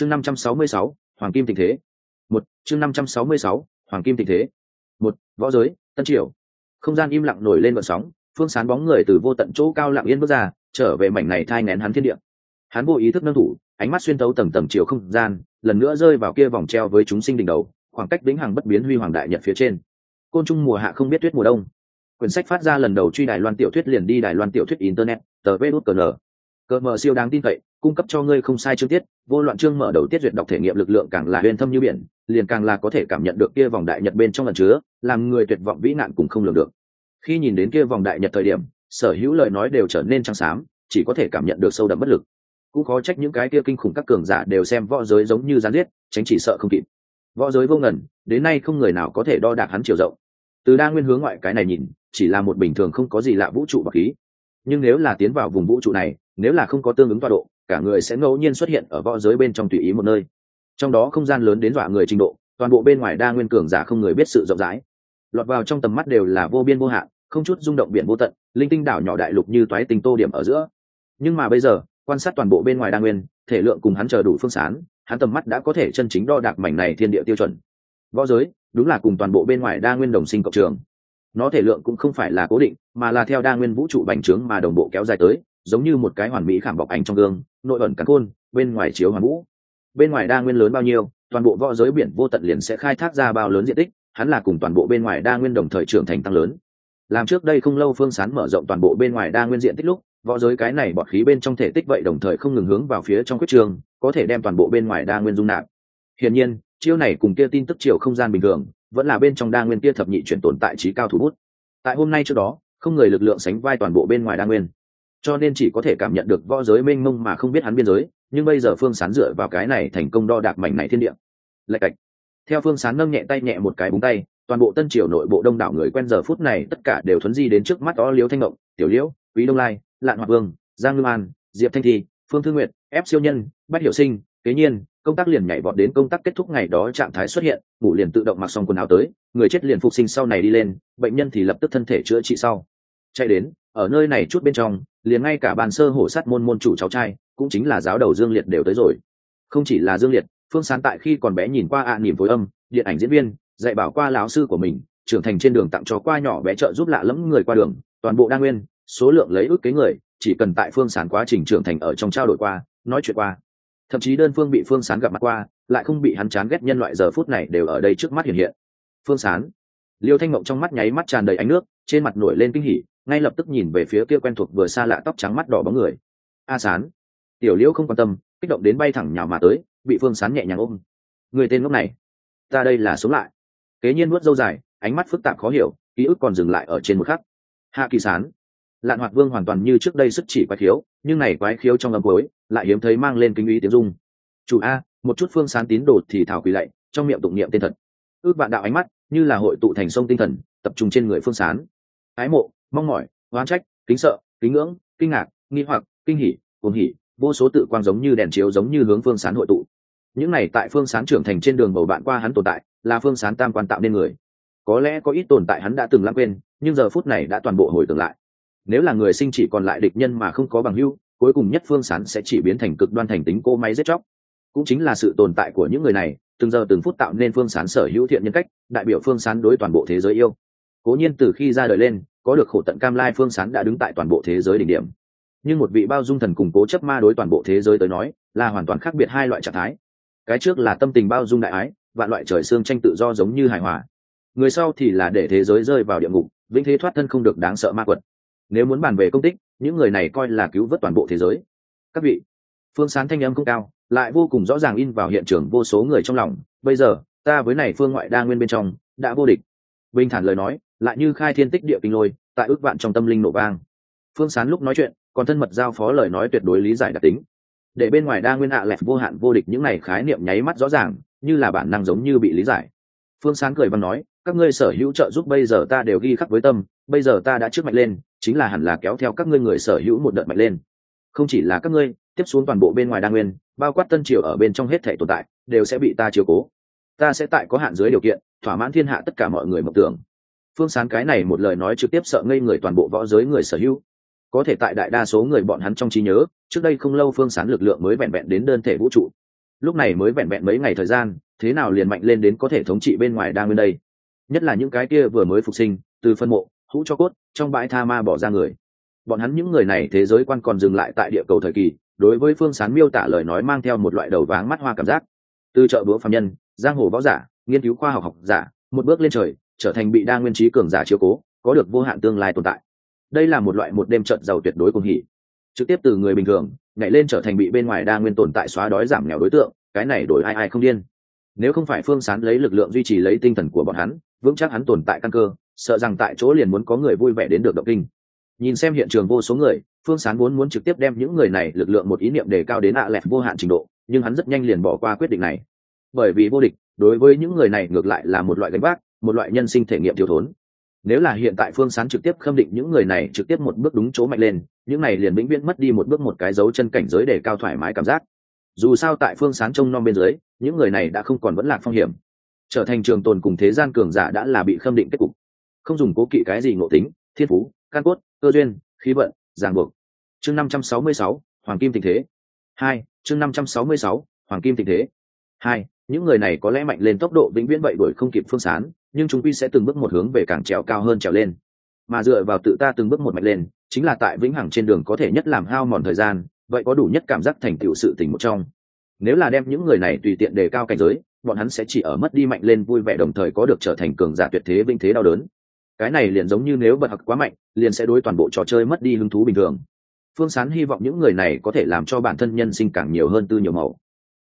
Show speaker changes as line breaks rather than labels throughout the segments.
chương năm trăm sáu mươi sáu, hoàng kim tình thế. Một, chương năm trăm sáu mươi sáu, hoàng kim tình thế. Một, võ giới, tân triều. Không gian im lặng nổi lên vận sóng, phương sán bóng người từ vô tận chỗ cao lặng yên bước ra, trở về mảnh này thai ngén hắn thiên địa. Hắn vô ý thức nâng thủ, ánh mắt xuyên tấu tầng tầng chiều không gian, lần nữa rơi vào kia vòng treo với chúng sinh đỉnh đầu, khoảng cách vĩnh hằng bất biến huy hoàng đại nhật phía trên. Côn trùng mùa hạ không biết tuyết mùa đông. Quyển sách phát ra lần đầu truy đài loan tiểu thuyết liền đi đài loan tiểu thuyết internet, tờ vê đút cờ nờ. Cờ mờ siêu đáng tin cậy cung cấp cho ngươi không sai chương tiết, vô loạn chương mở đầu tiết duyệt đọc thể nghiệm lực lượng càng là huyền thâm như biển, liền càng là có thể cảm nhận được kia vòng đại nhật bên trong lần chứa, làm người tuyệt vọng vĩ nạn cũng không lường được. Khi nhìn đến kia vòng đại nhật thời điểm, sở hữu lời nói đều trở nên trắng xám, chỉ có thể cảm nhận được sâu đậm bất lực. Cũng khó trách những cái kia kinh khủng các cường giả đều xem võ giới giống như gián giết, tránh chỉ sợ không kịp. Võ giới vô ngần, đến nay không người nào có thể đo đạc hắn chiều rộng. Từ đa nguyên hướng ngoại cái này nhìn, chỉ là một bình thường không có gì lạ vũ trụ bậc khí. Nhưng nếu là tiến vào vùng vũ trụ này, nếu là không có tương ứng tọa độ cả người sẽ ngẫu nhiên xuất hiện ở võ giới bên trong tùy ý một nơi. Trong đó không gian lớn đến dọa người trình độ, toàn bộ bên ngoài đa nguyên cường giả không người biết sự rộng rãi. Lọt vào trong tầm mắt đều là vô biên vô hạn, không chút rung động biển vô tận, linh tinh đảo nhỏ đại lục như toái tình tô điểm ở giữa. Nhưng mà bây giờ, quan sát toàn bộ bên ngoài đa nguyên, thể lượng cùng hắn chờ đủ phương sán, hắn tầm mắt đã có thể chân chính đo đạc mảnh này thiên địa tiêu chuẩn. Võ giới, đúng là cùng toàn bộ bên ngoài đa nguyên đồng sinh cộng trường. Nó thể lượng cũng không phải là cố định, mà là theo đa nguyên vũ trụ bành trướng mà đồng bộ kéo dài tới giống như một cái hoàn mỹ khảm bọc ảnh trong gương nội ẩn cắn côn, bên ngoài chiếu hoàn vũ. Bên ngoài đa nguyên lớn bao nhiêu toàn bộ võ giới biển vô tận liền sẽ khai thác ra bao lớn diện tích hắn là cùng toàn bộ bên ngoài đa nguyên đồng thời trưởng thành tăng lớn. Làm trước đây không lâu phương sán mở rộng toàn bộ bên ngoài đa nguyên diện tích lúc võ giới cái này bọt khí bên trong thể tích vậy đồng thời không ngừng hướng vào phía trong quyết trường có thể đem toàn bộ bên ngoài đa nguyên dung nạp. Hiển nhiên chiêu này cùng kia tin tức chiều không gian bình thường vẫn là bên trong đa nguyên kia thập nhị chuyển tồn tại trí cao thủ bút. Tại hôm nay trước đó không người lực lượng sánh vai toàn bộ bên ngoài đa nguyên cho nên chỉ có thể cảm nhận được võ giới mênh mông mà không biết hắn biên giới, nhưng bây giờ phương sán dựa vào cái này thành công đo đạc mảnh này thiên địa. Lạch cạch. Theo phương sán nâng nhẹ tay nhẹ một cái búng tay, toàn bộ tân triều nội bộ đông đảo người quen giờ phút này tất cả đều thuấn di đến trước mắt đó liếu thanh ngộng, tiểu liễu, quý đông lai, lạn hoạt vương, giang ngư an, diệp thanh thi, phương thư nguyệt, ép siêu nhân, bách hiểu sinh, kế nhiên, công tác liền nhảy vọt đến công tác kết thúc ngày đó trạng thái xuất hiện, ngủ liền tự động mặc xong quần áo tới, người chết liền phục sinh sau này đi lên, bệnh nhân thì lập tức thân thể chữa trị sau. Chạy đến ở nơi này chút bên trong, liền ngay cả bàn sơ hổ sát môn môn chủ cháu trai, cũng chính là giáo đầu dương liệt đều tới rồi. Không chỉ là dương liệt, phương sán tại khi còn bé nhìn qua ạ à niềm phối âm, điện ảnh diễn viên, dạy bảo qua lão sư của mình, trưởng thành trên đường tặng cho qua nhỏ bé trợ giúp lạ lẫm người qua đường, toàn bộ đa nguyên, số lượng lấy ước kế người, chỉ cần tại phương sán quá trình trưởng thành ở trong trao đổi qua, nói chuyện qua. Thậm chí đơn phương bị phương sán gặp mặt qua, lại không bị hắn chán ghét nhân loại giờ phút này đều ở đây trước mắt hiện hiện. Phương sán. Liêu thanh mộng trong mắt nháy mắt tràn đầy ánh nước, trên mặt nổi lên kinh hỉ ngay lập tức nhìn về phía kia quen thuộc vừa xa lạ tóc trắng mắt đỏ bóng người. A sán. Tiểu liễu không quan tâm, kích động đến bay thẳng nhào mà tới, bị phương sán nhẹ nhàng ôm. Người tên lúc này, ta đây là sống lại. Kế nhiên nuốt dâu dài, ánh mắt phức tạp khó hiểu, ký ức còn dừng lại ở trên một khắc. Hạ kỳ sán. Lạn hoạt vương hoàn toàn như trước đây sức chỉ quái khiếu, nhưng này quái khiếu trong âm cuối, lại hiếm thấy mang lên kinh uy tiếng dung chủ a, một chút phương sán tín đồ thì thảo quỳ lạy, trong miệng tụng niệm tên thật. Ước bạn đạo ánh mắt, như là hội tụ thành sông tinh thần, tập trung trên người phương sán. Ái mộ mong mỏi, oán trách, kính sợ, kính ngưỡng, kinh ngạc, nghi hoặc, kinh hỉ, cuồng hỉ, vô số tự quang giống như đèn chiếu giống như hướng phương sán hội tụ. Những này tại phương sán trưởng thành trên đường bầu bạn qua hắn tồn tại, là phương sán tam quan tạo nên người. Có lẽ có ít tồn tại hắn đã từng lãng quên, nhưng giờ phút này đã toàn bộ hồi tưởng lại. Nếu là người sinh chỉ còn lại địch nhân mà không có bằng hưu cuối cùng nhất phương sán sẽ chỉ biến thành cực đoan thành tính cô máy giết chóc. Cũng chính là sự tồn tại của những người này, từng giờ từng phút tạo nên phương sán sở hữu thiện nhân cách, đại biểu phương sán đối toàn bộ thế giới yêu. Cố nhiên từ khi ra đời lên có được khổ tận cam lai phương sán đã đứng tại toàn bộ thế giới đỉnh điểm. Nhưng một vị bao dung thần củng cố chấp ma đối toàn bộ thế giới tới nói, là hoàn toàn khác biệt hai loại trạng thái. Cái trước là tâm tình bao dung đại ái và loại trời xương tranh tự do giống như hài hòa. Người sau thì là để thế giới rơi vào địa ngục, vĩnh thế thoát thân không được đáng sợ ma quật. Nếu muốn bàn về công tích, những người này coi là cứu vớt toàn bộ thế giới. Các vị, phương sán thanh âm không cao, lại vô cùng rõ ràng in vào hiện trường vô số người trong lòng. Bây giờ, ta với này phương ngoại đa nguyên bên trong, đã vô địch. Bình thản lời nói, lại như khai thiên tích địa kinh lôi tại ước vạn trong tâm linh nổ vang. Phương sán lúc nói chuyện, còn thân mật giao phó lời nói tuyệt đối lý giải đặc tính. Để bên ngoài đa nguyên hạ lẹt vô hạn vô địch những này khái niệm nháy mắt rõ ràng, như là bản năng giống như bị lý giải. Phương sán cười và nói, các ngươi sở hữu trợ giúp bây giờ ta đều ghi khắc với tâm, bây giờ ta đã trước mạnh lên, chính là hẳn là kéo theo các ngươi người sở hữu một đợt mạnh lên. Không chỉ là các ngươi, tiếp xuống toàn bộ bên ngoài đa nguyên, bao quát tân triều ở bên trong hết thể tồn tại, đều sẽ bị ta chiều cố. Ta sẽ tại có hạn dưới điều kiện, thỏa mãn thiên hạ tất cả mọi người mộng tưởng phương sán cái này một lời nói trực tiếp sợ ngây người toàn bộ võ giới người sở hữu. Có thể tại đại đa số người bọn hắn trong trí nhớ, trước đây không lâu phương sán lực lượng mới vẹn vẹn đến đơn thể vũ trụ. Lúc này mới vẹn vẹn mấy ngày thời gian, thế nào liền mạnh lên đến có thể thống trị bên ngoài đa nguyên đây? Nhất là những cái kia vừa mới phục sinh, từ phân mộ, hũ cho cốt, trong bãi tha ma bỏ ra người. Bọn hắn những người này thế giới quan còn dừng lại tại địa cầu thời kỳ, đối với phương sán miêu tả lời nói mang theo một loại đầu váng mắt hoa cảm giác. Từ chợ búa phạm nhân, giang hồ võ giả, nghiên cứu khoa học học giả, một bước lên trời trở thành bị đa nguyên trí cường giả chiếu cố, có được vô hạn tương lai tồn tại. Đây là một loại một đêm trận giàu tuyệt đối cùng hỉ. Trực tiếp từ người bình thường, nhảy lên trở thành bị bên ngoài đa nguyên tồn tại xóa đói giảm nghèo đối tượng, cái này đổi ai ai không điên. Nếu không phải phương sán lấy lực lượng duy trì lấy tinh thần của bọn hắn, vững chắc hắn tồn tại căn cơ, sợ rằng tại chỗ liền muốn có người vui vẻ đến được động kinh. Nhìn xem hiện trường vô số người, phương sán vốn muốn trực tiếp đem những người này lực lượng một ý niệm đề cao đến ạ à lẹt vô hạn trình độ, nhưng hắn rất nhanh liền bỏ qua quyết định này. Bởi vì vô địch, đối với những người này ngược lại là một loại gánh vác một loại nhân sinh thể nghiệm thiếu thốn. Nếu là hiện tại phương sán trực tiếp khâm định những người này trực tiếp một bước đúng chỗ mạnh lên, những này liền vĩnh viễn mất đi một bước một cái dấu chân cảnh giới để cao thoải mái cảm giác. Dù sao tại phương sán trông non bên dưới, những người này đã không còn vẫn lạc phong hiểm. Trở thành trường tồn cùng thế gian cường giả đã là bị khâm định kết cục. Không dùng cố kỵ cái gì ngộ tính, thiên phú, căn cốt, cơ duyên, khí vận giảng buộc. Chương năm trăm sáu mươi sáu, hoàng kim tình thế. Hai, chương năm trăm sáu mươi sáu, hoàng kim tình thế. Hai những người này có lẽ mạnh lên tốc độ vĩnh viễn vậy đuổi không kịp phương sán, nhưng chúng quy sẽ từng bước một hướng về càng trèo cao hơn trèo lên. Mà dựa vào tự ta từng bước một mạnh lên, chính là tại vĩnh hằng trên đường có thể nhất làm hao mòn thời gian, vậy có đủ nhất cảm giác thành tựu sự tình một trong. Nếu là đem những người này tùy tiện đề cao cảnh giới, bọn hắn sẽ chỉ ở mất đi mạnh lên vui vẻ đồng thời có được trở thành cường giả tuyệt thế vinh thế đau đớn. Cái này liền giống như nếu bật học quá mạnh, liền sẽ đối toàn bộ trò chơi mất đi hứng thú bình thường. Phương sán hy vọng những người này có thể làm cho bản thân nhân sinh càng nhiều hơn tư nhiều màu.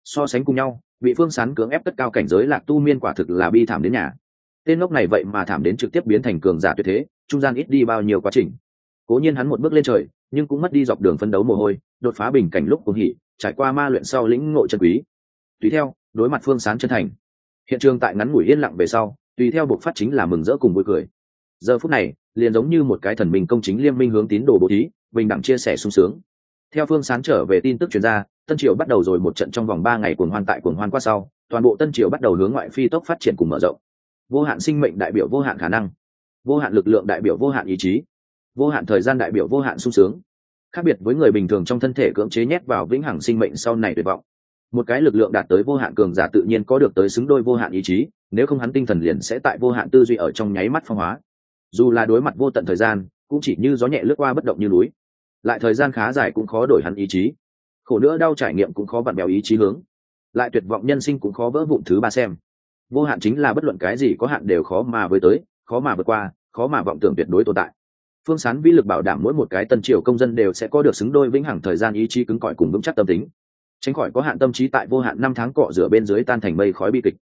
So sánh cùng nhau bị phương sán cưỡng ép tất cao cảnh giới lạc tu miên quả thực là bi thảm đến nhà. Tên ngốc này vậy mà thảm đến trực tiếp biến thành cường giả tuyệt thế, trung gian ít đi bao nhiêu quá trình. Cố nhiên hắn một bước lên trời, nhưng cũng mất đi dọc đường phân đấu mồ hôi, đột phá bình cảnh lúc cuồng hỉ, trải qua ma luyện sau lĩnh ngộ chân quý. Tùy theo, đối mặt phương sán chân thành. Hiện trường tại ngắn ngủi yên lặng về sau, tùy theo buộc phát chính là mừng rỡ cùng vui cười. Giờ phút này, liền giống như một cái thần minh công chính liên minh hướng tín đồ bố thí, bình đẳng chia sẻ sung sướng. Theo phương sán trở về tin tức chuyên gia tân triều bắt đầu rồi một trận trong vòng ba ngày cuồng hoan tại cuồng hoan qua sau, toàn bộ tân triều bắt đầu hướng ngoại phi tốc phát triển cùng mở rộng. Vô hạn sinh mệnh đại biểu vô hạn khả năng, vô hạn lực lượng đại biểu vô hạn ý chí, vô hạn thời gian đại biểu vô hạn sung sướng. Khác biệt với người bình thường trong thân thể cưỡng chế nhét vào vĩnh hằng sinh mệnh sau này tuyệt vọng. Một cái lực lượng đạt tới vô hạn cường giả tự nhiên có được tới xứng đôi vô hạn ý chí, nếu không hắn tinh thần liền sẽ tại vô hạn tư duy ở trong nháy mắt phong hóa. Dù là đối mặt vô tận thời gian, cũng chỉ như gió nhẹ lướt qua bất động như núi. Lại thời gian khá dài cũng khó đổi hắn ý chí khổ nữa đau trải nghiệm cũng khó vặn bèo ý chí hướng. Lại tuyệt vọng nhân sinh cũng khó vỡ vụn thứ ba xem. Vô hạn chính là bất luận cái gì có hạn đều khó mà với tới, khó mà vượt qua, khó mà vọng tưởng tuyệt đối tồn tại. Phương sán vĩ lực bảo đảm mỗi một cái tân triều công dân đều sẽ có được xứng đôi vĩnh hằng thời gian ý chí cứng cỏi cùng vững chắc tâm tính. Tránh khỏi có hạn tâm trí tại vô hạn năm tháng cọ rửa bên dưới tan thành mây khói bi kịch.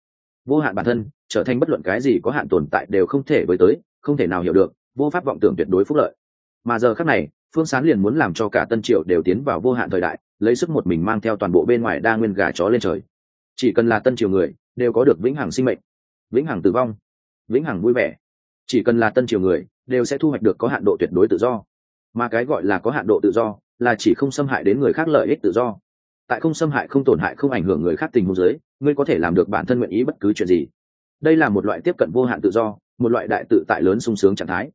Vô hạn bản thân trở thành bất luận cái gì có hạn tồn tại đều không thể với tới, không thể nào hiểu được, vô pháp vọng tưởng tuyệt đối phúc lợi. Mà giờ khác này, phương sán liền muốn làm cho cả tân triều đều tiến vào vô hạn thời đại lấy sức một mình mang theo toàn bộ bên ngoài đa nguyên gà chó lên trời. Chỉ cần là tân triều người, đều có được vĩnh hằng sinh mệnh. Vĩnh hằng tử vong. Vĩnh hằng vui vẻ. Chỉ cần là tân triều người, đều sẽ thu hoạch được có hạn độ tuyệt đối tự do. Mà cái gọi là có hạn độ tự do, là chỉ không xâm hại đến người khác lợi ích tự do. Tại không xâm hại không tổn hại không ảnh hưởng người khác tình huống giới ngươi có thể làm được bản thân nguyện ý bất cứ chuyện gì. Đây là một loại tiếp cận vô hạn tự do, một loại đại tự tại lớn sung sướng trạng thái.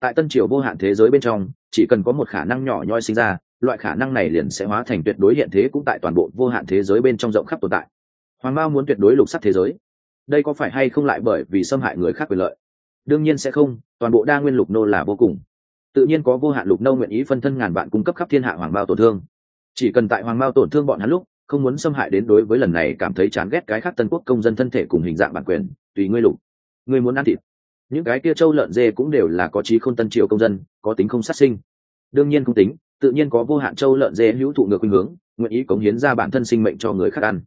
Tại tân triều vô hạn thế giới bên trong, chỉ cần có một khả năng nhỏ nhoi sinh ra loại khả năng này liền sẽ hóa thành tuyệt đối hiện thế cũng tại toàn bộ vô hạn thế giới bên trong rộng khắp tồn tại. Hoàng mao muốn tuyệt đối lục sắc thế giới. Đây có phải hay không lại bởi vì xâm hại người khác quyền lợi? Đương nhiên sẽ không, toàn bộ đa nguyên lục nô là vô cùng. Tự nhiên có vô hạn lục nô nguyện ý phân thân ngàn vạn cung cấp khắp thiên hạ hoàng mao tổn thương. Chỉ cần tại hoàng mao tổn thương bọn hắn lúc, không muốn xâm hại đến đối với lần này cảm thấy chán ghét cái khác tân quốc công dân thân thể cùng hình dạng bản quyền, tùy ngươi lục. Ngươi muốn ăn thịt. Những cái kia trâu lợn dê cũng đều là có trí không tân triều công dân, có tính không sát sinh. Đương nhiên không tính tự nhiên có vô hạn trâu lợn dê hữu thụ ngược khuynh hướng nguyện ý cống hiến ra bản thân sinh mệnh cho người khác ăn.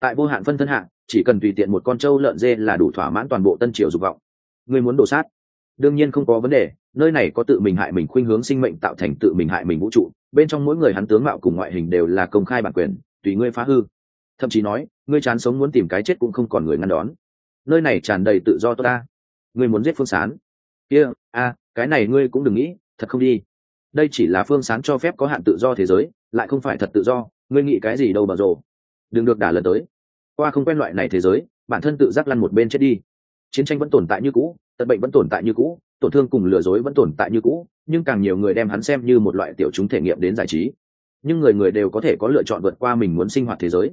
Tại vô hạn phân thân hạ chỉ cần tùy tiện một con trâu lợn dê là đủ thỏa mãn toàn bộ tân triều dục vọng. Ngươi muốn đổ sát? Đương nhiên không có vấn đề nơi này có tự mình hại mình khuynh hướng sinh mệnh tạo thành tự mình hại mình vũ trụ bên trong mỗi người hắn tướng mạo cùng ngoại hình đều là công khai bản quyền tùy ngươi phá hư. Thậm chí nói ngươi chán sống muốn tìm cái chết cũng không còn người ngăn đón. Nơi này tràn đầy tự do tốt ta. Ngươi muốn giết phương sán. Kia、yeah, a cái này ngươi cũng đừng nghĩ thật không đi đây chỉ là phương sáng cho phép có hạn tự do thế giới, lại không phải thật tự do, ngươi nghĩ cái gì đâu bở rồ. Đừng được đả lần tới. Qua không quen loại này thế giới, bản thân tự giác lăn một bên chết đi. Chiến tranh vẫn tồn tại như cũ, tận bệnh vẫn tồn tại như cũ, tổn thương cùng lừa dối vẫn tồn tại như cũ, nhưng càng nhiều người đem hắn xem như một loại tiểu chúng thể nghiệm đến giải trí. Nhưng người người đều có thể có lựa chọn vượt qua mình muốn sinh hoạt thế giới.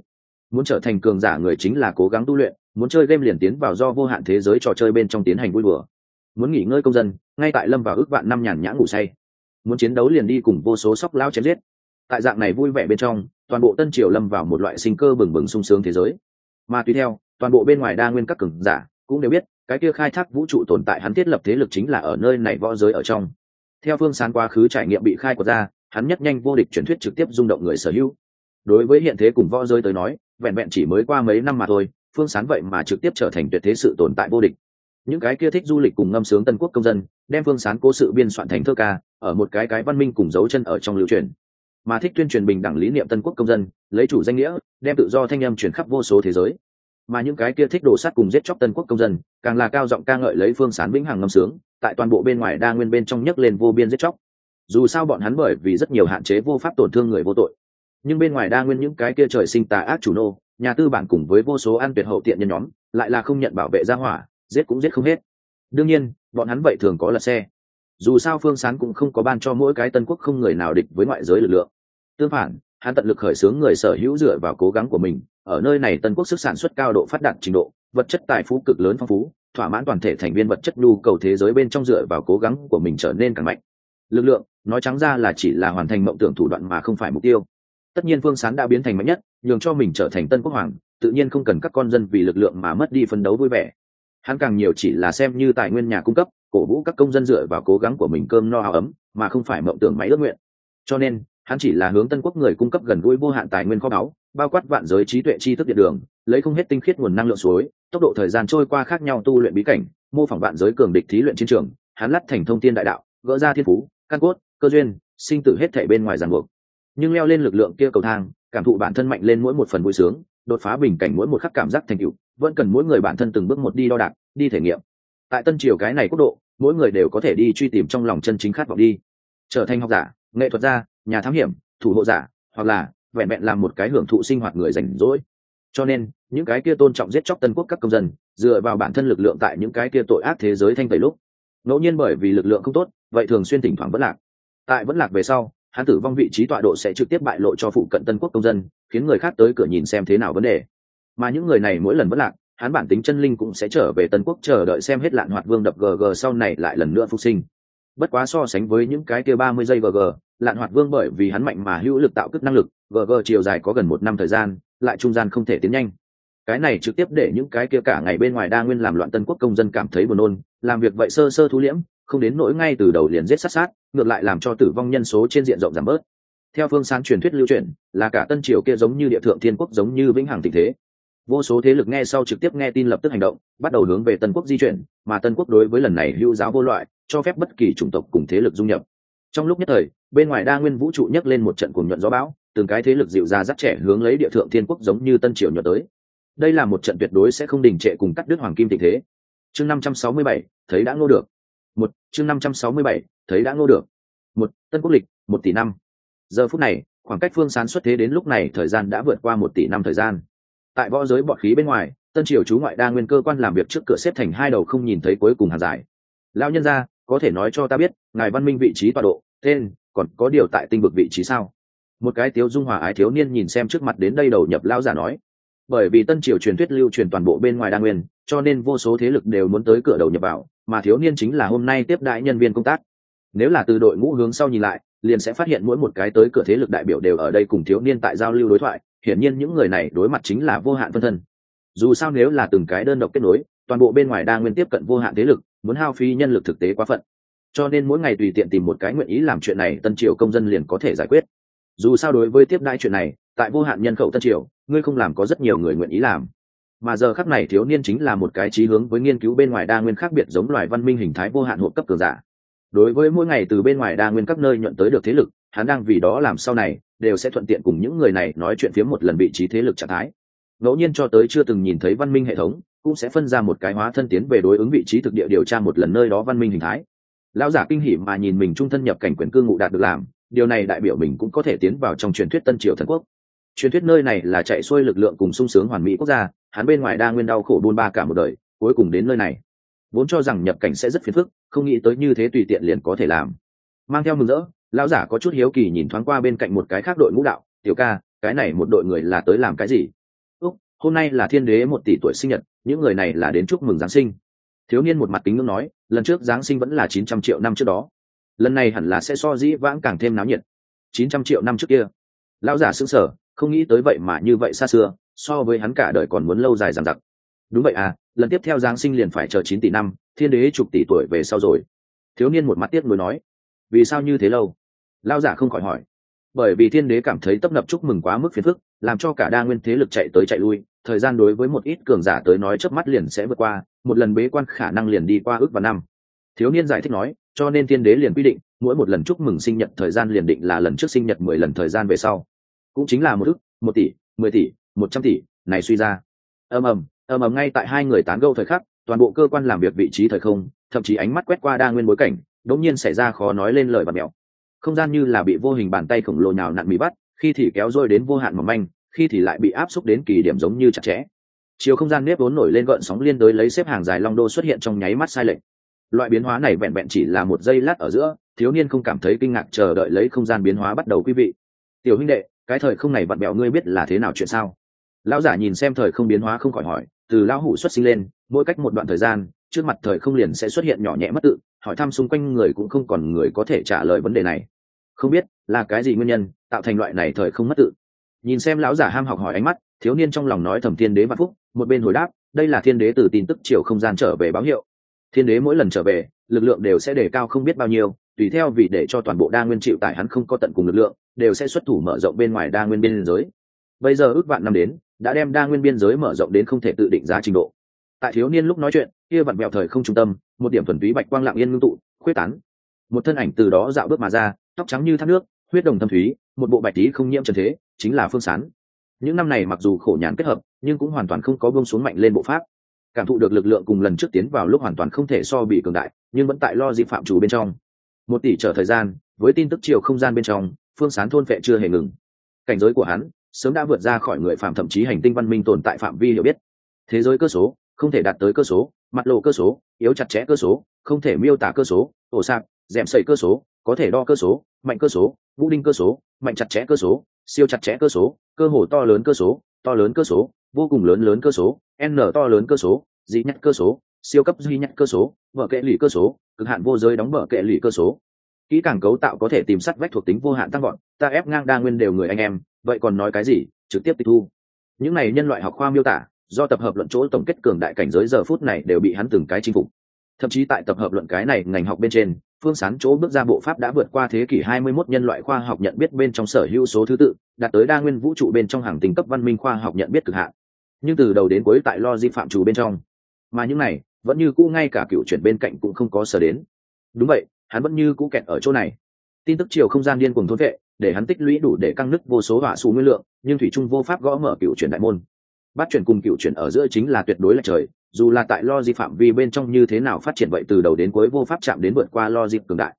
Muốn trở thành cường giả người chính là cố gắng tu luyện, muốn chơi game liền tiến vào do vô hạn thế giới trò chơi bên trong tiến hành vui bừa muốn nghỉ ngơi công dân, ngay tại lâm vào ước vạn năm nhàn nhã ngủ say muốn chiến đấu liền đi cùng vô số sóc lao chém giết. Tại dạng này vui vẻ bên trong, toàn bộ tân triều lâm vào một loại sinh cơ bừng bừng sung sướng thế giới. Mà tùy theo, toàn bộ bên ngoài đa nguyên các cường giả cũng đều biết, cái kia khai thác vũ trụ tồn tại hắn thiết lập thế lực chính là ở nơi này võ giới ở trong. Theo phương sán quá khứ trải nghiệm bị khai quật ra, hắn nhất nhanh vô địch truyền thuyết trực tiếp rung động người sở hữu. Đối với hiện thế cùng võ giới tới nói, vẹn vẹn chỉ mới qua mấy năm mà thôi, phương sán vậy mà trực tiếp trở thành tuyệt thế sự tồn tại vô địch những cái kia thích du lịch cùng ngâm sướng tân quốc công dân, đem phương sán cố sự biên soạn thành thơ ca, ở một cái cái văn minh cùng dấu chân ở trong lưu truyền. Mà thích tuyên truyền bình đẳng lý niệm tân quốc công dân, lấy chủ danh nghĩa, đem tự do thanh âm truyền khắp vô số thế giới. Mà những cái kia thích đổ sát cùng giết chóc tân quốc công dân, càng là cao giọng ca ngợi lấy phương sán vĩnh hằng ngâm sướng, tại toàn bộ bên ngoài đa nguyên bên trong nhấc lên vô biên giết chóc. Dù sao bọn hắn bởi vì rất nhiều hạn chế vô pháp tổn thương người vô tội. Nhưng bên ngoài đa nguyên những cái kia trời sinh tà ác chủ nô, nhà tư bản cùng với vô số an tuyệt hậu tiện nhân nhóm, lại là không nhận bảo vệ gia hỏa giết cũng giết không hết. Đương nhiên, bọn hắn vậy thường có lật xe. Dù sao phương sán cũng không có ban cho mỗi cái tân quốc không người nào địch với ngoại giới lực lượng. Tương phản, hắn tận lực khởi xướng người sở hữu dựa vào cố gắng của mình, ở nơi này tân quốc sức sản xuất cao độ phát đạt trình độ, vật chất tài phú cực lớn phong phú, thỏa mãn toàn thể thành viên vật chất nhu cầu thế giới bên trong dựa vào cố gắng của mình trở nên càng mạnh. Lực lượng, nói trắng ra là chỉ là hoàn thành mộng tưởng thủ đoạn mà không phải mục tiêu. Tất nhiên phương sán đã biến thành mạnh nhất, nhường cho mình trở thành tân quốc hoàng, tự nhiên không cần các con dân vì lực lượng mà mất đi phấn đấu vui vẻ hắn càng nhiều chỉ là xem như tài nguyên nhà cung cấp, cổ vũ các công dân dựa vào cố gắng của mình cơm no áo ấm, mà không phải mộng tưởng máy ước nguyện. Cho nên, hắn chỉ là hướng tân quốc người cung cấp gần gũi vô hạn tài nguyên kho báu, bao quát vạn giới trí tuệ tri thức điện đường, lấy không hết tinh khiết nguồn năng lượng suối, tốc độ thời gian trôi qua khác nhau tu luyện bí cảnh, mô phỏng vạn giới cường địch thí luyện chiến trường, hắn lắt thành thông tin đại đạo, gỡ ra thiên phú, căn cốt, cơ duyên, sinh tử hết thể bên ngoài ràng buộc. Nhưng leo lên lực lượng kia cầu thang, cảm thụ bản thân mạnh lên mỗi một phần vui sướng, đột phá bình cảnh mỗi một khắc cảm giác thành tựu vẫn cần mỗi người bản thân từng bước một đi đo đạc, đi thể nghiệm. Tại tân triều cái này quốc độ, mỗi người đều có thể đi truy tìm trong lòng chân chính khát vọng đi. Trở thành học giả, nghệ thuật gia, nhà thám hiểm, thủ hộ giả, hoặc là vẹn vẹn làm một cái hưởng thụ sinh hoạt người rảnh rỗi. Cho nên, những cái kia tôn trọng giết chóc tân quốc các công dân, dựa vào bản thân lực lượng tại những cái kia tội ác thế giới thanh tẩy lúc. Ngẫu nhiên bởi vì lực lượng không tốt, vậy thường xuyên thỉnh thoảng vẫn lạc. Tại vẫn lạc về sau, hắn tử vong vị trí tọa độ sẽ trực tiếp bại lộ cho phụ cận tân quốc công dân, khiến người khác tới cửa nhìn xem thế nào vấn đề mà những người này mỗi lần vất lạc hắn bản tính chân linh cũng sẽ trở về tân quốc chờ đợi xem hết lạn hoạt vương đập gg sau này lại lần nữa phục sinh. Bất quá so sánh với những cái kia ba mươi giây gg lạn hoạt vương bởi vì hắn mạnh mà hữu lực tạo cất năng lực gg chiều dài có gần một năm thời gian, lại trung gian không thể tiến nhanh. Cái này trực tiếp để những cái kia cả ngày bên ngoài đa nguyên làm loạn tân quốc công dân cảm thấy buồn nôn, làm việc vậy sơ sơ thu liễm, không đến nỗi ngay từ đầu liền giết sát sát, ngược lại làm cho tử vong nhân số trên diện rộng giảm bớt. Theo phương sáng truyền thuyết lưu truyền, là cả tân triều kia giống như địa thượng thiên quốc giống như vĩnh hằng tình thế vô số thế lực nghe sau trực tiếp nghe tin lập tức hành động, bắt đầu hướng về tân quốc di chuyển, mà tân quốc đối với lần này hữu giáo vô loại, cho phép bất kỳ chủng tộc cùng thế lực dung nhập. Trong lúc nhất thời, bên ngoài đa nguyên vũ trụ nhấc lên một trận cùng nhuận gió bão, từng cái thế lực dịu ra dắt trẻ hướng lấy địa thượng thiên quốc giống như tân triều nhuận tới. Đây là một trận tuyệt đối sẽ không đình trệ cùng cắt đứt hoàng kim tình thế. Chương năm trăm sáu mươi bảy, thấy đã ngô được. Một, chương năm trăm sáu mươi bảy, thấy đã ngô được. Một, tân quốc lịch, một tỷ năm. Giờ phút này, khoảng cách phương sán xuất thế đến lúc này thời gian đã vượt qua một tỷ năm thời gian tại võ giới bọt khí bên ngoài, tân triều chú ngoại đa nguyên cơ quan làm việc trước cửa xếp thành hai đầu không nhìn thấy cuối cùng hàng giải lao nhân ra có thể nói cho ta biết, ngài văn minh vị trí tọa độ, tên, còn có điều tại tinh vực vị trí sao? Một cái tiếu dung hòa ái thiếu niên nhìn xem trước mặt đến đây đầu nhập lao giả nói. Bởi vì tân triều truyền thuyết lưu truyền toàn bộ bên ngoài đa nguyên, cho nên vô số thế lực đều muốn tới cửa đầu nhập vào, mà thiếu niên chính là hôm nay tiếp đại nhân viên công tác. Nếu là từ đội ngũ hướng sau nhìn lại, liền sẽ phát hiện mỗi một cái tới cửa thế lực đại biểu đều ở đây cùng thiếu niên tại giao lưu đối thoại hiển nhiên những người này đối mặt chính là vô hạn phân thân. Dù sao nếu là từng cái đơn độc kết nối, toàn bộ bên ngoài đa nguyên tiếp cận vô hạn thế lực, muốn hao phí nhân lực thực tế quá phận. Cho nên mỗi ngày tùy tiện tìm một cái nguyện ý làm chuyện này, tân triều công dân liền có thể giải quyết. Dù sao đối với tiếp đãi chuyện này, tại vô hạn nhân khẩu tân triều, ngươi không làm có rất nhiều người nguyện ý làm. Mà giờ khắc này thiếu niên chính là một cái trí hướng với nghiên cứu bên ngoài đa nguyên khác biệt giống loài văn minh hình thái vô hạn hộ cấp cường giả. Đối với mỗi ngày từ bên ngoài đa nguyên các nơi nhuận tới được thế lực hắn đang vì đó làm sau này, đều sẽ thuận tiện cùng những người này nói chuyện phía một lần vị trí thế lực trạng thái. Ngẫu nhiên cho tới chưa từng nhìn thấy văn minh hệ thống, cũng sẽ phân ra một cái hóa thân tiến về đối ứng vị trí thực địa điều tra một lần nơi đó văn minh hình thái. Lão giả kinh hỉ mà nhìn mình trung thân nhập cảnh quyền cư ngụ đạt được làm, điều này đại biểu mình cũng có thể tiến vào trong truyền thuyết tân triều thần quốc. Truyền thuyết nơi này là chạy xuôi lực lượng cùng sung sướng hoàn mỹ quốc gia, hắn bên ngoài đa nguyên đau khổ buôn ba cả một đời, cuối cùng đến nơi này. Vốn cho rằng nhập cảnh sẽ rất phiền phức, không nghĩ tới như thế tùy tiện liền có thể làm. Mang theo mừng rỡ lão giả có chút hiếu kỳ nhìn thoáng qua bên cạnh một cái khác đội ngũ đạo, tiểu ca, cái này một đội người là tới làm cái gì? Úc, hôm nay là thiên đế một tỷ tuổi sinh nhật, những người này là đến chúc mừng giáng sinh. Thiếu niên một mặt kính ngưỡng nói, lần trước giáng sinh vẫn là chín trăm triệu năm trước đó. Lần này hẳn là sẽ so dĩ vãng càng thêm náo nhiệt. Chín trăm triệu năm trước kia. Lão giả sững sờ, không nghĩ tới vậy mà như vậy xa xưa, so với hắn cả đời còn muốn lâu dài dằng dặc. Đúng vậy à lần tiếp theo giáng sinh liền phải chờ chín tỷ năm, thiên đế chục tỷ tuổi về sau rồi. Thiếu niên một mắt tiếc nuối nói, vì sao như thế lâu? Lao giả không khỏi hỏi. Bởi vì thiên đế cảm thấy tấp nập chúc mừng quá mức phiền phức, làm cho cả đa nguyên thế lực chạy tới chạy lui, thời gian đối với một ít cường giả tới nói chớp mắt liền sẽ vượt qua, một lần bế quan khả năng liền đi qua ước và năm. Thiếu niên giải thích nói, cho nên thiên đế liền quy định, mỗi một lần chúc mừng sinh nhật thời gian liền định là lần trước sinh nhật mười lần thời gian về sau. Cũng chính là một ước, một tỷ, mười tỷ, một trăm tỷ, này suy ra. Ầm ầm ầm ầm ngay tại hai người tán gẫu thời khắc, toàn bộ cơ quan làm việc vị trí thời không, thậm chí ánh mắt quét qua đa nguyên bối cảnh, đột nhiên xảy ra khó nói lên lời và mẹo không gian như là bị vô hình bàn tay khổng lồ nào nặn bị bắt, khi thì kéo dôi đến vô hạn mỏng manh, khi thì lại bị áp xúc đến kỳ điểm giống như chặt chẽ. Chiều không gian nếp vốn nổi lên gợn sóng liên đối lấy xếp hàng dài long đô xuất hiện trong nháy mắt sai lệch. Loại biến hóa này vẹn vẹn chỉ là một giây lát ở giữa, thiếu niên không cảm thấy kinh ngạc chờ đợi lấy không gian biến hóa bắt đầu quý vị. Tiểu huynh đệ, cái thời không này vặn bẹo ngươi biết là thế nào chuyện sao? Lão giả nhìn xem thời không biến hóa không khỏi hỏi, từ lão hủ xuất sinh lên, mỗi cách một đoạn thời gian, trước mặt thời không liền sẽ xuất hiện nhỏ nhẹ mất tự, hỏi thăm xung quanh người cũng không còn người có thể trả lời vấn đề này không biết là cái gì nguyên nhân, tạo thành loại này thời không mất tự. Nhìn xem lão giả ham học hỏi ánh mắt, thiếu niên trong lòng nói thầm thiên đế vạn phúc, một bên hồi đáp, đây là thiên đế từ tin tức chiều không gian trở về báo hiệu. Thiên đế mỗi lần trở về, lực lượng đều sẽ đề cao không biết bao nhiêu, tùy theo vì để cho toàn bộ đa nguyên chịu tại hắn không có tận cùng lực lượng, đều sẽ xuất thủ mở rộng bên ngoài đa nguyên biên giới. Bây giờ ước vạn năm đến, đã đem đa nguyên biên giới mở rộng đến không thể tự định giá trình độ. Tại thiếu niên lúc nói chuyện, kia vặn mẹo thời không trung tâm, một điểm thuần túy bạch quang lặng yên ngưng tụ, khuyết tán. Một thân ảnh từ đó dạo bước mà ra tóc trắng như thác nước, huyết đồng thâm thúy, một bộ bạch tí không nhiễm trần thế, chính là phương sán. Những năm này mặc dù khổ nhàn kết hợp, nhưng cũng hoàn toàn không có bông xuống mạnh lên bộ pháp. Cảm thụ được lực lượng cùng lần trước tiến vào lúc hoàn toàn không thể so bị cường đại, nhưng vẫn tại lo di phạm chủ bên trong. Một tỷ trở thời gian, với tin tức chiều không gian bên trong, phương sán thôn vệ chưa hề ngừng. Cảnh giới của hắn, sớm đã vượt ra khỏi người phạm thậm chí hành tinh văn minh tồn tại phạm vi hiểu biết. Thế giới cơ số, không thể đạt tới cơ số, mặt lộ cơ số, yếu chặt chẽ cơ số, không thể miêu tả cơ số, ổ sạc dẻm sẩy cơ số có thể đo cơ số mạnh cơ số vũ đinh cơ số mạnh chặt chẽ cơ số siêu chặt chẽ cơ số cơ hồ to lớn cơ số to lớn cơ số vô cùng lớn lớn cơ số n to lớn cơ số dị nhất cơ số siêu cấp duy nhất cơ số vợ kệ lì cơ số cực hạn vô giới đóng vợ kệ lì cơ số kỹ càng cấu tạo có thể tìm sắt vách thuộc tính vô hạn tăng gọn ta ép ngang đa nguyên đều người anh em vậy còn nói cái gì trực tiếp tịch thu những này nhân loại học khoa miêu tả do tập hợp luận chỗ tổng kết cường đại cảnh giới giờ phút này đều bị hắn từng cái chinh phục thậm chí tại tập hợp luận cái này ngành học bên trên phương sán chỗ bước ra bộ pháp đã vượt qua thế kỷ 21 nhân loại khoa học nhận biết bên trong sở hữu số thứ tự, đạt tới đa nguyên vũ trụ bên trong hàng tình cấp văn minh khoa học nhận biết cực hạn. Nhưng từ đầu đến cuối tại lo di phạm chủ bên trong. Mà những này, vẫn như cũ ngay cả cựu chuyển bên cạnh cũng không có sở đến. Đúng vậy, hắn vẫn như cũ kẹt ở chỗ này. Tin tức chiều không gian điên cùng thốn vệ, để hắn tích lũy đủ để căng nứt vô số hỏa xù nguyên lượng, nhưng thủy trung vô pháp gõ mở cựu chuyển đại môn. Bắt chuyển cùng cựu chuyển ở giữa chính là tuyệt đối là trời dù là tại logic phạm vi bên trong như thế nào phát triển vậy từ đầu đến cuối vô pháp chạm đến vượt qua logic cường đại.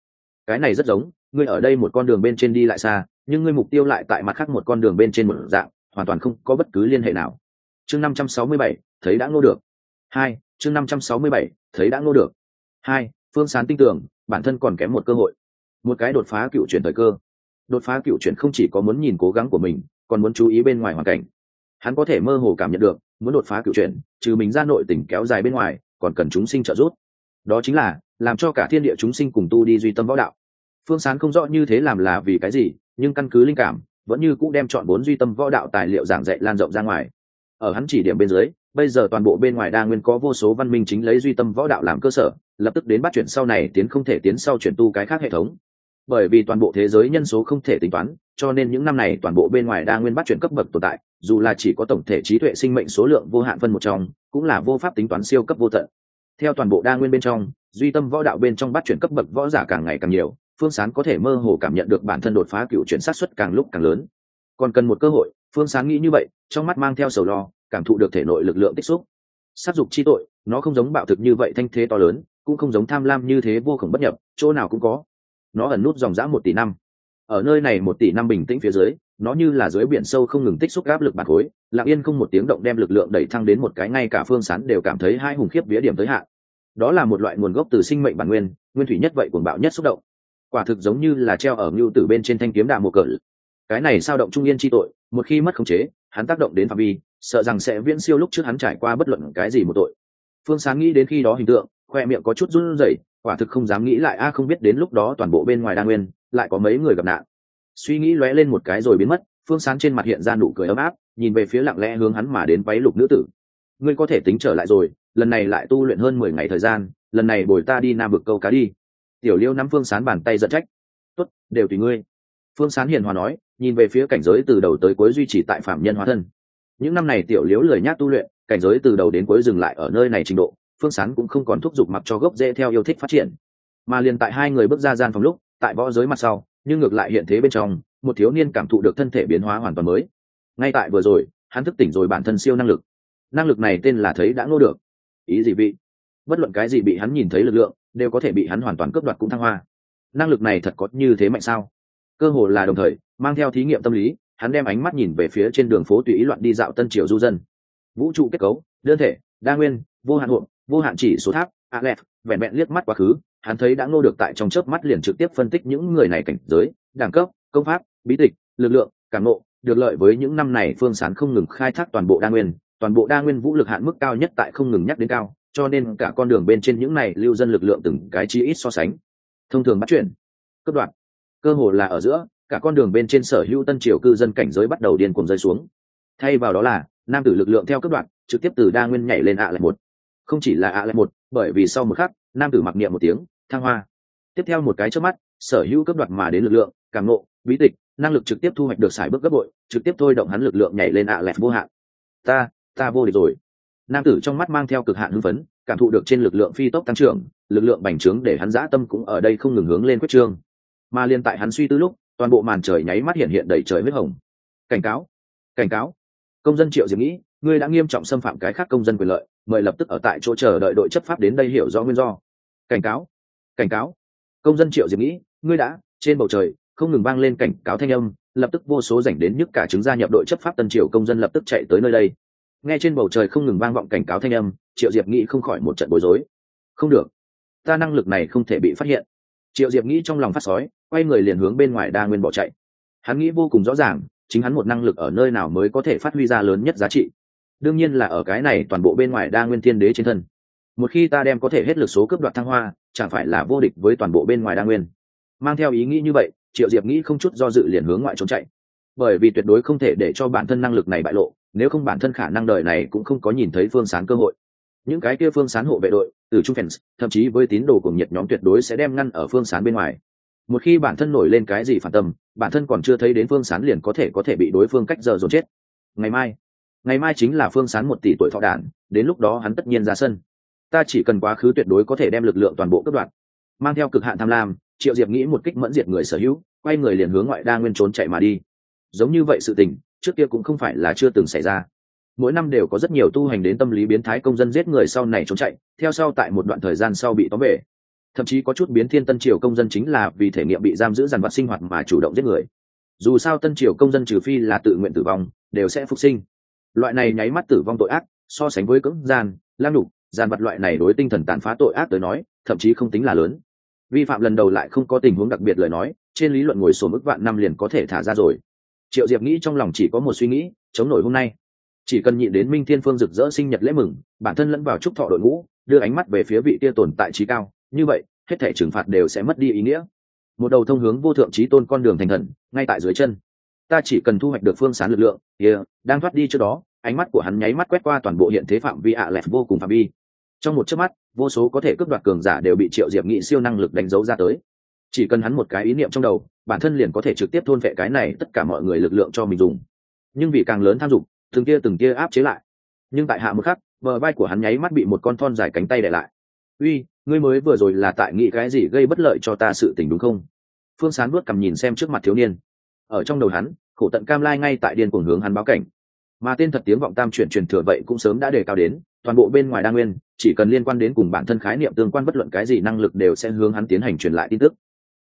Cái này rất giống, ngươi ở đây một con đường bên trên đi lại xa, nhưng ngươi mục tiêu lại tại mặt khác một con đường bên trên một dạng, hoàn toàn không có bất cứ liên hệ nào. Chương năm trăm sáu mươi bảy, thấy đã ngô được. Hai, chương năm trăm sáu mươi bảy, thấy đã ngô được. Hai, phương sán tin tưởng, bản thân còn kém một cơ hội. Một cái đột phá cựu chuyển thời cơ. Đột phá cựu chuyển không chỉ có muốn nhìn cố gắng của mình, còn muốn chú ý bên ngoài hoàn cảnh. Hắn có thể mơ hồ cảm nhận được muốn đột phá cựu chuyển, trừ mình ra nội tỉnh kéo dài bên ngoài, còn cần chúng sinh trợ giúp. Đó chính là, làm cho cả thiên địa chúng sinh cùng tu đi duy tâm võ đạo. Phương sán không rõ như thế làm là vì cái gì, nhưng căn cứ linh cảm, vẫn như cũng đem chọn bốn duy tâm võ đạo tài liệu giảng dạy lan rộng ra ngoài. Ở hắn chỉ điểm bên dưới, bây giờ toàn bộ bên ngoài đa nguyên có vô số văn minh chính lấy duy tâm võ đạo làm cơ sở, lập tức đến bắt chuyển sau này, tiến không thể tiến sau chuyển tu cái khác hệ thống. Bởi vì toàn bộ thế giới nhân số không thể tính toán cho nên những năm này toàn bộ bên ngoài đa nguyên bắt chuyển cấp bậc tồn tại, dù là chỉ có tổng thể trí tuệ sinh mệnh số lượng vô hạn phân một trong, cũng là vô pháp tính toán siêu cấp vô tận. Theo toàn bộ đa nguyên bên trong, duy tâm võ đạo bên trong bắt chuyển cấp bậc võ giả càng ngày càng nhiều, phương sán có thể mơ hồ cảm nhận được bản thân đột phá cựu chuyển sát xuất càng lúc càng lớn. Còn cần một cơ hội, phương sán nghĩ như vậy, trong mắt mang theo sầu lo, cảm thụ được thể nội lực lượng tích xúc. Sát dục chi tội, nó không giống bạo thực như vậy thanh thế to lớn, cũng không giống tham lam như thế vô khổng bất nhập, chỗ nào cũng có. Nó ẩn nút dòng dã một tỷ năm ở nơi này một tỷ năm bình tĩnh phía dưới, nó như là dưới biển sâu không ngừng tích xúc áp lực bạc khối, lặng yên không một tiếng động đem lực lượng đẩy thăng đến một cái ngay cả phương sán đều cảm thấy hai hùng khiếp vía điểm tới hạn. Đó là một loại nguồn gốc từ sinh mệnh bản nguyên nguyên thủy nhất vậy cuồng bạo nhất xúc động. Quả thực giống như là treo ở ngưu từ bên trên thanh kiếm đạ một cỡ cái này sao động trung yên chi tội, một khi mất khống chế, hắn tác động đến phạm vi, sợ rằng sẽ viễn siêu lúc trước hắn trải qua bất luận cái gì một tội. Phương sáng nghĩ đến khi đó hình tượng, khoe miệng có chút run rẩy, quả thực không dám nghĩ lại, a, không biết đến lúc đó toàn bộ bên ngoài đa nguyên lại có mấy người gặp nạn. Suy nghĩ lóe lên một cái rồi biến mất phương sán trên mặt hiện ra nụ cười ấm áp nhìn về phía lặng lẽ hướng hắn mà đến váy lục nữ tử. Ngươi có thể tính trở lại rồi lần này lại tu luyện hơn mười ngày thời gian lần này bồi ta đi nam vực câu cá đi. Tiểu liêu nắm phương sán bàn tay giận trách. Tuất, đều tùy ngươi. Phương sán hiền hòa nói nhìn về phía cảnh giới từ đầu tới cuối duy trì tại phạm nhân hóa thân. Những năm này tiểu liếu lười nhác tu luyện cảnh giới từ đầu đến cuối dừng lại ở nơi này trình độ phương sán cũng không còn thúc giục mặc cho gốc dễ theo yêu thích phát triển. Mà liền tại hai người bước ra gian phòng lúc tại võ giới mặt sau, nhưng ngược lại hiện thế bên trong, một thiếu niên cảm thụ được thân thể biến hóa hoàn toàn mới. Ngay tại vừa rồi, hắn thức tỉnh rồi bản thân siêu năng lực. Năng lực này tên là thấy đã ngô được. Ý gì vị? Bất luận cái gì bị hắn nhìn thấy lực lượng, đều có thể bị hắn hoàn toàn cướp đoạt cũng thăng hoa. Năng lực này thật có như thế mạnh sao? Cơ hồ là đồng thời, mang theo thí nghiệm tâm lý, hắn đem ánh mắt nhìn về phía trên đường phố tùy ý loạn đi dạo tân triều du dân. Vũ trụ kết cấu, đơn thể, đa nguyên, vô hạn hộ vô hạn chỉ số tháp aleph vẹn vẹn liếc mắt quá khứ, hắn thấy đã ngô được tại trong chớp mắt liền trực tiếp phân tích những người này cảnh giới, đẳng cấp, công pháp, bí tịch, lực lượng, cảm ngộ, được lợi với những năm này phương sán không ngừng khai thác toàn bộ đa nguyên, toàn bộ đa nguyên vũ lực hạn mức cao nhất tại không ngừng nhắc đến cao, cho nên cả con đường bên trên những này lưu dân lực lượng từng cái chi ít so sánh. Thông thường bắt chuyển, cấp đoạn, cơ hồ là ở giữa, cả con đường bên trên sở hữu tân triều cư dân cảnh giới bắt đầu điên cuồng rơi xuống. Thay vào đó là, nam tử lực lượng theo cấp đoạn, trực tiếp từ đa nguyên nhảy lên ạ lại một. Không chỉ là ạ lại một bởi vì sau một khắc, nam tử mặc niệm một tiếng, thăng hoa. Tiếp theo một cái trước mắt, sở hữu cấp đoạt mà đến lực lượng cảm nộ bí tịch, năng lực trực tiếp thu hoạch được xài bước gấp bội, trực tiếp thôi động hắn lực lượng nhảy lên ạ lẹt vô hạn. Ta ta vô địch rồi. Nam tử trong mắt mang theo cực hạn hưng phấn, cảm thụ được trên lực lượng phi tốc tăng trưởng, lực lượng bành trướng để hắn dã tâm cũng ở đây không ngừng hướng lên quyết trương. Mà liên tại hắn suy tư lúc, toàn bộ màn trời nháy mắt hiện hiện đầy trời huyết hồng. Cảnh cáo cảnh cáo. Công dân triệu diệp nghĩ, ngươi đã nghiêm trọng xâm phạm cái khác công dân quyền lợi mời lập tức ở tại chỗ chờ đợi đội chấp pháp đến đây hiểu rõ nguyên do. Cảnh cáo cảnh cáo. Công dân triệu diệp nghĩ, ngươi đã, trên bầu trời, không ngừng vang lên cảnh cáo thanh âm, lập tức vô số rảnh đến nhức cả chứng gia nhập đội chấp pháp tân triều công dân lập tức chạy tới nơi đây. Nghe trên bầu trời không ngừng vang vọng cảnh cáo thanh âm, triệu diệp nghĩ không khỏi một trận bối rối. Không được, ta năng lực này không thể bị phát hiện. Triệu diệp nghĩ trong lòng phát sói, quay người liền hướng bên ngoài đa nguyên bỏ chạy. Hắn nghĩ vô cùng rõ ràng, chính hắn một năng lực ở nơi nào mới có thể phát huy ra lớn nhất giá trị đương nhiên là ở cái này toàn bộ bên ngoài đa nguyên thiên đế trên thân. Một khi ta đem có thể hết lực số cướp đoạt thăng hoa, chẳng phải là vô địch với toàn bộ bên ngoài đa nguyên. Mang theo ý nghĩ như vậy, triệu diệp nghĩ không chút do dự liền hướng ngoại trốn chạy. Bởi vì tuyệt đối không thể để cho bản thân năng lực này bại lộ, nếu không bản thân khả năng đời này cũng không có nhìn thấy phương sán cơ hội. Những cái kia phương sán hộ vệ đội, từ trung fans thậm chí với tín đồ cùng nhiệt nhóm tuyệt đối sẽ đem ngăn ở phương sán bên ngoài. Một khi bản thân nổi lên cái gì phản tâm, bản thân còn chưa thấy đến phương sán liền có thể có thể bị đối phương cách giờ dồn chết. Ngày mai ngày mai chính là phương sán một tỷ tuổi thọ đản đến lúc đó hắn tất nhiên ra sân. Ta chỉ cần quá khứ tuyệt đối có thể đem lực lượng toàn bộ cấp đoạn mang theo cực hạn tham lam, triệu diệp nghĩ một kích mẫn diệt người sở hữu, quay người liền hướng ngoại đa nguyên trốn chạy mà đi. Giống như vậy sự tình, trước kia cũng không phải là chưa từng xảy ra. Mỗi năm đều có rất nhiều tu hành đến tâm lý biến thái công dân giết người sau này trốn chạy, theo sau tại một đoạn thời gian sau bị tóm về. Thậm chí có chút biến thiên tân triều công dân chính là vì thể nghiệm bị giam giữ dằn vật sinh hoạt mà chủ động giết người. Dù sao tân triều công dân trừ phi là tự nguyện tử vong, đều sẽ phục sinh loại này nháy mắt tử vong tội ác, so sánh với cưỡng gian lam đục gian vật loại này đối tinh thần tàn phá tội ác tới nói, thậm chí không tính là lớn. Vi phạm lần đầu lại không có tình huống đặc biệt lời nói, trên lý luận ngồi sổ mức vạn năm liền có thể thả ra rồi. Triệu diệp nghĩ trong lòng chỉ có một suy nghĩ, chống nổi hôm nay. Chỉ cần nhịn đến minh thiên phương rực rỡ sinh nhật lễ mừng, bản thân lẫn vào chúc thọ đội ngũ, đưa ánh mắt về phía vị tia tồn tại trí cao, như vậy, hết thể trừng phạt đều sẽ mất đi ý nghĩa. Một đầu thông hướng vô thượng trí tôn con đường thành thần, ngay tại dưới chân ta chỉ cần thu hoạch được phương sán lực lượng kia、yeah, đang thoát đi trước đó ánh mắt của hắn nháy mắt quét qua toàn bộ hiện thế phạm vi ạ à lẹt vô cùng phạm vi. Trong một chớp mắt vô số có thể cướp đoạt cường giả đều bị triệu diệp nghị siêu năng lực đánh dấu ra tới. Chỉ cần hắn một cái ý niệm trong đầu bản thân liền có thể trực tiếp thôn vệ cái này tất cả mọi người lực lượng cho mình dùng. Nhưng vì càng lớn tham dụng từng kia từng kia áp chế lại. Nhưng tại hạ một khắc bờ vai của hắn nháy mắt bị một con thon dài cánh tay để lại. Uy ngươi mới vừa rồi là tại nghĩ cái gì gây bất lợi cho ta sự tình đúng không? Phương sán bước cầm nhìn xem trước mặt thiếu niên ở trong đầu hắn, khổ tận cam lai ngay tại điên cuồng hướng hắn báo cảnh. Mà tên thật tiếng vọng tam chuyển truyền thừa vậy cũng sớm đã đề cao đến, toàn bộ bên ngoài đa nguyên, chỉ cần liên quan đến cùng bản thân khái niệm tương quan bất luận cái gì năng lực đều sẽ hướng hắn tiến hành truyền lại tin tức.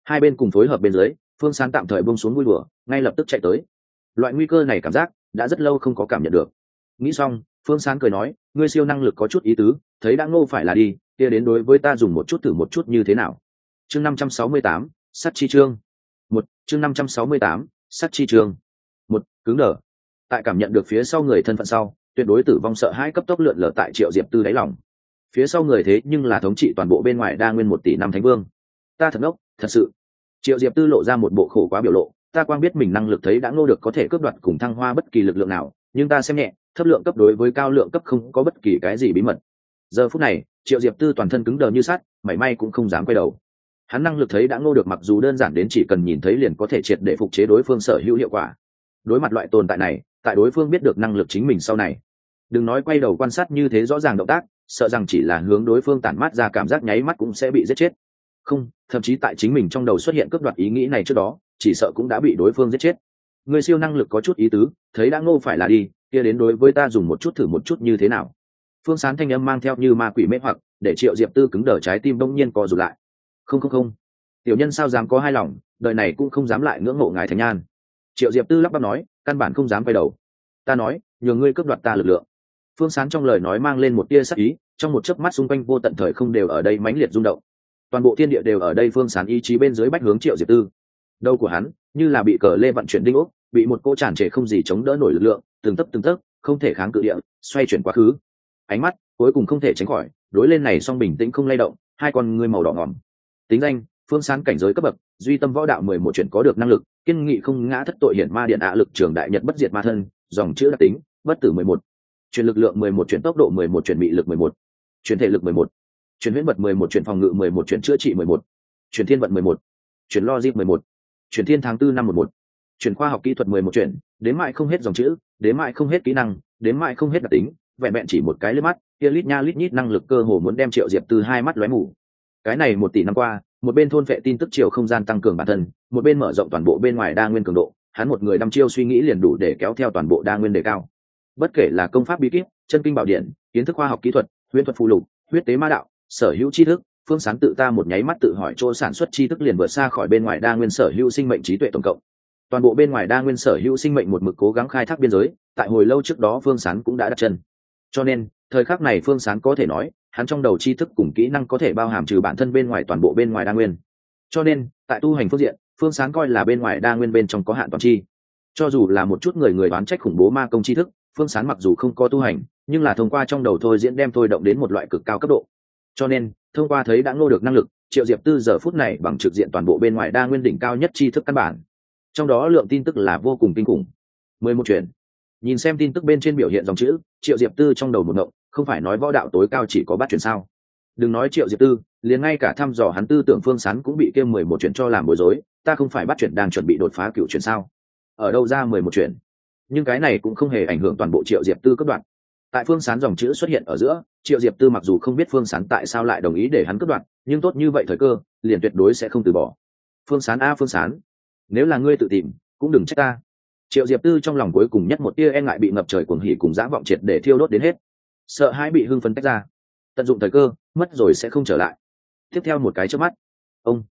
Hai bên cùng phối hợp bên dưới, phương sán tạm thời bông xuống vui bừa ngay lập tức chạy tới. Loại nguy cơ này cảm giác, đã rất lâu không có cảm nhận được. Nghĩ xong, phương sán cười nói, ngươi siêu năng lực có chút ý tứ, thấy đã ngô phải là đi, kia đến đối với ta dùng một chút thử một chút như thế nào? Chương năm trăm sáu mươi tám sắt chi trương một, chương năm trăm sáu mươi tám sắt chi trường. Một, cứng đờ. Tại cảm nhận được phía sau người thân phận sau, tuyệt đối tử vong sợ hãi cấp tốc lượn lờ tại triệu diệp tư đáy lòng. Phía sau người thế nhưng là thống trị toàn bộ bên ngoài đa nguyên một tỷ năm thánh vương. Ta thật ngốc, thật sự. Triệu diệp tư lộ ra một bộ khổ quá biểu lộ, ta quang biết mình năng lực thấy đã ngô được có thể cướp đoạt cùng thăng hoa bất kỳ lực lượng nào, nhưng ta xem nhẹ, thấp lượng cấp đối với cao lượng cấp không có bất kỳ cái gì bí mật. Giờ phút này, triệu diệp tư toàn thân cứng đờ như sắt, mảy may cũng không dám quay đầu hắn năng lực thấy đã ngô được mặc dù đơn giản đến chỉ cần nhìn thấy liền có thể triệt để phục chế đối phương sở hữu hiệu quả. Đối mặt loại tồn tại này, tại đối phương biết được năng lực chính mình sau này. Đừng nói quay đầu quan sát như thế rõ ràng động tác, sợ rằng chỉ là hướng đối phương tản mát ra cảm giác nháy mắt cũng sẽ bị giết chết. Không, thậm chí tại chính mình trong đầu xuất hiện cướp đoạt ý nghĩ này trước đó, chỉ sợ cũng đã bị đối phương giết chết. Người siêu năng lực có chút ý tứ, thấy đã ngô phải là đi, kia đến đối với ta dùng một chút thử một chút như thế nào. Phương sán thanh âm mang theo như ma quỷ mê hoặc, để triệu diệp tư cứng đờ trái tim đông nhiên co rụt lại không không không. Tiểu nhân sao dám có hai lòng, đời này cũng không dám lại ngưỡng mộ ngài thành nhan. Triệu diệp tư lắp bắp nói, căn bản không dám quay đầu. Ta nói, nhờ ngươi cướp đoạt ta lực lượng. Phương sán trong lời nói mang lên một tia sắc ý, trong một chớp mắt xung quanh vô tận thời không đều ở đây mãnh liệt rung động. Toàn bộ thiên địa đều ở đây phương sán ý chí bên dưới bách hướng triệu diệp tư. Đầu của hắn, như là bị cờ lê vận chuyển đinh ốc, bị một cô tràn trề không gì chống đỡ nổi lực lượng, từng tấc từng tấc, không thể kháng cự địa, xoay chuyển quá khứ. Ánh mắt cuối cùng không thể tránh khỏi, đối lên này song bình tĩnh không lay động, hai con ngươi màu đỏ ngỏm tính danh, phương sán cảnh giới cấp bậc, duy tâm võ đạo mười một chuyện có được năng lực, kiên nghị không ngã thất tội hiển ma điện ạ lực trường đại nhật bất diệt ma thân, dòng chữ đặc tính, bất tử mười một. Chuyển lực lượng mười một chuyển tốc độ mười một chuyển bị lực mười một. Chuyển thể lực mười một. Chuyển huyễn vật mười một chuyển phòng ngự mười một chuyển chữa trị mười một. Chuyển thiên vận mười một. Chuyển logic mười một. Chuyển thiên tháng tư năm một một. Chuyển khoa học kỹ thuật mười một chuyển đến mại không hết dòng chữ đến mại không hết kỹ năng đến mại không hết đặc tính, vẹn vẹn chỉ một cái lướt mắt, kia lít nha lít nhít năng lực cơ hồ muốn đem triệu diệp từ hai mắt lóe mù cái này một tỷ năm qua, một bên thôn vệ tin tức chiều không gian tăng cường bản thân, một bên mở rộng toàn bộ bên ngoài đa nguyên cường độ, hắn một người đăm chiêu suy nghĩ liền đủ để kéo theo toàn bộ đa nguyên đề cao. Bất kể là công pháp bí kíp, chân kinh bảo điện, kiến thức khoa học kỹ thuật, huyễn thuật phụ lục, huyết tế ma đạo, sở hữu tri thức, phương sáng tự ta một nháy mắt tự hỏi chỗ sản xuất tri thức liền vượt xa khỏi bên ngoài đa nguyên sở hữu sinh mệnh trí tuệ tổng cộng. Toàn bộ bên ngoài đa nguyên sở hữu sinh mệnh một mực cố gắng khai thác biên giới, tại hồi lâu trước đó phương sán cũng đã đặt chân cho nên, thời khắc này phương sán có thể nói, hắn trong đầu tri thức cùng kỹ năng có thể bao hàm trừ bản thân bên ngoài toàn bộ bên ngoài đa nguyên. Cho nên, tại tu hành phương diện, phương sán coi là bên ngoài đa nguyên bên trong có hạn toàn chi cho dù là một chút người người đoán trách khủng bố ma công tri thức, phương sán mặc dù không có tu hành, nhưng là thông qua trong đầu thôi diễn đem thôi động đến một loại cực cao cấp độ. Cho nên, thông qua thấy đã ngô được năng lực, triệu diệp tư giờ phút này bằng trực diện toàn bộ bên ngoài đa nguyên đỉnh cao nhất tri thức căn bản. Trong đó lượng tin tức là vô cùng kinh khủng. Mười một chuyện. Nhìn xem tin tức bên trên biểu hiện dòng chữ triệu diệp tư trong đầu một ngộng, không phải nói võ đạo tối cao chỉ có bắt chuyển sao? Đừng nói triệu diệp tư, liền ngay cả thăm dò hắn tư tưởng phương sán cũng bị kêu mười một chuyện cho làm bối rối, ta không phải bắt chuyển đang chuẩn bị đột phá cựu chuyển sao? Ở đâu ra mười một chuyện? Nhưng cái này cũng không hề ảnh hưởng toàn bộ triệu diệp tư cấp đoạn. Tại phương sán dòng chữ xuất hiện ở giữa, triệu diệp tư mặc dù không biết phương sán tại sao lại đồng ý để hắn cấp đoạn, nhưng tốt như vậy thời cơ, liền tuyệt đối sẽ không từ bỏ. Phương sán a, phương sán. Nếu là ngươi tự tìm, cũng đừng trách ta triệu diệp tư trong lòng cuối cùng nhất một tia e ngại bị ngập trời cuồng hỉ cùng dã vọng triệt để thiêu đốt đến hết. Sợ hãi bị hưng phấn tách ra. Tận dụng thời cơ, mất rồi sẽ không trở lại. Tiếp theo một cái trước mắt. Ông.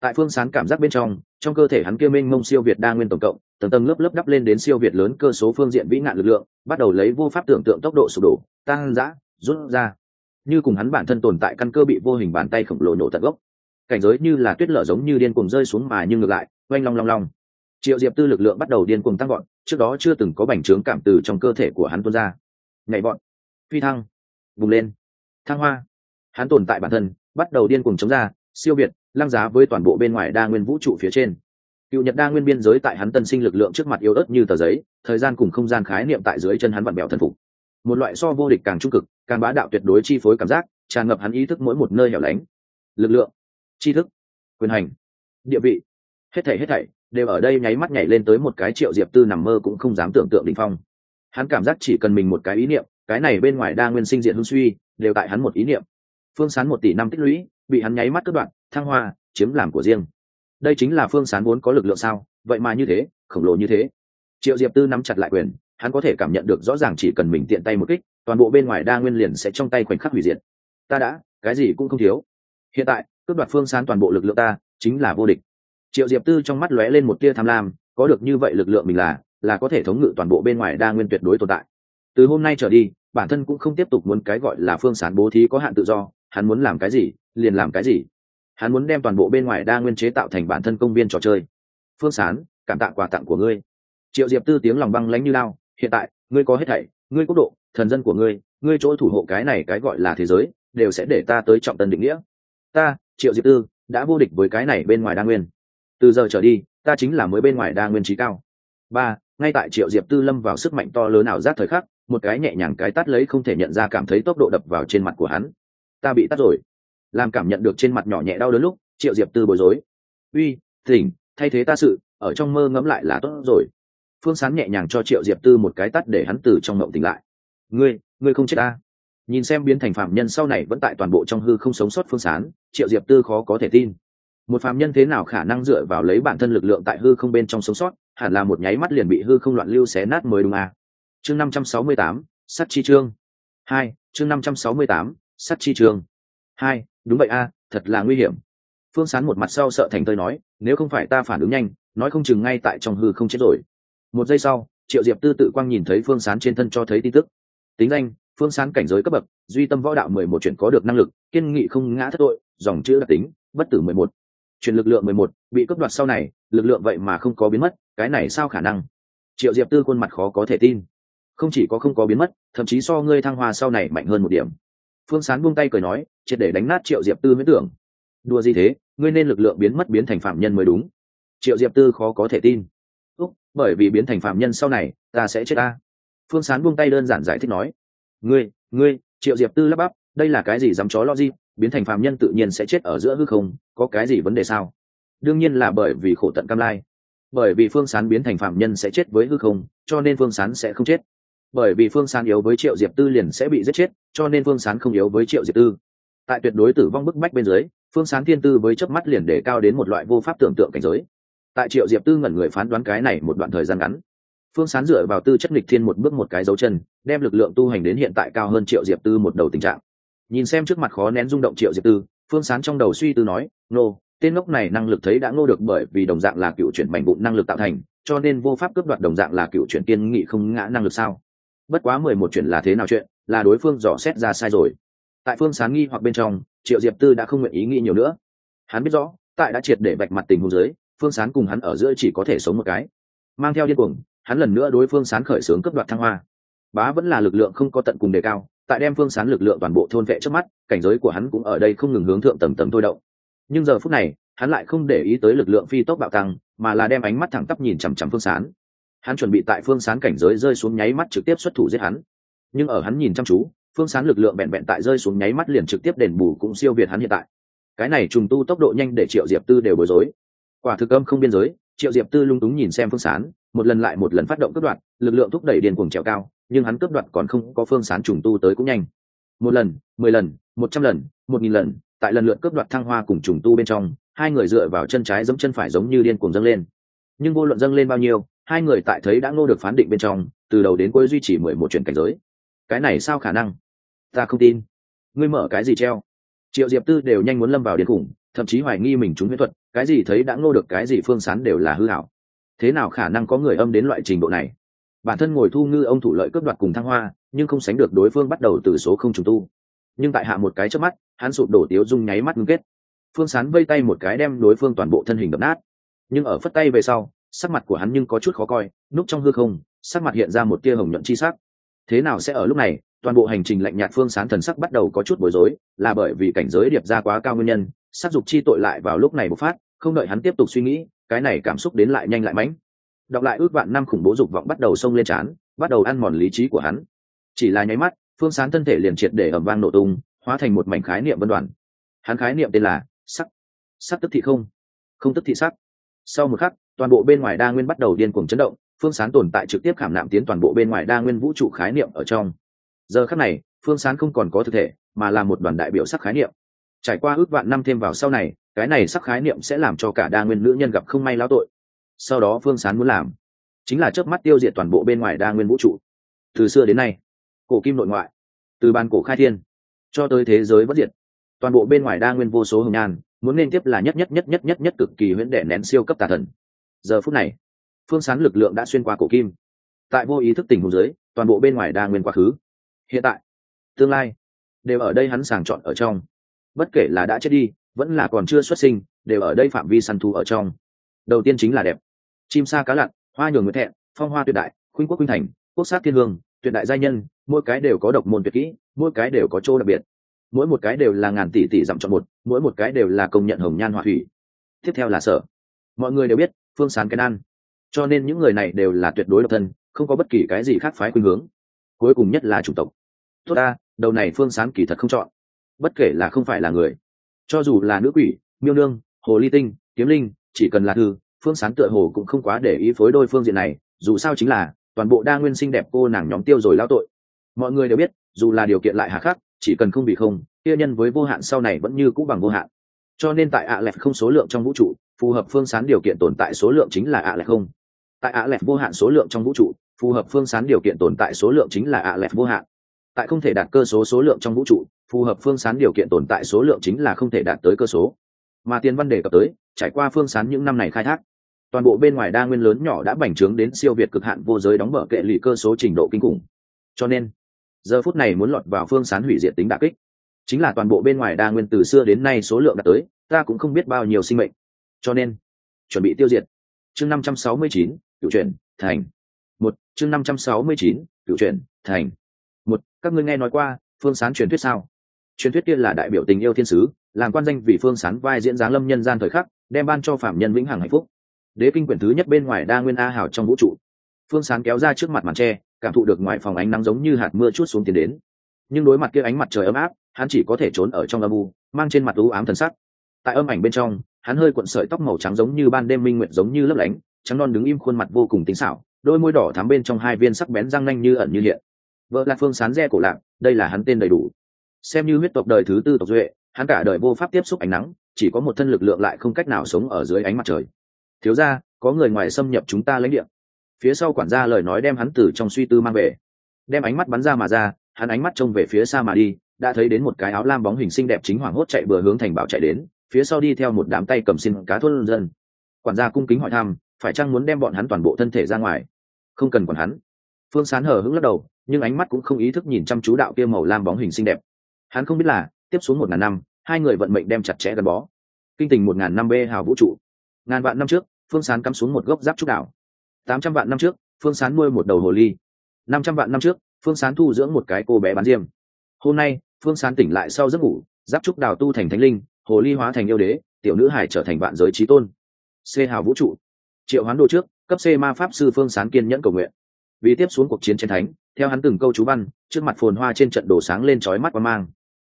Tại phương sán cảm giác bên trong trong cơ thể hắn kia minh mông siêu việt đa nguyên tổng cộng, tầng tầng lớp lớp đắp lên đến siêu việt lớn cơ số phương diện vĩ nạn lực lượng, bắt đầu lấy vô pháp tưởng tượng tốc độ sụp đổ tăng giã rút ra. Như cùng hắn bản thân tồn tại căn cơ bị vô hình bàn tay khổng lồ nổ tận gốc. Cảnh giới như là tuyết lở giống như điên cuồng rơi xuống mà nhưng ngược lại, oanh long long long triệu diệp tư lực lượng bắt đầu điên cuồng tăng gọn trước đó chưa từng có bành trướng cảm từ trong cơ thể của hắn tuôn ra. Nhảy bọn phi thăng, bùng lên, thăng hoa. Hắn tồn tại bản thân, bắt đầu điên cuồng chống ra, siêu việt, lăng giá với toàn bộ bên ngoài đa nguyên vũ trụ phía trên. Cựu nhật đa nguyên biên giới tại hắn tân sinh lực lượng trước mặt yếu ớt như tờ giấy, thời gian cùng không gian khái niệm tại dưới chân hắn vặn bẹo thân phục. Một loại so vô địch càng trung cực, càng bá đạo tuyệt đối chi phối cảm giác, tràn ngập hắn ý thức mỗi một nơi hẻo lánh. Lực lượng, tri thức, quyền hành, địa vị, hết thảy hết thảy đều ở đây nháy mắt nhảy lên tới một cái triệu diệp tư nằm mơ cũng không dám tưởng tượng đ ỉ n h phong. Hắn cảm giác chỉ cần mình một cái ý niệm, cái này bên ngoài đa nguyên sinh diện hưng suy, đều tại hắn một ý niệm. Phương sán một tỷ năm tích lũy, bị hắn nháy mắt cất đoạn thăng hoa, chiếm làm của riêng. Đây chính là phương sán vốn có lực lượng sao? Vậy mà như thế, khổng lồ như thế. Triệu diệp tư nắm chặt lại quyền, hắn có thể cảm nhận được rõ ràng chỉ cần mình tiện tay một kích, toàn bộ bên ngoài đa nguyên liền sẽ trong tay khoảnh khắc hủy diệt. Ta đã, cái gì cũng không thiếu. Hiện tại, cướp đoạt phương sán toàn bộ lực lượng ta, chính là vô địch triệu diệp tư trong mắt lóe lên một tia tham lam, có được như vậy lực lượng mình là là có thể thống ngự toàn bộ bên ngoài đa nguyên tuyệt đối tồn tại. Từ hôm nay trở đi, bản thân cũng không tiếp tục muốn cái gọi là phương sán bố thí có hạn tự do, hắn muốn làm cái gì, liền làm cái gì. Hắn muốn đem toàn bộ bên ngoài đa nguyên chế tạo thành bản thân công viên trò chơi. Phương sán, cảm tạ quà tặng của ngươi. Triệu diệp tư tiếng lòng băng lánh như lao, hiện tại, ngươi có hết thảy, ngươi quốc độ, thần dân của ngươi ngươi chỗ thủ hộ cái này cái gọi là thế giới, đều sẽ để ta tới trọng tân định nghĩa. Ta, triệu diệp tư, đã vô địch với cái này bên ngoài đa nguyên từ giờ trở đi, ta chính là mới bên ngoài đa nguyên trí cao. Ba, ngay tại triệu diệp tư lâm vào sức mạnh to lớn nào giác thời khắc, một cái nhẹ nhàng cái tắt lấy không thể nhận ra cảm thấy tốc độ đập vào trên mặt của hắn. Ta bị tắt rồi. Làm cảm nhận được trên mặt nhỏ nhẹ đau đớn lúc, triệu diệp tư bối rối. Uy, tỉnh, thay thế ta sự, ở trong mơ ngẫm lại là tốt rồi. Phương sán nhẹ nhàng cho triệu diệp tư một cái tắt để hắn từ trong mộng tỉnh lại. Ngươi ngươi không chết ta. Nhìn xem biến thành phạm nhân sau này vẫn tại toàn bộ trong hư không sống sót phương sán, triệu diệp tư khó có thể tin một phàm nhân thế nào khả năng dựa vào lấy bản thân lực lượng tại hư không bên trong sống sót hẳn là một nháy mắt liền bị hư không loạn lưu xé nát mới đúng à. chương năm trăm sáu mươi tám sắt chi trương. Hai chương năm trăm sáu mươi tám sắt chi trương. Hai đúng vậy a à, thật là nguy hiểm. Phương sán một mặt sau sợ thành tơi nói nếu không phải ta phản ứng nhanh nói không chừng ngay tại trong hư không chết rồi. Một giây sau triệu diệp tư tự quang nhìn thấy phương sán trên thân cho thấy tin tức. Tính danh phương sán cảnh giới cấp bậc duy tâm võ đạo mười một chuyện có được năng lực kiên nghị không ngã thất tội dòng chữ đặc tính bất tử mười một chuyển lực lượng mười một, bị cướp đoạt sau này, lực lượng vậy mà không có biến mất, cái này sao khả năng? Triệu diệp tư khuôn mặt khó có thể tin. Không chỉ có không có biến mất, thậm chí so ngươi thăng hoa sau này mạnh hơn một điểm. Phương sán buông tay cười nói, triệt để đánh nát triệu diệp tư huyết tưởng. Đua gì thế, ngươi nên lực lượng biến mất biến thành phạm nhân mới đúng. Triệu diệp tư khó có thể tin. Úc, bởi vì biến thành phạm nhân sau này, ta sẽ chết ta. Phương sán buông tay đơn giản giải thích nói. Ngươi ngươi, triệu diệp tư lắp bắp, đây là cái gì dám chó lo gì biến thành phạm nhân tự nhiên sẽ chết ở giữa hư không, có cái gì vấn đề sao? Đương nhiên là bởi vì khổ tận cam lai. Bởi vì phương sán biến thành phạm nhân sẽ chết với hư không, cho nên phương sán sẽ không chết. Bởi vì phương sán yếu với triệu diệp tư liền sẽ bị giết chết, cho nên phương sán không yếu với triệu diệp tư. Tại tuyệt đối tử vong bức bách bên dưới, phương sán thiên tư với chớp mắt liền để cao đến một loại vô pháp tưởng tượng cảnh giới. Tại triệu diệp tư ngẩn người phán đoán cái này một đoạn thời gian ngắn, phương sán dựa vào tư chất nghịch thiên một bước một cái dấu chân, đem lực lượng tu hành đến hiện tại cao hơn triệu diệp tư một đầu tình trạng nhìn xem trước mặt khó nén rung động triệu diệp tư, phương sán trong đầu suy tư nói, nô, tên ngốc này năng lực thấy đã ngô được bởi vì đồng dạng là cựu chuyển mảnh bụng năng lực tạo thành, cho nên vô pháp cướp đoạt đồng dạng là cựu chuyển tiên nghị không ngã năng lực sao? Bất quá mười một chuyển là thế nào chuyện, là đối phương dò xét ra sai rồi. Tại phương sán nghi hoặc bên trong, triệu diệp tư đã không nguyện ý nghĩ nhiều nữa. Hắn biết rõ, tại đã triệt để bạch mặt tình hôn dưới, phương sán cùng hắn ở giữa chỉ có thể sống một cái. Mang theo điên cuồng, hắn lần nữa đối phương sán khởi xướng cấp đoạt thăng hoa. Bá vẫn là lực lượng không có tận cùng đề cao tại đem phương sán lực lượng toàn bộ thôn vệ trước mắt cảnh giới của hắn cũng ở đây không ngừng hướng thượng tầm tầm thôi động. Nhưng giờ phút này hắn lại không để ý tới lực lượng phi tốc bạo tăng mà là đem ánh mắt thẳng tắp nhìn chằm chằm phương sán. Hắn chuẩn bị tại phương sán cảnh giới rơi xuống nháy mắt trực tiếp xuất thủ giết hắn. Nhưng ở hắn nhìn chăm chú phương sán lực lượng bẹn bẹn tại rơi xuống nháy mắt liền trực tiếp đền bù cũng siêu việt hắn hiện tại. Cái này trùng tu tốc độ nhanh để triệu diệp tư đều bối rối. Quả thực âm không biên giới triệu diệp tư lung túng nhìn xem phương sán một lần lại một lần phát động cướp đoạn, lực lượng thúc đẩy điền cuồng trèo cao nhưng hắn cướp đoạt còn không có phương sán trùng tu tới cũng nhanh. Một lần, mười lần, một trăm lần, một nghìn lần, tại lần lượt cướp đoạt thăng hoa cùng trùng tu bên trong, hai người dựa vào chân trái giống chân phải giống như điên cuồng dâng lên. Nhưng vô luận dâng lên bao nhiêu, hai người tại thấy đã ngô được phán định bên trong, từ đầu đến cuối duy trì mười một chuyện cảnh giới. Cái này sao khả năng? Ta không tin. Ngươi mở cái gì treo? Triệu diệp tư đều nhanh muốn lâm vào điên khủng, thậm chí hoài nghi mình trúng huyết thuật, cái gì thấy đã ngô được cái gì phương sán đều là hư hảo thế nào khả năng có người âm đến loại trình độ này? Bản thân ngồi thu ngư ông thủ lợi cướp đoạt cùng thăng hoa, nhưng không sánh được đối phương bắt đầu từ số không trùng tu. Nhưng tại hạ một cái trước mắt, hắn sụp đổ tiếu dung nháy mắt ngưng kết. Phương sán vây tay một cái đem đối phương toàn bộ thân hình đập nát. Nhưng ở phất tay về sau, sắc mặt của hắn nhưng có chút khó coi, núp trong hư không, sắc mặt hiện ra một tia hồng nhuận chi sắc. Thế nào sẽ ở lúc này, toàn bộ hành trình lạnh nhạt phương sán thần sắc bắt đầu có chút bối rối, là bởi vì cảnh giới điệp ra quá cao nguyên nhân, sắc dục chi tội lại vào lúc này bộc phát, không đợi hắn tiếp tục suy nghĩ, cái này cảm xúc đến lại nhanh lại mãnh đọc lại ước vạn năm khủng bố dục vọng bắt đầu xông lên trán, bắt đầu ăn mòn lý trí của hắn. Chỉ là nháy mắt, phương sán thân thể liền triệt để ẩm vang nổ tung, hóa thành một mảnh khái niệm vân đoàn hắn khái niệm tên là sắc. Sắc tức thị không. Không tức thị sắc. Sau một khắc, toàn bộ bên ngoài đa nguyên bắt đầu điên cuồng chấn động, phương sán tồn tại trực tiếp khảm nạm tiến toàn bộ bên ngoài đa nguyên vũ trụ khái niệm ở trong. Giờ khắc này, phương sán không còn có thực thể, mà là một đoàn đại biểu sắc khái niệm. Trải qua ước vạn năm thêm vào sau này, cái này sắc khái niệm sẽ làm cho cả đa nguyên nữ nhân gặp không may lão tội sau đó phương sán muốn làm chính là chớp mắt tiêu diệt toàn bộ bên ngoài đa nguyên vũ trụ. Từ xưa đến nay, cổ kim nội ngoại, từ ban cổ khai thiên, cho tới thế giới bất diệt, toàn bộ bên ngoài đa nguyên vô số hồng nhan, muốn nên tiếp là nhất nhất nhất nhất nhất nhất cực kỳ huyễn đệ nén siêu cấp tà thần. Giờ phút này, phương sán lực lượng đã xuyên qua cổ kim. Tại vô ý thức tình hồ giới toàn bộ bên ngoài đa nguyên quá khứ, hiện tại, tương lai, đều ở đây hắn sàng chọn ở trong. Bất kể là đã chết đi, vẫn là còn chưa xuất sinh, đều ở đây phạm vi săn thu ở trong. Đầu tiên chính là đẹp chim sa cá lặn, hoa nhường nguyệt thẹn, phong hoa tuyệt đại, khuynh quốc khuynh thành, quốc sát thiên hương, tuyệt đại giai nhân, mỗi cái đều có độc môn tuyệt kỹ, mỗi cái đều có chỗ đặc biệt. Mỗi một cái đều là ngàn tỷ tỷ dặm chọn một, mỗi một cái đều là công nhận hồng nhan họa thủy. Tiếp theo là sở. Mọi người đều biết, phương sán cái ăn. Cho nên những người này đều là tuyệt đối độc thân, không có bất kỳ cái gì khác phái khuynh hướng. Cuối cùng nhất là chủng tộc. Tốt ta, đầu này phương sán kỳ thật không chọn. Bất kể là không phải là người. Cho dù là nữ quỷ, miêu nương, hồ ly tinh, kiếm linh, chỉ cần là thư phương sán tựa hồ cũng không quá để ý phối đôi phương diện này, dù sao chính là, toàn bộ đa nguyên xinh đẹp cô nàng nhóm tiêu rồi lao tội. Mọi người đều biết, dù là điều kiện lại hà khắc, chỉ cần không bị không kia nhân với vô hạn sau này vẫn như cũ bằng vô hạn. Cho nên tại ạ à lẹt không số lượng trong vũ trụ, phù hợp phương sán điều kiện tồn tại số lượng chính là ạ à lẹt không. Tại ạ à lẹt vô hạn số lượng trong vũ trụ, phù hợp phương sán điều kiện tồn tại số lượng chính là ạ lẹt vô hạn. Tại không thể đạt cơ số số lượng trong vũ trụ, phù hợp phương sán điều kiện tồn tại số lượng chính là không thể đạt tới cơ số. Mà tiền văn đề cập tới trải qua phương sán những năm này khai thác, toàn bộ bên ngoài đa nguyên lớn nhỏ đã bành trướng đến siêu việt cực hạn vô giới đóng mở kệ lụy cơ số trình độ kinh khủng. Cho nên, giờ phút này muốn lọt vào phương sán hủy diệt tính đà kích, chính là toàn bộ bên ngoài đa nguyên từ xưa đến nay số lượng đã tới, ta cũng không biết bao nhiêu sinh mệnh. Cho nên, chuẩn bị tiêu diệt. Chương năm trăm sáu mươi chín, cựu truyện, thành. Một, chương năm trăm sáu mươi chín, cựu truyện, thành. Một, các ngươi nghe nói qua, phương sán truyền thuyết sao? Truyền thuyết kia là đại biểu tình yêu thiên sứ, làm quan danh vì phương sán vai diễn giáng lâm nhân gian thời khắc, đem ban cho phạm nhân vĩnh hằng hạnh phúc. Đế kinh quyển thứ nhất bên ngoài đa nguyên a hảo trong vũ trụ. Phương sán kéo ra trước mặt màn tre, cảm thụ được ngoài phòng ánh nắng giống như hạt mưa chút xuống tiến đến. Nhưng đối mặt kia ánh mặt trời ấm áp, hắn chỉ có thể trốn ở trong âm u, mang trên mặt u ám thần sắc. Tại âm ảnh bên trong, hắn hơi cuộn sợi tóc màu trắng giống như ban đêm minh nguyện giống như lấp lánh, trắng non đứng im khuôn mặt vô cùng tính xảo, đôi môi đỏ thắm bên trong hai viên sắc bén răng nanh như ẩn như hiện. Vợ là phương sán re cổ lạc, đây là hắn tên đầy đủ xem như huyết tộc đời thứ tư tộc duệ, hắn cả đời vô pháp tiếp xúc ánh nắng, chỉ có một thân lực lượng lại không cách nào sống ở dưới ánh mặt trời. Thiếu ra có người ngoài xâm nhập chúng ta lãnh địa. Phía sau quản gia lời nói đem hắn từ trong suy tư mang về. Đem ánh mắt bắn ra mà ra, hắn ánh mắt trông về phía xa mà đi, đã thấy đến một cái áo lam bóng hình xinh đẹp chính hoảng hốt chạy bừa hướng thành bảo chạy đến, phía sau đi theo một đám tay cầm xin cá thôn dân. Quản gia cung kính hỏi thăm, phải chăng muốn đem bọn hắn toàn bộ thân thể ra ngoài? Không cần còn hắn. Phương sán hờ hững lắc đầu, nhưng ánh mắt cũng không ý thức nhìn chăm chú đạo kia màu lam bóng hình xinh đẹp hắn không biết là, tiếp xuống một ngàn năm, hai người vận mệnh đem chặt chẽ gắn bó. Kinh tình một ngàn năm bê hào vũ trụ. Ngàn vạn năm trước, phương sán cắm xuống một gốc giáp trúc đảo. Tám trăm vạn năm trước, phương sán nuôi một đầu hồ ly. Năm trăm vạn năm trước, phương sán thu dưỡng một cái cô bé bán diêm. Hôm nay, phương sán tỉnh lại sau giấc ngủ, giáp trúc đào tu thành thánh linh, hồ ly hóa thành yêu đế, tiểu nữ hải trở thành vạn giới trí tôn. C hào vũ trụ. Triệu hoán đồ trước, cấp c ma pháp sư phương sán kiên nhẫn cầu nguyện. Vì tiếp xuống cuộc chiến chiến thánh, theo hắn từng câu chú văn, trước mặt phồn hoa trên trận đổ sáng lên trói mắt quang mang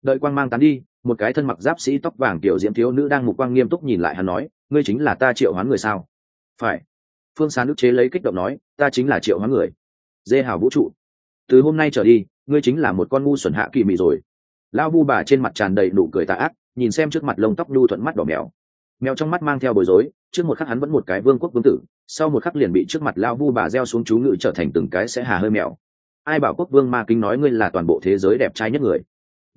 đợi quang mang tán đi, một cái thân mặc giáp sĩ tóc vàng tiểu diễm thiếu nữ đang mục quang nghiêm túc nhìn lại hắn nói, ngươi chính là ta triệu hoán người sao? Phải. Phương sán ức chế lấy kích động nói, ta chính là triệu hoán người. Dê hào vũ trụ. Từ hôm nay trở đi, ngươi chính là một con ngu xuẩn hạ kỳ mị rồi. Lao vu bà trên mặt tràn đầy nụ cười tà ác, nhìn xem trước mặt lông tóc nhu thuận mắt đỏ mèo. Mèo trong mắt mang theo bối rối, trước một khắc hắn vẫn một cái vương quốc vương tử, sau một khắc liền bị trước mặt lao vu bà gieo xuống chú ngự trở thành từng cái sẽ hà hơi mèo. Ai bảo quốc vương ma kính nói ngươi là toàn bộ thế giới đẹp trai nhất người?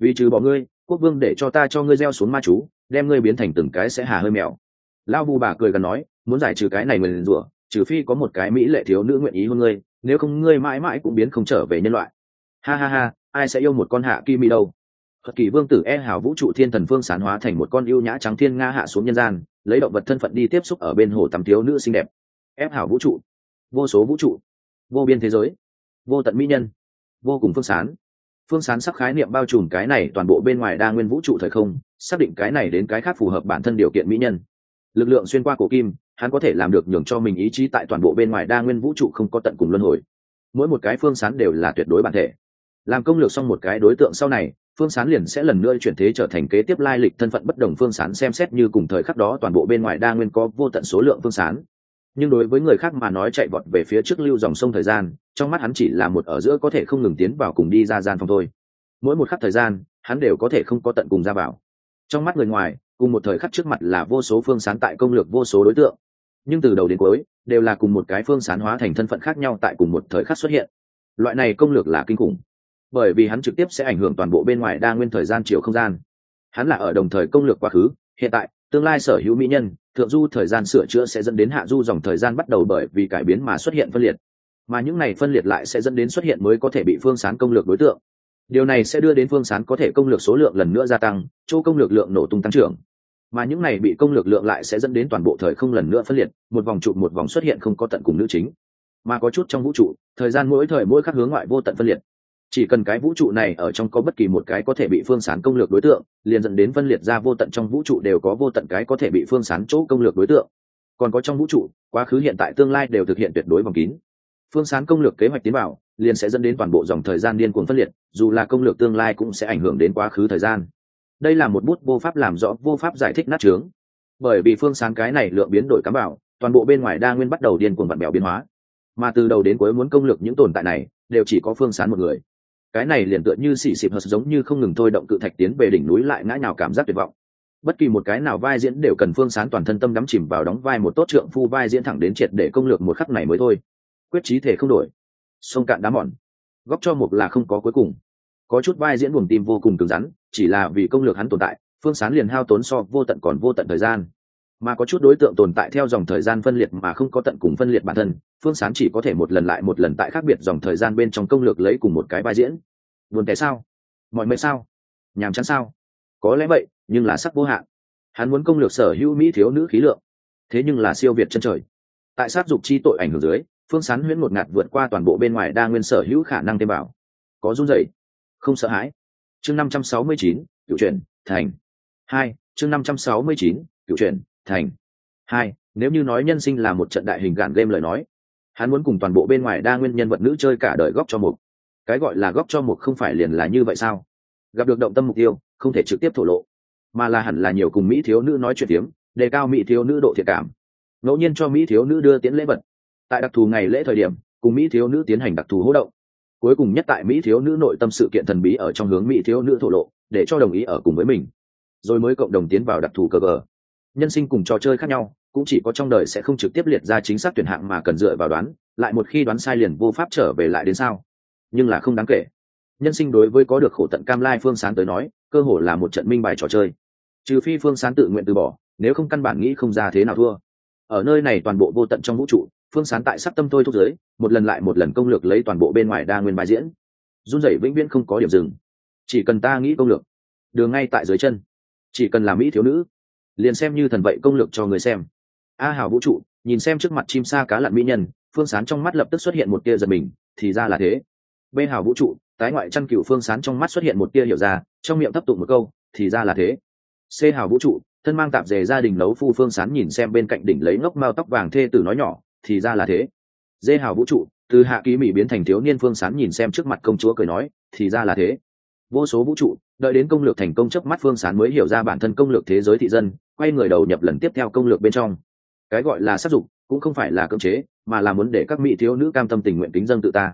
Vì trừ bỏ ngươi, quốc vương để cho ta cho ngươi gieo xuống ma chú, đem ngươi biến thành từng cái sẽ hà hơi mèo. Lao vu bà cười gần nói, muốn giải trừ cái này người liền rủa, trừ phi có một cái mỹ lệ thiếu nữ nguyện ý hôn ngươi, nếu không ngươi mãi mãi cũng biến không trở về nhân loại. Ha ha ha, ai sẽ yêu một con hạ kim mi đâu? Phật kỳ vương tử e hào vũ trụ thiên thần phương sán hóa thành một con yêu nhã trắng thiên nga hạ xuống nhân gian, lấy động vật thân phận đi tiếp xúc ở bên hồ tắm thiếu nữ xinh đẹp. Ép hảo vũ trụ. Vô số vũ trụ. Vô biên thế giới. Vô tận mỹ nhân. Vô cùng phương sán phương sán sắc khái niệm bao trùm cái này toàn bộ bên ngoài đa nguyên vũ trụ thời không, xác định cái này đến cái khác phù hợp bản thân điều kiện mỹ nhân. Lực lượng xuyên qua cổ kim, hắn có thể làm được nhường cho mình ý chí tại toàn bộ bên ngoài đa nguyên vũ trụ không có tận cùng luân hồi. Mỗi một cái phương sán đều là tuyệt đối bản thể. Làm công lược xong một cái đối tượng sau này, phương sán liền sẽ lần nữa chuyển thế trở thành kế tiếp lai lịch thân phận bất đồng phương sán xem xét như cùng thời khắc đó toàn bộ bên ngoài đa nguyên có vô tận số lượng phương sán. Nhưng đối với người khác mà nói chạy vọt về phía trước lưu dòng sông thời gian trong mắt hắn chỉ là một ở giữa có thể không ngừng tiến vào cùng đi ra gian phòng thôi. Mỗi một khắc thời gian, hắn đều có thể không có tận cùng ra vào. Trong mắt người ngoài, cùng một thời khắc trước mặt là vô số phương sán tại công lược vô số đối tượng. Nhưng từ đầu đến cuối, đều là cùng một cái phương sán hóa thành thân phận khác nhau tại cùng một thời khắc xuất hiện. Loại này công lược là kinh khủng. Bởi vì hắn trực tiếp sẽ ảnh hưởng toàn bộ bên ngoài đa nguyên thời gian chiều không gian. Hắn là ở đồng thời công lược quá khứ, hiện tại, tương lai sở hữu mỹ nhân, thượng du thời gian sửa chữa sẽ dẫn đến hạ du dòng thời gian bắt đầu bởi vì cải biến mà xuất hiện phân liệt mà những này phân liệt lại sẽ dẫn đến xuất hiện mới có thể bị phương sán công lược đối tượng. Điều này sẽ đưa đến phương sán có thể công lược số lượng lần nữa gia tăng, chỗ công lược lượng nổ tung tăng trưởng. Mà những này bị công lược lượng lại sẽ dẫn đến toàn bộ thời không lần nữa phân liệt, một vòng trụ một vòng xuất hiện không có tận cùng nữ chính. Mà có chút trong vũ trụ, thời gian mỗi thời mỗi khắc hướng ngoại vô tận phân liệt. Chỉ cần cái vũ trụ này ở trong có bất kỳ một cái có thể bị phương sán công lược đối tượng, liền dẫn đến phân liệt ra vô tận trong vũ trụ đều có vô tận cái có thể bị phương sán chỗ công lược đối tượng. Còn có trong vũ trụ, quá khứ hiện tại tương lai đều thực hiện tuyệt đối vòng kín phương sán công lược kế hoạch tiến vào liền sẽ dẫn đến toàn bộ dòng thời gian điên cuồng phân liệt dù là công lược tương lai cũng sẽ ảnh hưởng đến quá khứ thời gian. Đây là một bút vô pháp làm rõ vô pháp giải thích nát trướng bởi vì phương sáng cái này lượng biến đổi cám bảo, toàn bộ bên ngoài đa nguyên bắt đầu điên cuồng vặn bèo biến hóa. Mà từ đầu đến cuối muốn công lược những tồn tại này đều chỉ có phương sán một người. Cái này liền tựa như xì xịp hờ giống như không ngừng thôi động cự thạch tiến về đỉnh núi lại ngã nhào cảm giác tuyệt vọng. Bất kỳ một cái nào vai diễn đều cần phương sán toàn thân tâm đắm chìm vào đóng vai một tốt trượng phu vai diễn thẳng đến triệt để công lược một khắc này mới thôi quyết trí thể không đổi. Sông cạn đá mòn. Góc cho một là không có cuối cùng. Có chút vai diễn buồng tim vô cùng cứng rắn, chỉ là vì công lược hắn tồn tại, phương sán liền hao tốn so vô tận còn vô tận thời gian. Mà có chút đối tượng tồn tại theo dòng thời gian phân liệt mà không có tận cùng phân liệt bản thân, phương sán chỉ có thể một lần lại một lần tại khác biệt dòng thời gian bên trong công lược lấy cùng một cái vai diễn. Buồn tẻ sao? Mọi mệt sao? Nhàm chán sao? Có lẽ vậy, nhưng là sắc vô hạn. Hắn muốn công lược sở hữu mỹ thiếu nữ khí lượng. Thế nhưng là siêu việt chân trời. Tại sát dục chi tội ảnh hưởng dưới phương sán huyễn một ngạt vượt qua toàn bộ bên ngoài đa nguyên sở hữu khả năng thêm bảo có run rẩy, không sợ hãi. Chương năm trăm sáu mươi chín, cựu truyền thành. Hai, chương năm trăm sáu mươi chín, cựu truyền thành. Hai, nếu như nói nhân sinh là một trận đại hình gạn game lời nói, hắn muốn cùng toàn bộ bên ngoài đa nguyên nhân vật nữ chơi cả đời góc cho một. Cái gọi là góc cho một không phải liền là như vậy sao? Gặp được động tâm mục tiêu, không thể trực tiếp thổ lộ, mà là hẳn là nhiều cùng mỹ thiếu nữ nói chuyện tiếng đề cao mỹ thiếu nữ độ thiệt cảm. Ngẫu nhiên cho mỹ thiếu nữ đưa tiễn lễ vật tại đặc thù ngày lễ thời điểm, cùng mỹ thiếu nữ tiến hành đặc thù hỗ động. Cuối cùng nhất tại mỹ thiếu nữ nội tâm sự kiện thần bí ở trong hướng mỹ thiếu nữ thổ lộ, để cho đồng ý ở cùng với mình. Rồi mới cộng đồng tiến vào đặc thù cờ cờ. nhân sinh cùng trò chơi khác nhau, cũng chỉ có trong đời sẽ không trực tiếp liệt ra chính xác tuyển hạng mà cần dựa vào đoán, lại một khi đoán sai liền vô pháp trở về lại đến sao. Nhưng là không đáng kể. Nhân sinh đối với có được khổ tận cam lai phương sán tới nói, cơ hội là một trận minh bài trò chơi. Trừ phi phương sán tự nguyện từ bỏ, nếu không căn bản nghĩ không ra thế nào thua. Ở nơi này toàn bộ vô tận trong vũ trụ phương sán tại sắc tâm tôi thúc giới, một lần lại một lần công lược lấy toàn bộ bên ngoài đa nguyên bài diễn. Run rẩy vĩnh viễn không có điểm dừng. Chỉ cần ta nghĩ công lược, đường ngay tại dưới chân. Chỉ cần làm mỹ thiếu nữ, liền xem như thần vậy công lược cho người xem. A hào vũ trụ, nhìn xem trước mặt chim sa cá lặn mỹ nhân, phương sán trong mắt lập tức xuất hiện một tia giật mình, thì ra là thế. B hào vũ trụ, tái ngoại chăn cựu phương sán trong mắt xuất hiện một tia hiểu ra, trong miệng thấp tụng một câu, thì ra là thế. C hào vũ trụ, thân mang tạp dề gia đình nấu phu phương sán nhìn xem bên cạnh đỉnh lấy ngốc mao tóc vàng thê tử nói nhỏ thì ra là thế. Dê hào vũ trụ, từ hạ ký mỹ biến thành thiếu niên phương sán nhìn xem trước mặt công chúa cười nói, thì ra là thế. Vô số vũ trụ, đợi đến công lược thành công trước mắt phương sán mới hiểu ra bản thân công lược thế giới thị dân, quay người đầu nhập lần tiếp theo công lược bên trong. Cái gọi là sát dục, cũng không phải là cưỡng chế, mà là muốn để các mỹ thiếu nữ cam tâm tình nguyện kính dân tự ta.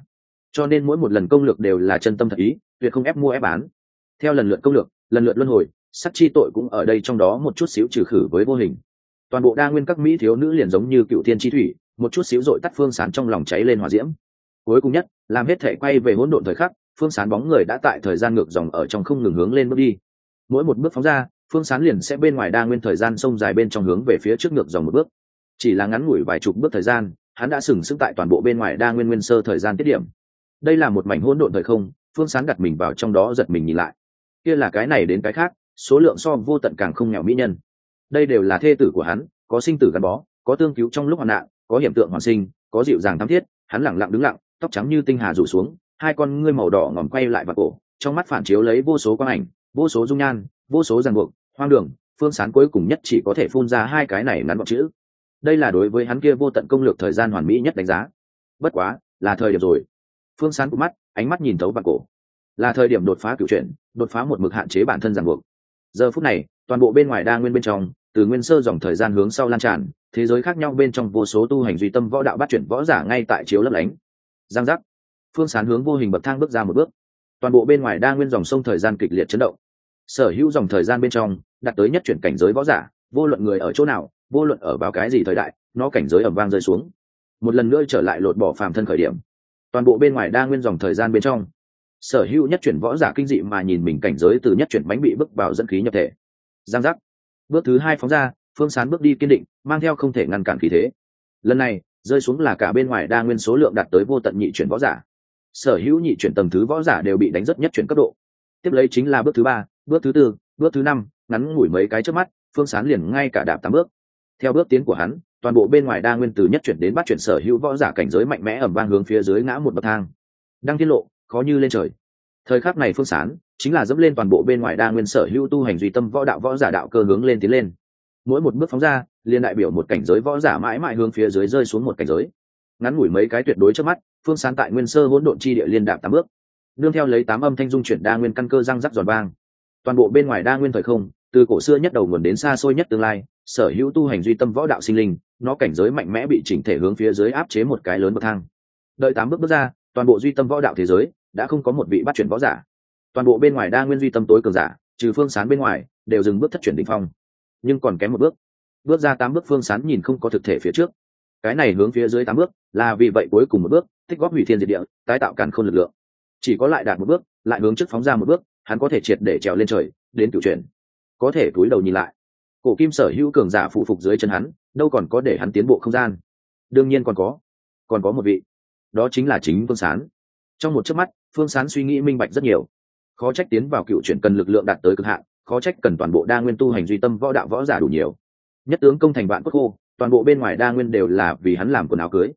Cho nên mỗi một lần công lược đều là chân tâm thật ý, tuyệt không ép mua ép bán. Theo lần lượt công lược, lần lượt luân hồi sắc chi tội cũng ở đây trong đó một chút xíu trừ khử với vô hình. Toàn bộ đa nguyên các mỹ thiếu nữ liền giống như cựu thiên chi thủy một chút xíu dội tắt phương sán trong lòng cháy lên hòa diễm. Cuối cùng nhất, làm hết thể quay về hỗn độn thời khắc, phương sán bóng người đã tại thời gian ngược dòng ở trong không ngừng hướng lên bước đi. Mỗi một bước phóng ra, phương sán liền sẽ bên ngoài đa nguyên thời gian sông dài bên trong hướng về phía trước ngược dòng một bước. Chỉ là ngắn ngủi vài chục bước thời gian, hắn đã sừng sững tại toàn bộ bên ngoài đa nguyên nguyên sơ thời gian tiết điểm. Đây là một mảnh hỗn độn thời không, phương sán đặt mình vào trong đó giật mình nhìn lại. Kia là cái này đến cái khác, số lượng so vô tận càng không nghèo mỹ nhân. Đây đều là thê tử của hắn, có sinh tử gắn bó, có tương cứu trong lúc hoạn nạn có hiện tượng hoàn sinh, có dịu dàng thắm thiết, hắn lẳng lặng đứng lặng, tóc trắng như tinh hà rủ xuống, hai con ngươi màu đỏ ngòm quay lại vào cổ, trong mắt phản chiếu lấy vô số quang ảnh, vô số dung nhan, vô số ràng buộc, hoang đường, phương sán cuối cùng nhất chỉ có thể phun ra hai cái này ngắn gọn chữ. Đây là đối với hắn kia vô tận công lược thời gian hoàn mỹ nhất đánh giá. Bất quá, là thời điểm rồi. Phương sán của mắt, ánh mắt nhìn thấu vào cổ. Là thời điểm đột phá cựu chuyện đột phá một mực hạn chế bản thân ràng buộc. Giờ phút này, toàn bộ bên ngoài đa nguyên bên trong, từ nguyên sơ dòng thời gian hướng sau lan tràn thế giới khác nhau bên trong vô số tu hành duy tâm võ đạo bắt chuyển võ giả ngay tại chiếu lấp lánh. Giang giác. Phương sán hướng vô hình bậc thang bước ra một bước. Toàn bộ bên ngoài đa nguyên dòng sông thời gian kịch liệt chấn động. Sở hữu dòng thời gian bên trong, đạt tới nhất chuyển cảnh giới võ giả, vô luận người ở chỗ nào, vô luận ở vào cái gì thời đại, nó cảnh giới ẩm vang rơi xuống. Một lần nữa trở lại lột bỏ phàm thân khởi điểm. Toàn bộ bên ngoài đa nguyên dòng thời gian bên trong, sở hữu nhất chuyển võ giả kinh dị mà nhìn mình cảnh giới từ nhất chuyển bánh bị bước vào dẫn khí nhập thể. Giang giác. Bước thứ hai phóng ra phương sán bước đi kiên định, mang theo không thể ngăn cản khí thế. Lần này, rơi xuống là cả bên ngoài đa nguyên số lượng đạt tới vô tận nhị chuyển võ giả. Sở hữu nhị chuyển tầng thứ võ giả đều bị đánh rất nhất chuyển cấp độ. Tiếp lấy chính là bước thứ ba, bước thứ tư, bước thứ năm, ngắn ngủi mấy cái trước mắt, phương sán liền ngay cả đạp tám bước. Theo bước tiến của hắn, toàn bộ bên ngoài đa nguyên từ nhất chuyển đến bắt chuyển sở hữu võ giả cảnh giới mạnh mẽ ẩm vang hướng phía dưới ngã một bậc thang. Đăng tiết lộ, khó như lên trời. Thời khắc này phương sán chính là dẫm lên toàn bộ bên ngoài đa nguyên sở hữu tu hành duy tâm võ đạo võ giả đạo cơ hướng lên tiến lên mỗi một bước phóng ra liên đại biểu một cảnh giới võ giả mãi mãi hướng phía dưới rơi xuống một cảnh giới. Ngắn ngủi mấy cái tuyệt đối trước mắt, phương sán tại nguyên sơ hỗn độn chi địa liên đạp tám bước. Nương theo lấy tám âm thanh dung chuyển đa nguyên căn cơ răng rắc giòn vang. Toàn bộ bên ngoài đa nguyên thời không, từ cổ xưa nhất đầu nguồn đến xa xôi nhất tương lai, sở hữu tu hành duy tâm võ đạo sinh linh, nó cảnh giới mạnh mẽ bị chỉnh thể hướng phía dưới áp chế một cái lớn bậc thang. Đợi tám bước bước ra, toàn bộ duy tâm võ đạo thế giới đã không có một vị bắt chuyển võ giả. Toàn bộ bên ngoài đa nguyên duy tâm tối cường giả, trừ phương sán bên ngoài, đều dừng bước thất chuyển đ ỉ n h phong nhưng còn kém một bước. Bước ra tám bước phương sán nhìn không có thực thể phía trước. Cái này hướng phía dưới tám bước, là vì vậy cuối cùng một bước thích góp hủy thiên diệt địa, tái tạo càn khôn lực lượng. Chỉ có lại đạt một bước, lại hướng trước phóng ra một bước, hắn có thể triệt để trèo lên trời, đến cựu chuyển. Có thể cúi đầu nhìn lại. Cổ kim sở hữu cường giả phụ phục dưới chân hắn, đâu còn có để hắn tiến bộ không gian. Đương nhiên còn có. Còn có một vị. Đó chính là chính phương sán. Trong một chớp mắt, phương sán suy nghĩ minh bạch rất nhiều. Khó trách tiến vào cựu chuyển cần lực lượng đạt tới cực hạn khó trách cần toàn bộ đa nguyên tu hành duy tâm võ đạo võ giả đủ nhiều. Nhất tướng công thành vạn quốc khô, toàn bộ bên ngoài đa nguyên đều là vì hắn làm quần áo cưới.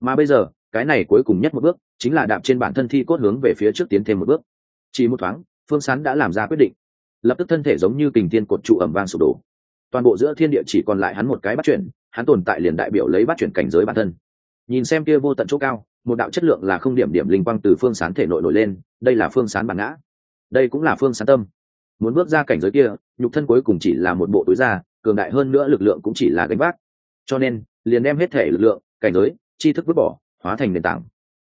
Mà bây giờ, cái này cuối cùng nhất một bước, chính là đạp trên bản thân thi cốt hướng về phía trước tiến thêm một bước. Chỉ một thoáng, phương sán đã làm ra quyết định. Lập tức thân thể giống như kình tiên cột trụ ẩm vang sụp đổ. Toàn bộ giữa thiên địa chỉ còn lại hắn một cái bắt chuyển hắn tồn tại liền đại biểu lấy bắt chuyển cảnh giới bản thân. Nhìn xem kia vô tận chỗ cao, một đạo chất lượng là không điểm điểm linh quang từ phương sán thể nội nổi lên, đây là phương sán bản ngã. Đây cũng là phương sán tâm muốn bước ra cảnh giới kia, nhục thân cuối cùng chỉ là một bộ túi da, cường đại hơn nữa lực lượng cũng chỉ là gánh vác. Cho nên, liền đem hết thể lực lượng, cảnh giới, tri thức vứt bỏ, hóa thành nền tảng.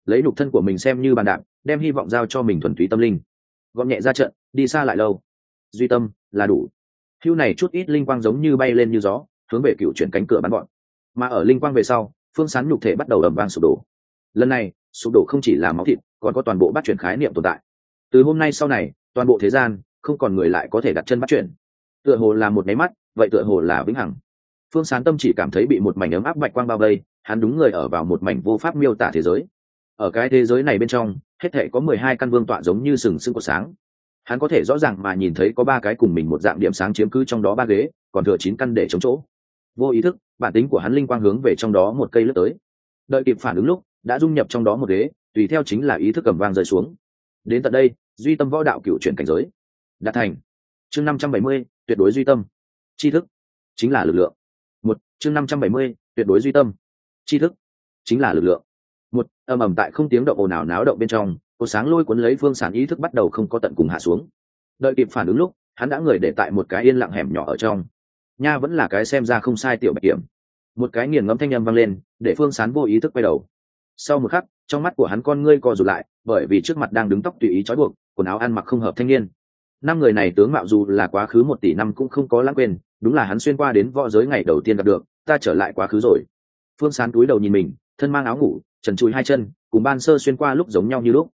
Lấy nhục thân của mình xem như bàn đạp, đem hy vọng giao cho mình thuần túy tâm linh. Gọn nhẹ ra trận, đi xa lại lâu. Duy tâm, là đủ. Hưu này chút ít linh quang giống như bay lên như gió, hướng về cựu chuyển cánh cửa bắn bọn. Mà ở linh quang về sau, phương sán nhục thể bắt đầu ầm vang sụp đổ. Lần này, sụp đổ không chỉ là máu thịt, còn có toàn bộ bắt chuyển khái niệm tồn tại. Từ hôm nay sau này, toàn bộ thế gian không còn người lại có thể đặt chân bắt chuyển tựa hồ là một máy mắt, vậy tựa hồ là vĩnh hằng. Phương sán tâm chỉ cảm thấy bị một mảnh ấm áp bạch quang bao vây, hắn đúng người ở vào một mảnh vô pháp miêu tả thế giới. Ở cái thế giới này bên trong, hết thể có mười hai căn vương tọa giống như sừng sững của sáng. Hắn có thể rõ ràng mà nhìn thấy có ba cái cùng mình một dạng điểm sáng chiếm cứ trong đó ba ghế, còn thừa chín căn để chống chỗ. Vô ý thức, bản tính của hắn linh quang hướng về trong đó một cây lướt tới. Đợi kịp phản ứng lúc, đã dung nhập trong đó một ghế, tùy theo chính là ý thức cầm vang rơi xuống. Đến tận đây, duy tâm võ đạo cựu chuyển cảnh giới đạt thành. Chương năm trăm bảy mươi, tuyệt đối duy tâm. Tri thức chính là lực lượng. Một, chương năm trăm bảy mươi, tuyệt đối duy tâm. Tri thức chính là lực lượng. Một, ầm ầm tại không tiếng động ồn ào náo động bên trong cột sáng lôi cuốn lấy phương sản ý thức bắt đầu không có tận cùng hạ xuống. Đợi kịp phản ứng lúc, hắn đã người để tại một cái yên lặng hẻm nhỏ ở trong. Nha vẫn là cái xem ra không sai tiểu bạch kiểm. Một cái nghiền ngẫm thanh â m vang lên, để phương sán vô ý thức quay đầu. Sau một khắc, trong mắt của hắn con ngươi co rụt lại, bởi vì trước mặt đang đứng tóc tùy ý trói buộc, quần áo ăn mặc không hợp thanh niên năm người này tướng mạo dù là quá khứ một tỷ năm cũng không có lãng quên, đúng là hắn xuyên qua đến võ giới ngày đầu tiên gặp được, ta trở lại quá khứ rồi. Phương sán túi đầu nhìn mình, thân mang áo ngủ, trần chùi hai chân, cùng ban sơ xuyên qua lúc giống nhau như lúc.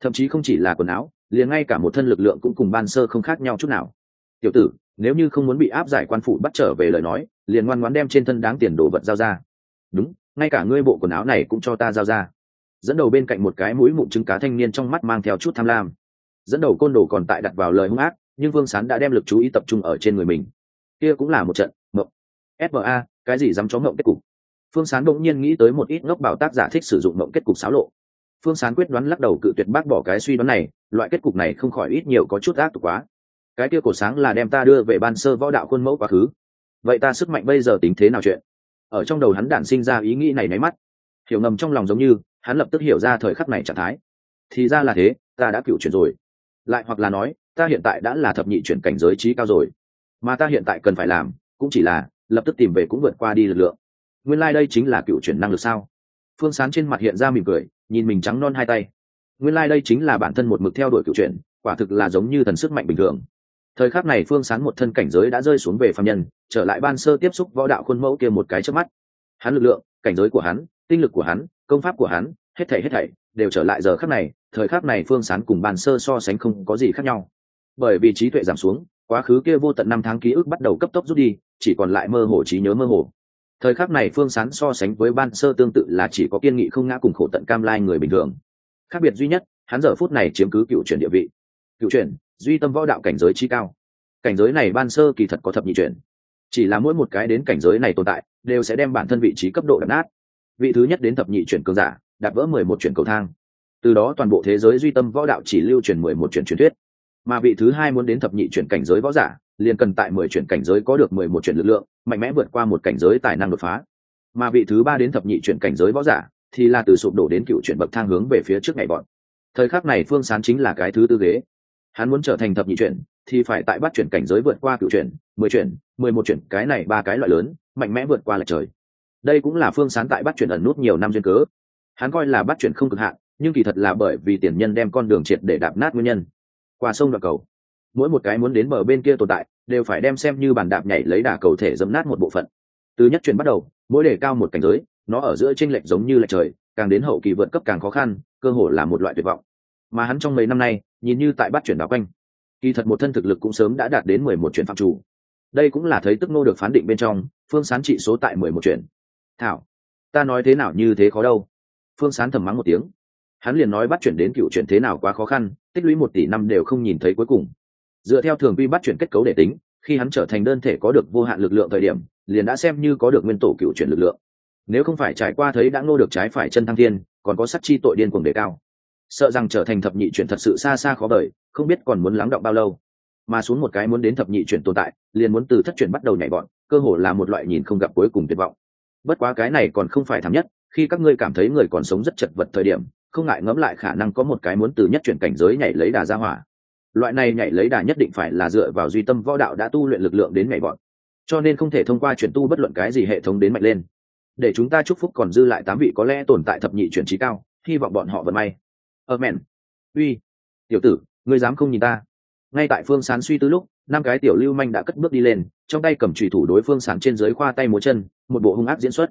Thậm chí không chỉ là quần áo, liền ngay cả một thân lực lượng cũng cùng ban sơ không khác nhau chút nào. Tiểu tử, nếu như không muốn bị áp giải quan phủ bắt trở về lời nói, liền ngoan ngoãn đem trên thân đáng tiền đồ vật giao ra. Đúng, ngay cả ngươi bộ quần áo này cũng cho ta giao ra. Dẫn đầu bên cạnh một cái mũi mụn trứng cá thanh niên trong mắt mang theo chút tham lam dẫn đầu côn đồ còn tại đặt vào lời hung ác, nhưng vương sán đã đem lực chú ý tập trung ở trên người mình. Kia cũng là một trận mộng. Sba cái gì dám chó mộng kết cục? Phương sán bỗng nhiên nghĩ tới một ít ngốc bảo tác giả thích sử dụng mộng kết cục xáo lộ. Phương sán quyết đoán lắc đầu cự tuyệt bác bỏ cái suy đoán này, loại kết cục này không khỏi ít nhiều có chút ác tục quá. Cái kia cổ sáng là đem ta đưa về ban sơ võ đạo khuôn mẫu quá khứ. Vậy ta sức mạnh bây giờ tính thế nào chuyện? Ở trong đầu hắn đản sinh ra ý nghĩ này nháy mắt. Hiểu ngầm trong lòng giống như, hắn lập tức hiểu ra thời khắc này trạng thái. Thì ra là thế, ta đã cựu chuyển rồi lại hoặc là nói, ta hiện tại đã là thập nhị chuyển cảnh giới trí cao rồi. Mà ta hiện tại cần phải làm, cũng chỉ là lập tức tìm về cũng vượt qua đi lực lượng. Nguyên lai、like、đây chính là cựu chuyển năng lực sao? Phương sán trên mặt hiện ra mỉm cười, nhìn mình trắng non hai tay. Nguyên lai、like、đây chính là bản thân một mực theo đuổi cựu chuyển, quả thực là giống như thần sức mạnh bình thường. Thời khắc này phương sán một thân cảnh giới đã rơi xuống về phạm nhân, trở lại ban sơ tiếp xúc võ đạo khuôn mẫu kia một cái trước mắt. Hắn lực lượng, cảnh giới của hắn, tinh lực của hắn, công pháp của hắn, hết thảy hết thảy đều trở lại giờ khắc này thời khắc này phương sán cùng ban sơ so sánh không có gì khác nhau. Bởi vì trí tuệ giảm xuống, quá khứ kia vô tận năm tháng ký ức bắt đầu cấp tốc rút đi, chỉ còn lại mơ hồ trí nhớ mơ hồ. Thời khắc này phương sán so sánh với ban sơ tương tự là chỉ có kiên nghị không ngã cùng khổ tận cam lai người bình thường. Khác biệt duy nhất, hắn giờ phút này chiếm cứ cựu chuyển địa vị. Cựu chuyển, duy tâm võ đạo cảnh giới chi cao. Cảnh giới này ban sơ kỳ thật có thập nhị chuyển. Chỉ là mỗi một cái đến cảnh giới này tồn tại, đều sẽ đem bản thân vị trí cấp độ đập nát. Vị thứ nhất đến thập nhị chuyển cường giả đạp vỡ mười một chuyển cầu thang từ đó toàn bộ thế giới duy tâm võ đạo chỉ lưu truyền mười một chuyển truyền thuyết. Mà vị thứ hai muốn đến thập nhị chuyển cảnh giới võ giả, liền cần tại mười chuyển cảnh giới có được mười một chuyển lực lượng, mạnh mẽ vượt qua một cảnh giới tài năng đột phá. Mà vị thứ ba đến thập nhị chuyển cảnh giới võ giả, thì là từ sụp đổ đến cựu chuyển bậc thang hướng về phía trước ngày bọn. Thời khắc này phương sán chính là cái thứ tư ghế. Hắn muốn trở thành thập nhị chuyển, thì phải tại bắt chuyển cảnh giới vượt qua cựu chuyển, mười chuyển, mười một chuyển, cái này ba cái loại lớn, mạnh mẽ vượt qua lệch trời. Đây cũng là phương sán tại bắt chuyển ẩn nút nhiều năm duyên cớ. Hắn coi là bắt chuyển không cực hạn nhưng kỳ thật là bởi vì tiền nhân đem con đường triệt để đạp nát nguyên nhân. Qua sông đoạn cầu, mỗi một cái muốn đến bờ bên kia tồn tại, đều phải đem xem như bàn đạp nhảy lấy đà cầu thể dẫm nát một bộ phận. Từ nhất chuyển bắt đầu, mỗi đề cao một cảnh giới, nó ở giữa tranh lệch giống như lệch trời, càng đến hậu kỳ vượt cấp càng khó khăn, cơ hội là một loại tuyệt vọng. Mà hắn trong mấy năm nay, nhìn như tại bắt chuyển đảo quanh. Kỳ thật một thân thực lực cũng sớm đã đạt đến mười một chuyển phạm chủ. Đây cũng là thấy tức nô được phán định bên trong, phương sán trị số tại mười một chuyển. Thảo, ta nói thế nào như thế khó đâu. Phương sán thầm mắng một tiếng hắn liền nói bắt chuyển đến cựu chuyển thế nào quá khó khăn, tích lũy một tỷ năm đều không nhìn thấy cuối cùng. Dựa theo thường quy bắt chuyển kết cấu để tính, khi hắn trở thành đơn thể có được vô hạn lực lượng thời điểm, liền đã xem như có được nguyên tổ cựu chuyển lực lượng. Nếu không phải trải qua thấy đã ngô được trái phải chân thăng thiên, còn có sắc chi tội điên cuồng đề cao. Sợ rằng trở thành thập nhị chuyển thật sự xa xa khó vời, không biết còn muốn lắng động bao lâu. Mà xuống một cái muốn đến thập nhị chuyển tồn tại, liền muốn từ thất chuyển bắt đầu nhảy bọn, cơ hồ là một loại nhìn không gặp cuối cùng tuyệt vọng. Bất quá cái này còn không phải thảm nhất, khi các ngươi cảm thấy người còn sống rất chật vật thời điểm không ngại ngẫm lại khả năng có một cái muốn từ nhất chuyển cảnh giới nhảy lấy đà ra hỏa. Loại này nhảy lấy đà nhất định phải là dựa vào duy tâm võ đạo đã tu luyện lực lượng đến nhảy bọn. Cho nên không thể thông qua chuyển tu bất luận cái gì hệ thống đến mạnh lên. Để chúng ta chúc phúc còn dư lại tám vị có lẽ tồn tại thập nhị chuyển trí cao, hy vọng bọn họ vận may. Amen mẹn. Uy. Tiểu tử, ngươi dám không nhìn ta. Ngay tại phương sán suy tư lúc, năm cái tiểu lưu manh đã cất bước đi lên, trong tay cầm trùy thủ đối phương sán trên dưới khoa tay múa chân, một bộ hung ác diễn xuất.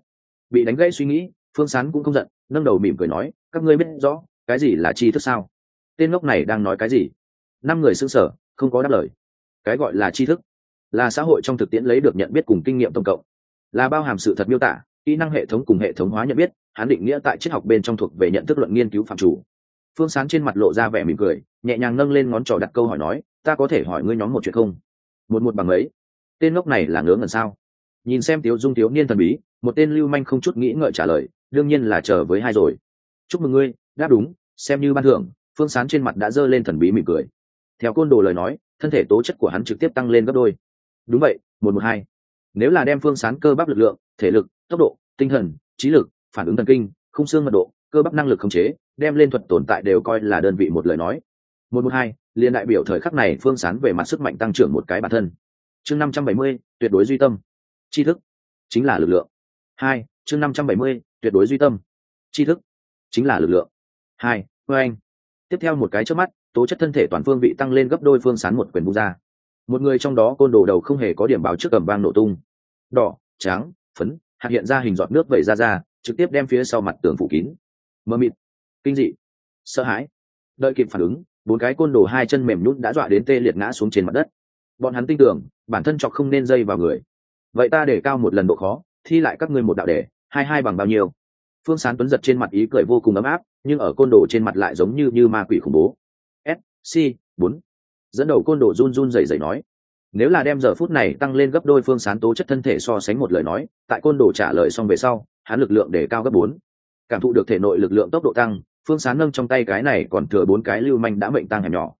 Bị đánh gãy suy nghĩ, phương sán cũng không giận nâng đầu mỉm cười nói, các ngươi biết rõ, cái gì là tri thức sao? Tên ngốc này đang nói cái gì? Năm người xưng sở không có đáp lời. Cái gọi là tri thức là xã hội trong thực tiễn lấy được nhận biết cùng kinh nghiệm tổng cộng. Là bao hàm sự thật miêu tả, kỹ năng hệ thống cùng hệ thống hóa nhận biết hán định nghĩa tại triết học bên trong thuộc về nhận thức luận nghiên cứu phạm chủ. Phương sán trên mặt lộ ra vẻ mỉm cười, nhẹ nhàng nâng lên ngón trỏ đặt câu hỏi nói, ta có thể hỏi ngươi nhóm một chuyện không? Một một bằng ấy tên ngốc này là ngớ ngẩn sao? Nhìn xem tiếu dung thiếu niên thần bí, một tên lưu manh không chút nghĩ ngợi trả lời đương nhiên là chờ với hai rồi. Chúc mừng ngươi, đáp đúng, xem như ban thưởng, phương sán trên mặt đã giơ lên thần bí mỉm cười. Theo côn đồ lời nói, thân thể tố chất của hắn trực tiếp tăng lên gấp đôi. Đúng vậy, một một hai. Nếu là đem phương sán cơ bắp lực lượng, thể lực, tốc độ, tinh thần, trí lực, phản ứng thần kinh không xương mật độ, cơ bắp năng lực khống chế, đem lên thuật tồn tại đều coi là đơn vị một lời nói. Một một hai liên đại biểu thời khắc này phương sán về mặt sức mạnh tăng trưởng một cái bản thân. Chương năm trăm bảy mươi, tuyệt đối duy tâm. Tri thức. Chính là lực lượng hai, chương năm trăm bảy mươi, tuyệt đối duy tâm. Tri thức, chính là lực lượng. Hai vê anh. Tiếp theo một cái trước mắt, tố chất thân thể toàn phương vị tăng lên gấp đôi phương sán một quyền bung ra. Một người trong đó côn đồ đầu không hề có điểm báo trước cầm vang nổ tung. Đỏ, trắng, phấn, hạt hiện ra hình giọt nước vẩy ra ra, trực tiếp đem phía sau mặt tường phủ kín. Mơ mịt, kinh dị, sợ hãi. Đợi kịp phản ứng, bốn cái côn đồ hai chân mềm nhún đã dọa đến tê liệt ngã xuống trên mặt đất. Bọn hắn tin tưởng, bản thân chọc không nên dây vào người. Vậy ta để cao một lần độ khó thi lại các ngươi một đạo đề, hai hai bằng bao nhiêu? Phương sán tuấn giật trên mặt ý cười vô cùng ấm áp, nhưng ở côn đồ trên mặt lại giống như như ma quỷ khủng bố. S, c, bốn. Dẫn đầu côn đồ run run rẩy rẩy nói, nếu là đem giờ phút này tăng lên gấp đôi phương sán tố chất thân thể so sánh một lời nói, tại côn đồ trả lời xong về sau, hắn lực lượng để cao gấp bốn. Cảm thụ được thể nội lực lượng tốc độ tăng, phương sán nâng trong tay cái này còn thừa bốn cái lưu manh đã mệnh tăng hẻm nhỏ.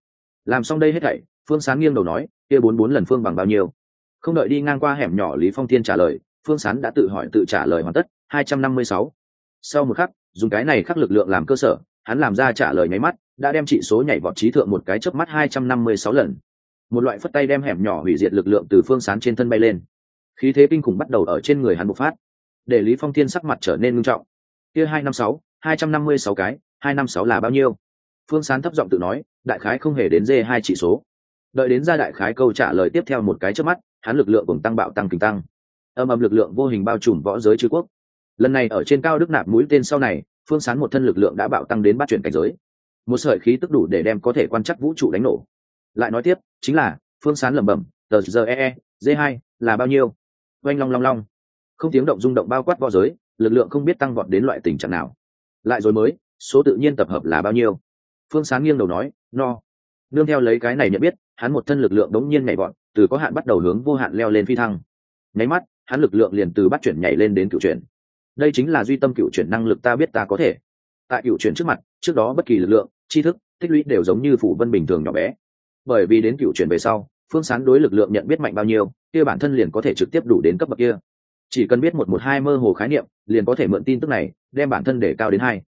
Làm xong đây hết thảy, phương sán nghiêng đầu nói, kia bốn bốn lần phương bằng bao nhiêu? Không đợi đi ngang qua hẻm nhỏ lý phong thiên trả lời phương sán đã tự hỏi tự trả lời hoàn tất, hai trăm năm mươi sáu. Sau một khắc, dùng cái này khắc lực lượng làm cơ sở, hắn làm ra trả lời nháy mắt, đã đem trị số nhảy vọt trí thượng một cái chớp mắt hai trăm năm mươi sáu lần. Một loại phất tay đem hẻm nhỏ hủy diệt lực lượng từ phương sán trên thân bay lên. Khí thế kinh khủng bắt đầu ở trên người hắn bộc phát. Để lý phong thiên sắc mặt trở nên nghiêm trọng. Kia hai năm sáu, hai trăm năm mươi sáu cái, hai năm sáu là bao nhiêu? Phương sán thấp giọng tự nói, đại khái không hề đến dê hai chỉ số. Đợi đến ra đại khái câu trả lời tiếp theo một cái trước mắt, hắn lực lượng cùng tăng bạo tăng kinh tăng âm âm lực lượng vô hình bao trùm võ giới chư quốc. Lần này ở trên cao đức nạp mũi tên sau này, phương sán một thân lực lượng đã bạo tăng đến bắt chuyển cảnh giới. Một sợi khí tức đủ để đem có thể quan chắc vũ trụ đánh nổ. Lại nói tiếp, chính là, phương sán lẩm bẩm, tờ giờ ee d hai, là bao nhiêu? Oanh long long long. Không tiếng động rung động bao quát võ giới, lực lượng không biết tăng vọt đến loại tình trạng nào. Lại rồi mới, số tự nhiên tập hợp là bao nhiêu? Phương sán nghiêng đầu nói, no. Nương theo lấy cái này nhận biết, hắn một thân lực lượng đống nhiên nhảy vọt, từ có hạn bắt đầu hướng vô hạn leo lên phi thăng. Nháy mắt hắn lực lượng liền từ bắt chuyển nhảy lên đến cựu chuyển. Đây chính là duy tâm cựu chuyển năng lực ta biết ta có thể. Tại cựu chuyển trước mặt, trước đó bất kỳ lực lượng, tri thức, tích lũy đều giống như phủ vân bình thường nhỏ bé. Bởi vì đến cựu chuyển về sau, phương sán đối lực lượng nhận biết mạnh bao nhiêu, kia bản thân liền có thể trực tiếp đủ đến cấp bậc kia. Chỉ cần biết một một hai mơ hồ khái niệm, liền có thể mượn tin tức này, đem bản thân để cao đến hai.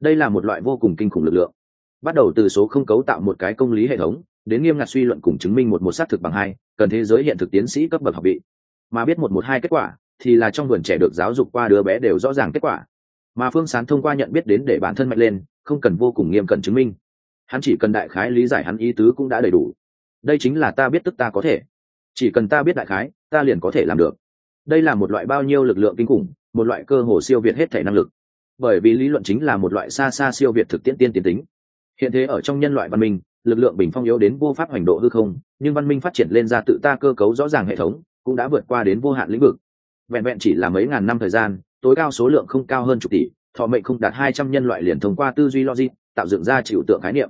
Đây là một loại vô cùng kinh khủng lực lượng. Bắt đầu từ số không cấu tạo một cái công lý hệ thống, đến nghiêm ngặt suy luận cùng chứng minh một một xác thực bằng hai, cần thế giới hiện thực tiến sĩ cấp bậc học vị mà biết một một hai kết quả, thì là trong vườn trẻ được giáo dục qua đứa bé đều rõ ràng kết quả. Mà phương sán thông qua nhận biết đến để bản thân mạnh lên, không cần vô cùng nghiêm cẩn chứng minh. Hắn chỉ cần đại khái lý giải hắn ý tứ cũng đã đầy đủ. Đây chính là ta biết tức ta có thể. Chỉ cần ta biết đại khái, ta liền có thể làm được. Đây là một loại bao nhiêu lực lượng kinh khủng, một loại cơ hồ siêu việt hết thể năng lực. Bởi vì lý luận chính là một loại xa xa siêu việt thực tiễn tiên tiến tính. Hiện thế ở trong nhân loại văn minh, lực lượng bình phong yếu đến vô pháp hoành độ hư không, nhưng văn minh phát triển lên ra tự ta cơ cấu rõ ràng hệ thống cũng đã vượt qua đến vô hạn lĩnh vực. Vẹn vẹn chỉ là mấy ngàn năm thời gian, tối cao số lượng không cao hơn chục tỷ, thọ mệnh không đạt hai trăm nhân loại liền thông qua tư duy logic, tạo dựng ra chịu tượng khái niệm.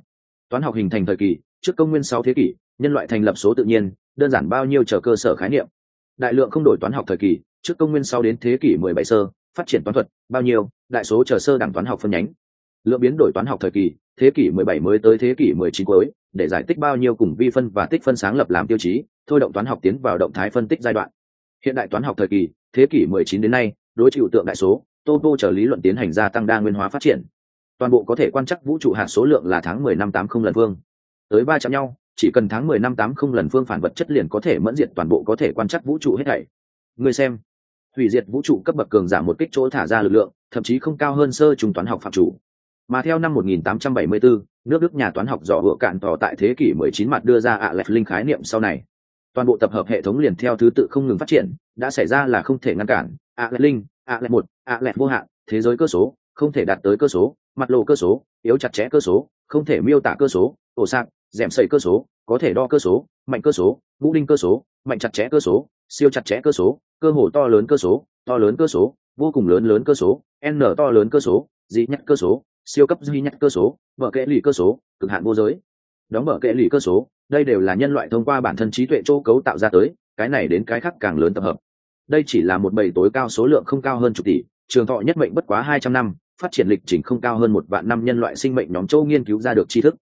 Toán học hình thành thời kỳ, trước công nguyên sáu thế kỷ, nhân loại thành lập số tự nhiên, đơn giản bao nhiêu chờ cơ sở khái niệm. Đại lượng không đổi toán học thời kỳ, trước công nguyên sau đến thế kỷ mười bảy sơ, phát triển toán thuật, bao nhiêu, đại số chờ sơ đẳng toán học phân nhánh. Lượng biến đổi toán học thời kỳ, thế kỷ mười bảy mới tới thế kỷ mười chín cuối để giải tích bao nhiêu cùng vi phân và tích phân sáng lập làm tiêu chí thôi động toán học tiến vào động thái phân tích giai đoạn. Hiện đại toán học thời kỳ thế kỷ mười chín đến nay đối chịu tượng đại số tô tô chờ lý luận tiến hành gia tăng đa nguyên hóa phát triển. Toàn bộ có thể quan trắc vũ trụ hạt số lượng là tháng mười năm tám không lần vương tới ba chạm nhau chỉ cần tháng mười năm tám không lần phương phản vật chất liền có thể mẫn diệt toàn bộ có thể quan trắc vũ trụ hết thảy. Người xem hủy diệt vũ trụ cấp bậc cường giảm một kích chỗ thả ra lực lượng thậm chí không cao hơn sơ trùng toán học phạm chủ. Mà theo năm 1874, nước Đức nhà toán học dò vựa cạn tỏ tại thế kỷ 19 mặt đưa ra ạ lệch linh khái niệm sau này toàn bộ tập hợp hệ thống liền theo thứ tự không ngừng phát triển đã xảy ra là không thể ngăn cản ạ lệch linh ạ lệch một ạ lệch vô hạn thế giới cơ số không thể đạt tới cơ số mặt lộ cơ số yếu chặt chẽ cơ số không thể miêu tả cơ số ổ sạc rèm sẩy cơ số có thể đo cơ số mạnh cơ số vũ đinh cơ số mạnh chặt chẽ cơ số siêu chặt chẽ cơ số cơ hồ to lớn cơ số to lớn cơ số vô cùng lớn lớn cơ số n to lớn cơ số dị nhất cơ số siêu cấp duy nhất cơ số vở kệ lì cơ số, cực hạn vô giới. Đóng vở kệ lì cơ số, đây đều là nhân loại thông qua bản thân trí tuệ chỗ cấu tạo ra tới, cái này đến cái khác càng lớn tập hợp. Đây chỉ là một bầy tối cao số lượng không cao hơn chục tỷ, trường thọ nhất mệnh bất quá hai trăm năm, phát triển lịch trình không cao hơn một vạn năm nhân loại sinh mệnh nhóm châu nghiên cứu ra được tri thức.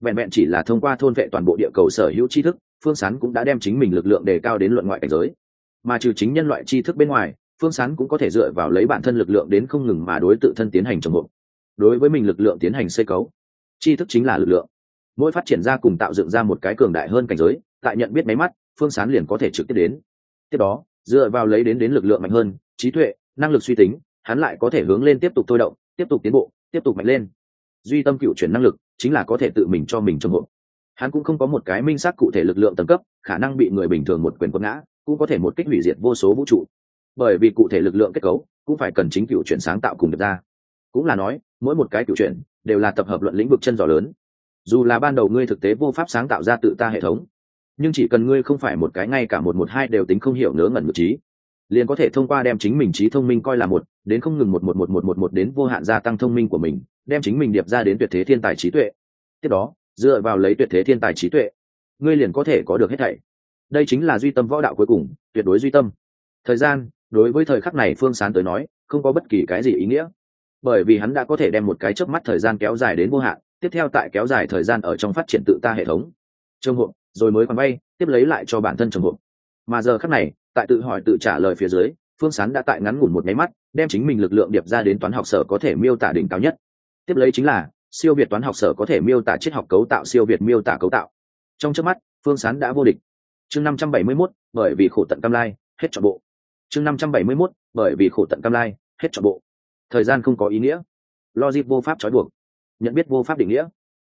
Vẹn vẹn chỉ là thông qua thôn vệ toàn bộ địa cầu sở hữu tri thức, phương sán cũng đã đem chính mình lực lượng đề cao đến luận ngoại cảnh giới. Mà trừ chính nhân loại tri thức bên ngoài, phương sán cũng có thể dựa vào lấy bản thân lực lượng đến không ngừng mà đối tự thân tiến hành trồng hộ đối với mình lực lượng tiến hành xây cấu. Tri thức chính là lực lượng. Mỗi phát triển ra cùng tạo dựng ra một cái cường đại hơn cảnh giới, tại nhận biết máy mắt, phương sán liền có thể trực tiếp đến. Tiếp đó, dựa vào lấy đến đến lực lượng mạnh hơn, trí tuệ, năng lực suy tính, hắn lại có thể hướng lên tiếp tục thôi động, tiếp tục tiến bộ, tiếp tục mạnh lên. Duy tâm cựu chuyển năng lực chính là có thể tự mình cho mình trong hộ hắn cũng không có một cái minh xác cụ thể lực lượng tầng cấp, khả năng bị người bình thường một quyền quật ngã, cũng có thể một kích hủy diệt vô số vũ trụ. Bởi vì cụ thể lực lượng kết cấu cũng phải cần chính cựu chuyển sáng tạo cùng được ra cũng là nói, mỗi một cái cựu chuyện đều là tập hợp luận lĩnh vực chân giỏ lớn. Dù là ban đầu ngươi thực tế vô pháp sáng tạo ra tự ta hệ thống, nhưng chỉ cần ngươi không phải một cái ngay cả một một hai đều tính không hiểu nớ ngẩn ngược trí, liền có thể thông qua đem chính mình trí thông minh coi là một, đến không ngừng một một một một một một đến vô hạn gia tăng thông minh của mình, đem chính mình điệp ra đến tuyệt thế thiên tài trí tuệ. Tiếp đó, dựa vào lấy tuyệt thế thiên tài trí tuệ, ngươi liền có thể có được hết thảy. Đây chính là duy tâm võ đạo cuối cùng, tuyệt đối duy tâm. Thời gian, đối với thời khắc này phương sán tới nói, không có bất kỳ cái gì ý nghĩa bởi vì hắn đã có thể đem một cái chớp mắt thời gian kéo dài đến vô hạn tiếp theo tại kéo dài thời gian ở trong phát triển tự ta hệ thống. Trông hộ rồi mới còn bay tiếp lấy lại cho bản thân trồng hộ mà giờ khắc này tại tự hỏi tự trả lời phía dưới phương sán đã tại ngắn ngủn một máy mắt đem chính mình lực lượng điệp ra đến toán học sở có thể miêu tả đỉnh cao nhất. Tiếp lấy chính là siêu việt toán học sở có thể miêu tả triết học cấu tạo siêu việt miêu tả cấu tạo. Trong trước mắt phương sán đã vô địch. Chương năm trăm bảy mươi 571, bởi vì khổ tận cam lai hết trọn bộ. Chương năm trăm bảy mươi 571, bởi vì khổ tận cam lai hết trọn bộ thời gian không có ý nghĩa. Logic vô pháp trói buộc. Nhận biết vô pháp định nghĩa.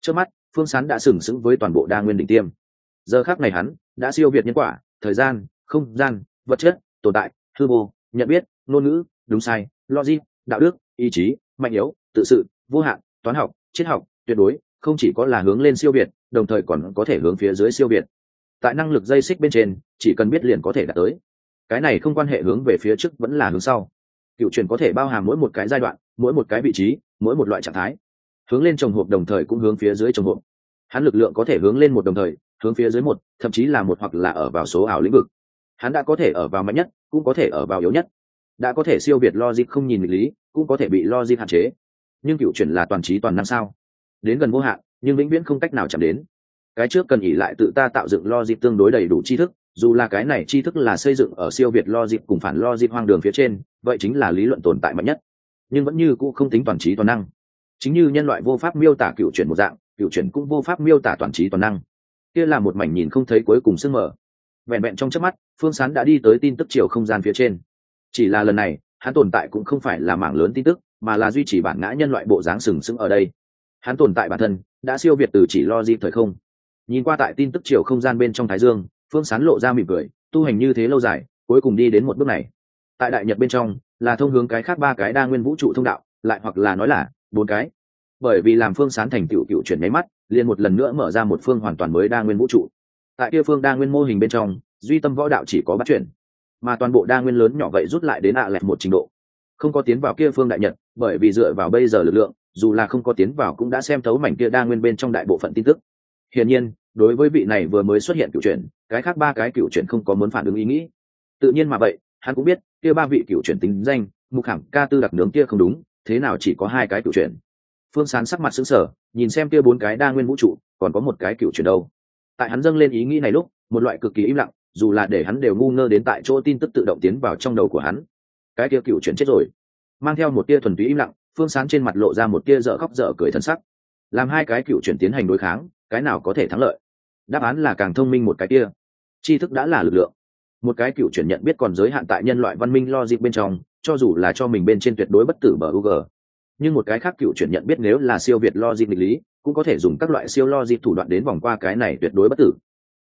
Trước mắt, phương sán đã sừng sững với toàn bộ đa nguyên định tiêm. Giờ khác này hắn đã siêu việt nhân quả, thời gian, không gian, vật chất, tồn tại, hư vô, nhận biết, ngôn ngữ, đúng sai, logic, đạo đức, ý chí, mạnh yếu, tự sự, vô hạn, toán học, triết học, tuyệt đối, không chỉ có là hướng lên siêu việt, đồng thời còn có thể hướng phía dưới siêu việt. Tại năng lực dây xích bên trên, chỉ cần biết liền có thể đạt tới. Cái này không quan hệ hướng về phía trước vẫn là hướng sau cựu truyền có thể bao hàm mỗi một cái giai đoạn, mỗi một cái vị trí, mỗi một loại trạng thái. Hướng lên trồng hộp đồng thời cũng hướng phía dưới trồng hộp. Hắn lực lượng có thể hướng lên một đồng thời, hướng phía dưới một, thậm chí là một hoặc là ở vào số ảo lĩnh vực. Hắn đã có thể ở vào mạnh nhất, cũng có thể ở vào yếu nhất. Đã có thể siêu việt logic không nhìn lý, cũng có thể bị logic hạn chế. Nhưng cựu chuyển là toàn trí toàn năng sao? Đến gần vô hạn, nhưng vĩnh viễn không cách nào chạm đến. Cái trước cần ỉ lại tự ta tạo dựng logic tương đối đầy đủ tri thức dù là cái này tri thức là xây dựng ở siêu việt logic cùng phản logic hoang đường phía trên, vậy chính là lý luận tồn tại mạnh nhất. Nhưng vẫn như cũ không tính toàn trí toàn năng. Chính như nhân loại vô pháp miêu tả cựu chuyển một dạng, cựu chuyển cũng vô pháp miêu tả toàn trí toàn năng. Kia là một mảnh nhìn không thấy cuối cùng sương mở vẹn vẹn trong chớp mắt, phương sán đã đi tới tin tức chiều không gian phía trên. Chỉ là lần này, hắn tồn tại cũng không phải là mảng lớn tin tức, mà là duy trì bản ngã nhân loại bộ dáng sừng sững ở đây. Hắn tồn tại bản thân, đã siêu việt từ chỉ lo di thời không. Nhìn qua tại tin tức chiều không gian bên trong thái dương phương sán lộ ra mỉm cười, tu hành như thế lâu dài, cuối cùng đi đến một bước này. Tại đại nhật bên trong, là thông hướng cái khác ba cái đa nguyên vũ trụ thông đạo, lại hoặc là nói là bốn cái. Bởi vì làm phương sán thành tựu cựu chuyển máy mắt, liền một lần nữa mở ra một phương hoàn toàn mới đa nguyên vũ trụ. Tại kia phương đa nguyên mô hình bên trong, duy tâm võ đạo chỉ có bắt chuyển, mà toàn bộ đa nguyên lớn nhỏ vậy rút lại đến ạ à lẹt một trình độ. Không có tiến vào kia phương đại nhật, bởi vì dựa vào bây giờ lực lượng, dù là không có tiến vào cũng đã xem thấu mảnh kia đa nguyên bên trong đại bộ phận tin tức. Hiển nhiên đối với vị này vừa mới xuất hiện cựu chuyển, cái khác ba cái cựu chuyển không có muốn phản ứng ý nghĩ. Tự nhiên mà vậy, hắn cũng biết, kia ba vị cựu chuyển tính danh, mục hẳn, ca tư đặc nướng kia không đúng, thế nào chỉ có hai cái cựu chuyển. Phương sán sắc mặt xứng sở nhìn xem kia bốn cái đa nguyên vũ trụ, còn có một cái cựu chuyển đâu. Tại hắn dâng lên ý nghĩ này lúc, một loại cực kỳ im lặng, dù là để hắn đều ngu ngơ đến tại chỗ tin tức tự động tiến vào trong đầu của hắn. Cái kia cựu chuyển chết rồi. Mang theo một tia thuần túy im lặng, phương sán trên mặt lộ ra một tia dở khóc dở cười thân sắc. Làm hai cái cựu chuyển tiến hành đối kháng, cái nào có thể thắng lợi? Đáp án là càng thông minh một cái kia tri thức đã là lực lượng một cái cựu chuyển nhận biết còn giới hạn tại nhân loại văn minh logic bên trong cho dù là cho mình bên trên tuyệt đối bất tử bờ UG. Nhưng một cái khác cựu chuyển nhận biết nếu là siêu việt logic nghịch lý, cũng có thể dùng các loại siêu logic thủ đoạn đến vòng qua cái này tuyệt đối bất tử.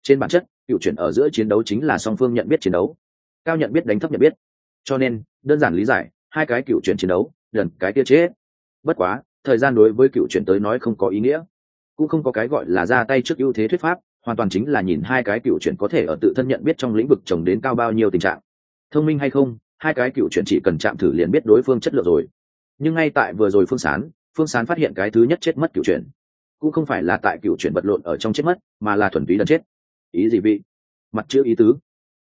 Trên bản chất, cựu chuyển ở giữa chiến đấu chính là song phương nhận biết chiến đấu. Cao nhận biết đánh thấp nhận biết. Cho nên, đơn giản lý giải, hai cái cựu chuyển chiến đấu, lần cái kia chết. Bất quá, thời gian đối với cựu chuyển tới nói không có ý nghĩa. Cũng không có cái gọi là ra tay trước ưu thế thuyết pháp, hoàn toàn chính là nhìn hai cái cựu chuyển có thể ở tự thân nhận biết trong lĩnh vực trồng đến cao bao nhiêu tình trạng. Thông minh hay không, hai cái cựu chuyển chỉ cần chạm thử liền biết đối phương chất lượng rồi. Nhưng ngay tại vừa rồi phương sán phương sán phát hiện cái thứ nhất chết mất cựu chuyển cũng không phải là tại cựu chuyển vật lộn ở trong chết mất mà là thuần túy đần chết. Ý gì vị? Mặt chữ ý tứ.